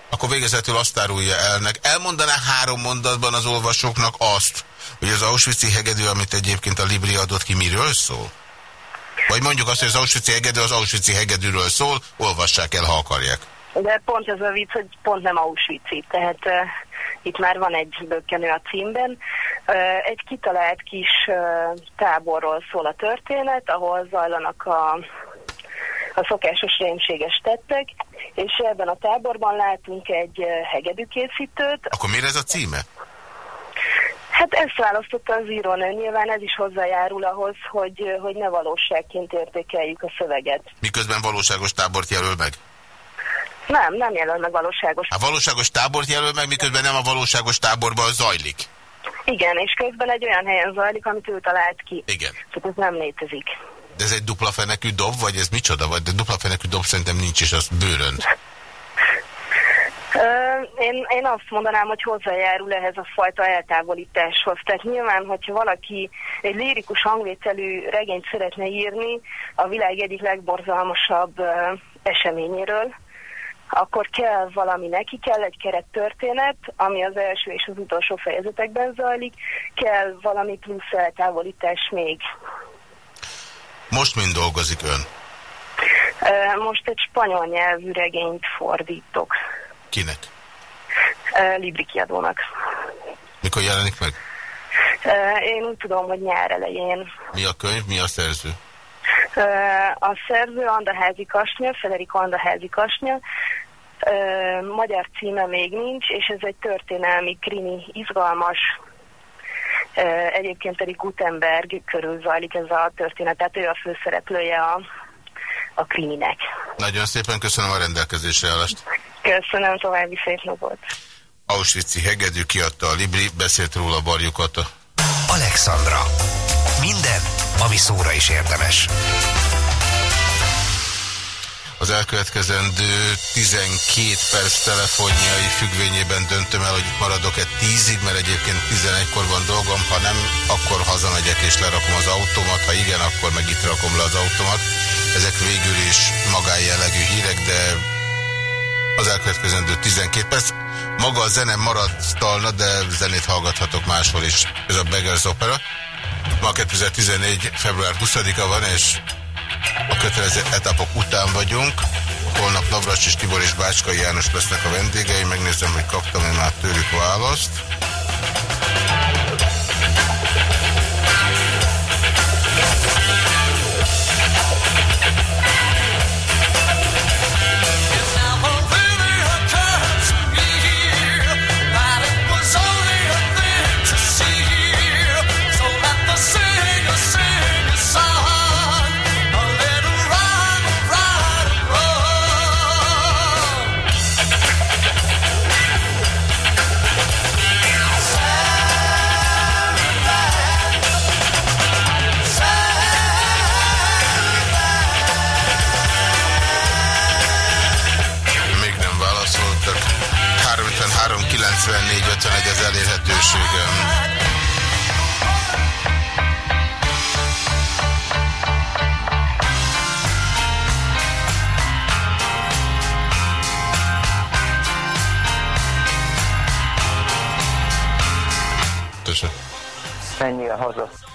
Akkor végezetül azt árulja elnek. Elmondaná három mondatban az olvasóknak azt, hogy az Auschwitz-i hegedű, amit egyébként a Libri adott ki, miről szól? Vagy mondjuk azt, hogy az Auschwitz-i hegedű az Auschwitz-i hegedűről szól, olvassák el, ha akarják.
De pont ez a vicc, hogy pont nem auschwitz tehát uh, itt már van egy bökkenő a címben. Uh, egy kitalált kis uh, táborról szól a történet, ahol zajlanak a, a szokásos rémséges tettek, és ebben a táborban látunk egy uh, hegedűkészítőt.
Akkor miért ez a címe?
Hát ezt választotta az írónő, nyilván ez is hozzájárul ahhoz, hogy, uh, hogy ne valóságként értékeljük a szöveget.
Miközben valóságos tábort jelöl meg?
Nem, nem jelöl meg valóságos.
A valóságos tábort jelöl meg, miközben nem a valóságos táborban zajlik.
Igen, és közben egy olyan helyen zajlik, amit ő talált ki.
Igen.
Tehát ez nem létezik.
De ez egy dupla fenekű dob, vagy ez micsoda? Vagy de dupla fenekű dob szerintem nincs, és az bőrön.
Én, én azt mondanám, hogy hozzájárul ehhez a fajta eltávolításhoz. Tehát nyilván, hogyha valaki egy lirikus hangvételű regényt szeretne írni a világ egyik legborzalmasabb eseményéről, akkor kell valami neki, kell egy kerettörténet, ami az első és az utolsó fejezetekben zajlik, kell valami plusz eltávolítás még.
Most mind dolgozik ön?
Most egy spanyol nyelvű regényt fordítok.
Kinek?
Libri kiadónak.
Mikor jelenik meg?
Én úgy tudom, hogy nyár elején.
Mi a könyv, mi a szerző?
A szerző Andaházi Kasnya, Federico Andaházi Kasnya, magyar címe még nincs, és ez egy történelmi krimi, izgalmas, egyébként pedig Gutenberg körül zajlik ez a történet, tehát ő a főszereplője a, a kriminek.
Nagyon szépen köszönöm a rendelkezésre állást.
Köszönöm, további szép napot.
Auschwitz-i hegedű kiadta a Libri, beszélt róla Barjuk Kata.
Alexandra. Minden, ami szóra is érdemes.
Az elkövetkezendő 12 perc telefonjai függvényében döntöm el, hogy maradok-e 10-ig, mert egyébként 11-kor van dolgom, ha nem, akkor hazamegyek és lerakom az automat, ha igen, akkor meg itt rakom le az automat. Ezek végül is magánjellegű hírek, de az elkövetkezendő 12 perc. Maga a zene maradtalna, de zenét hallgathatok máshol is. Ez a Beggars Opera. Ma 2014. február 20-a van, és a kötelező etapok után vagyunk. Holnap és Tibor és Bácskai János lesznek a vendégei. Megnézem, hogy kaptam-e már tőlük választ. 94 51 az elérhetőségem.
Menjél haza.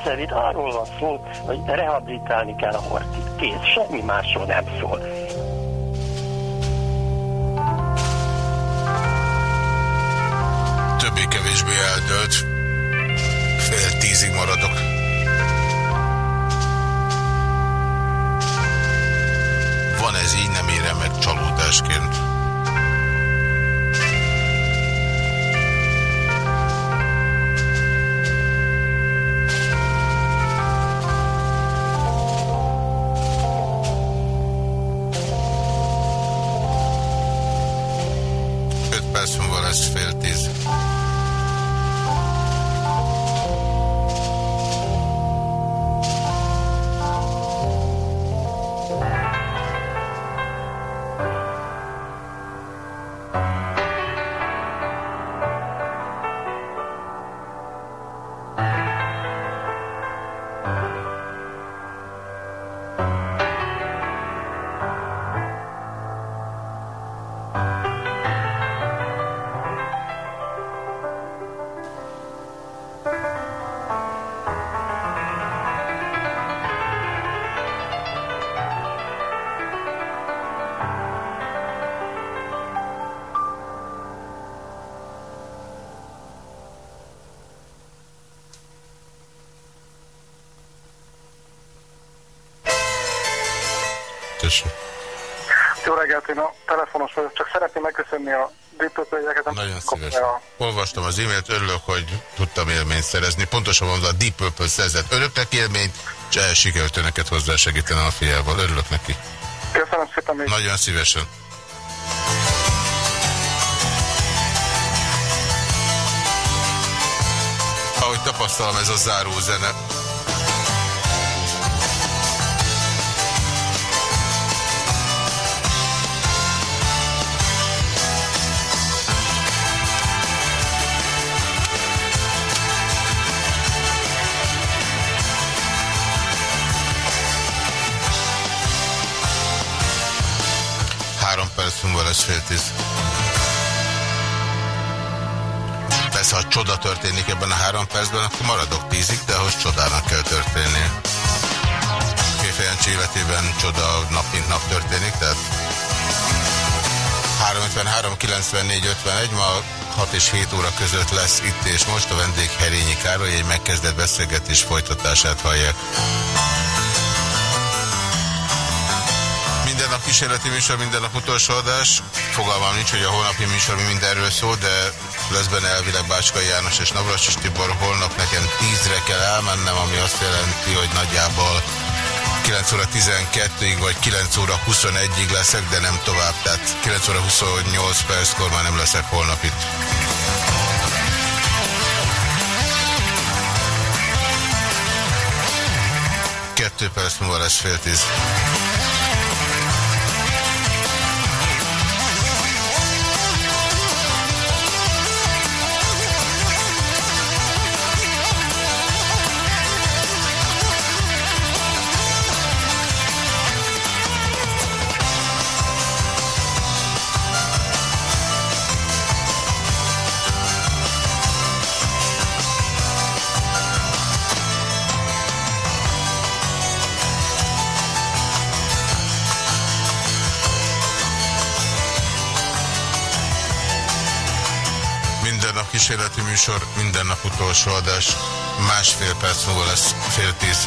Egyszerűen itt
arról van szó, hogy rehabilitálni kell a hortit. Kész, semmi másról nem szól. Szívesen. Olvastam az e-mailt, örülök, hogy tudtam élményt szerezni. Pontosan mondva a Deep Purple szerzett önöknek élményt, és sikerült önöket hozzá segíteni a fiával. Örülök neki.
Köszönöm szépen még.
Nagyon szívesen. Ahogy tapasztalom, ez a záró zene. Lesz fél tíz. Persze, ha csoda történik ebben a három percben, akkor maradok tízig, de ahhoz csodának kell történnie. Kéfejancsi életében csoda nap mint nap történik, tehát 353 94 51 ma 6 és 7 óra között lesz itt és most a vendég Herényi Károly, egy megkezdett beszélgetés folytatását hallják. Kísérleti műsor, minden nap utolsó adás. Fogalmam nincs, hogy a holnapi műsor mi mindenről szól, de lesz benne elvileg Bácskai János és Navracsis Tibor. Holnap nekem 10-re kell elmennem, ami azt jelenti, hogy nagyjából 9 óra 12-ig vagy 9 óra 21-ig leszek, de nem tovább. Tehát 9 óra 28 perckor már nem leszek holnap itt. Kettő perc múlva lesz fél tíz. Műsor, minden nap utolsó adás. Másfél perc múlva lesz fél tíz.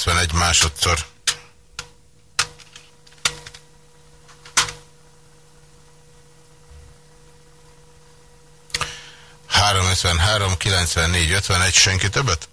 94 51 másodszor. Három 53 94 51 senki többet?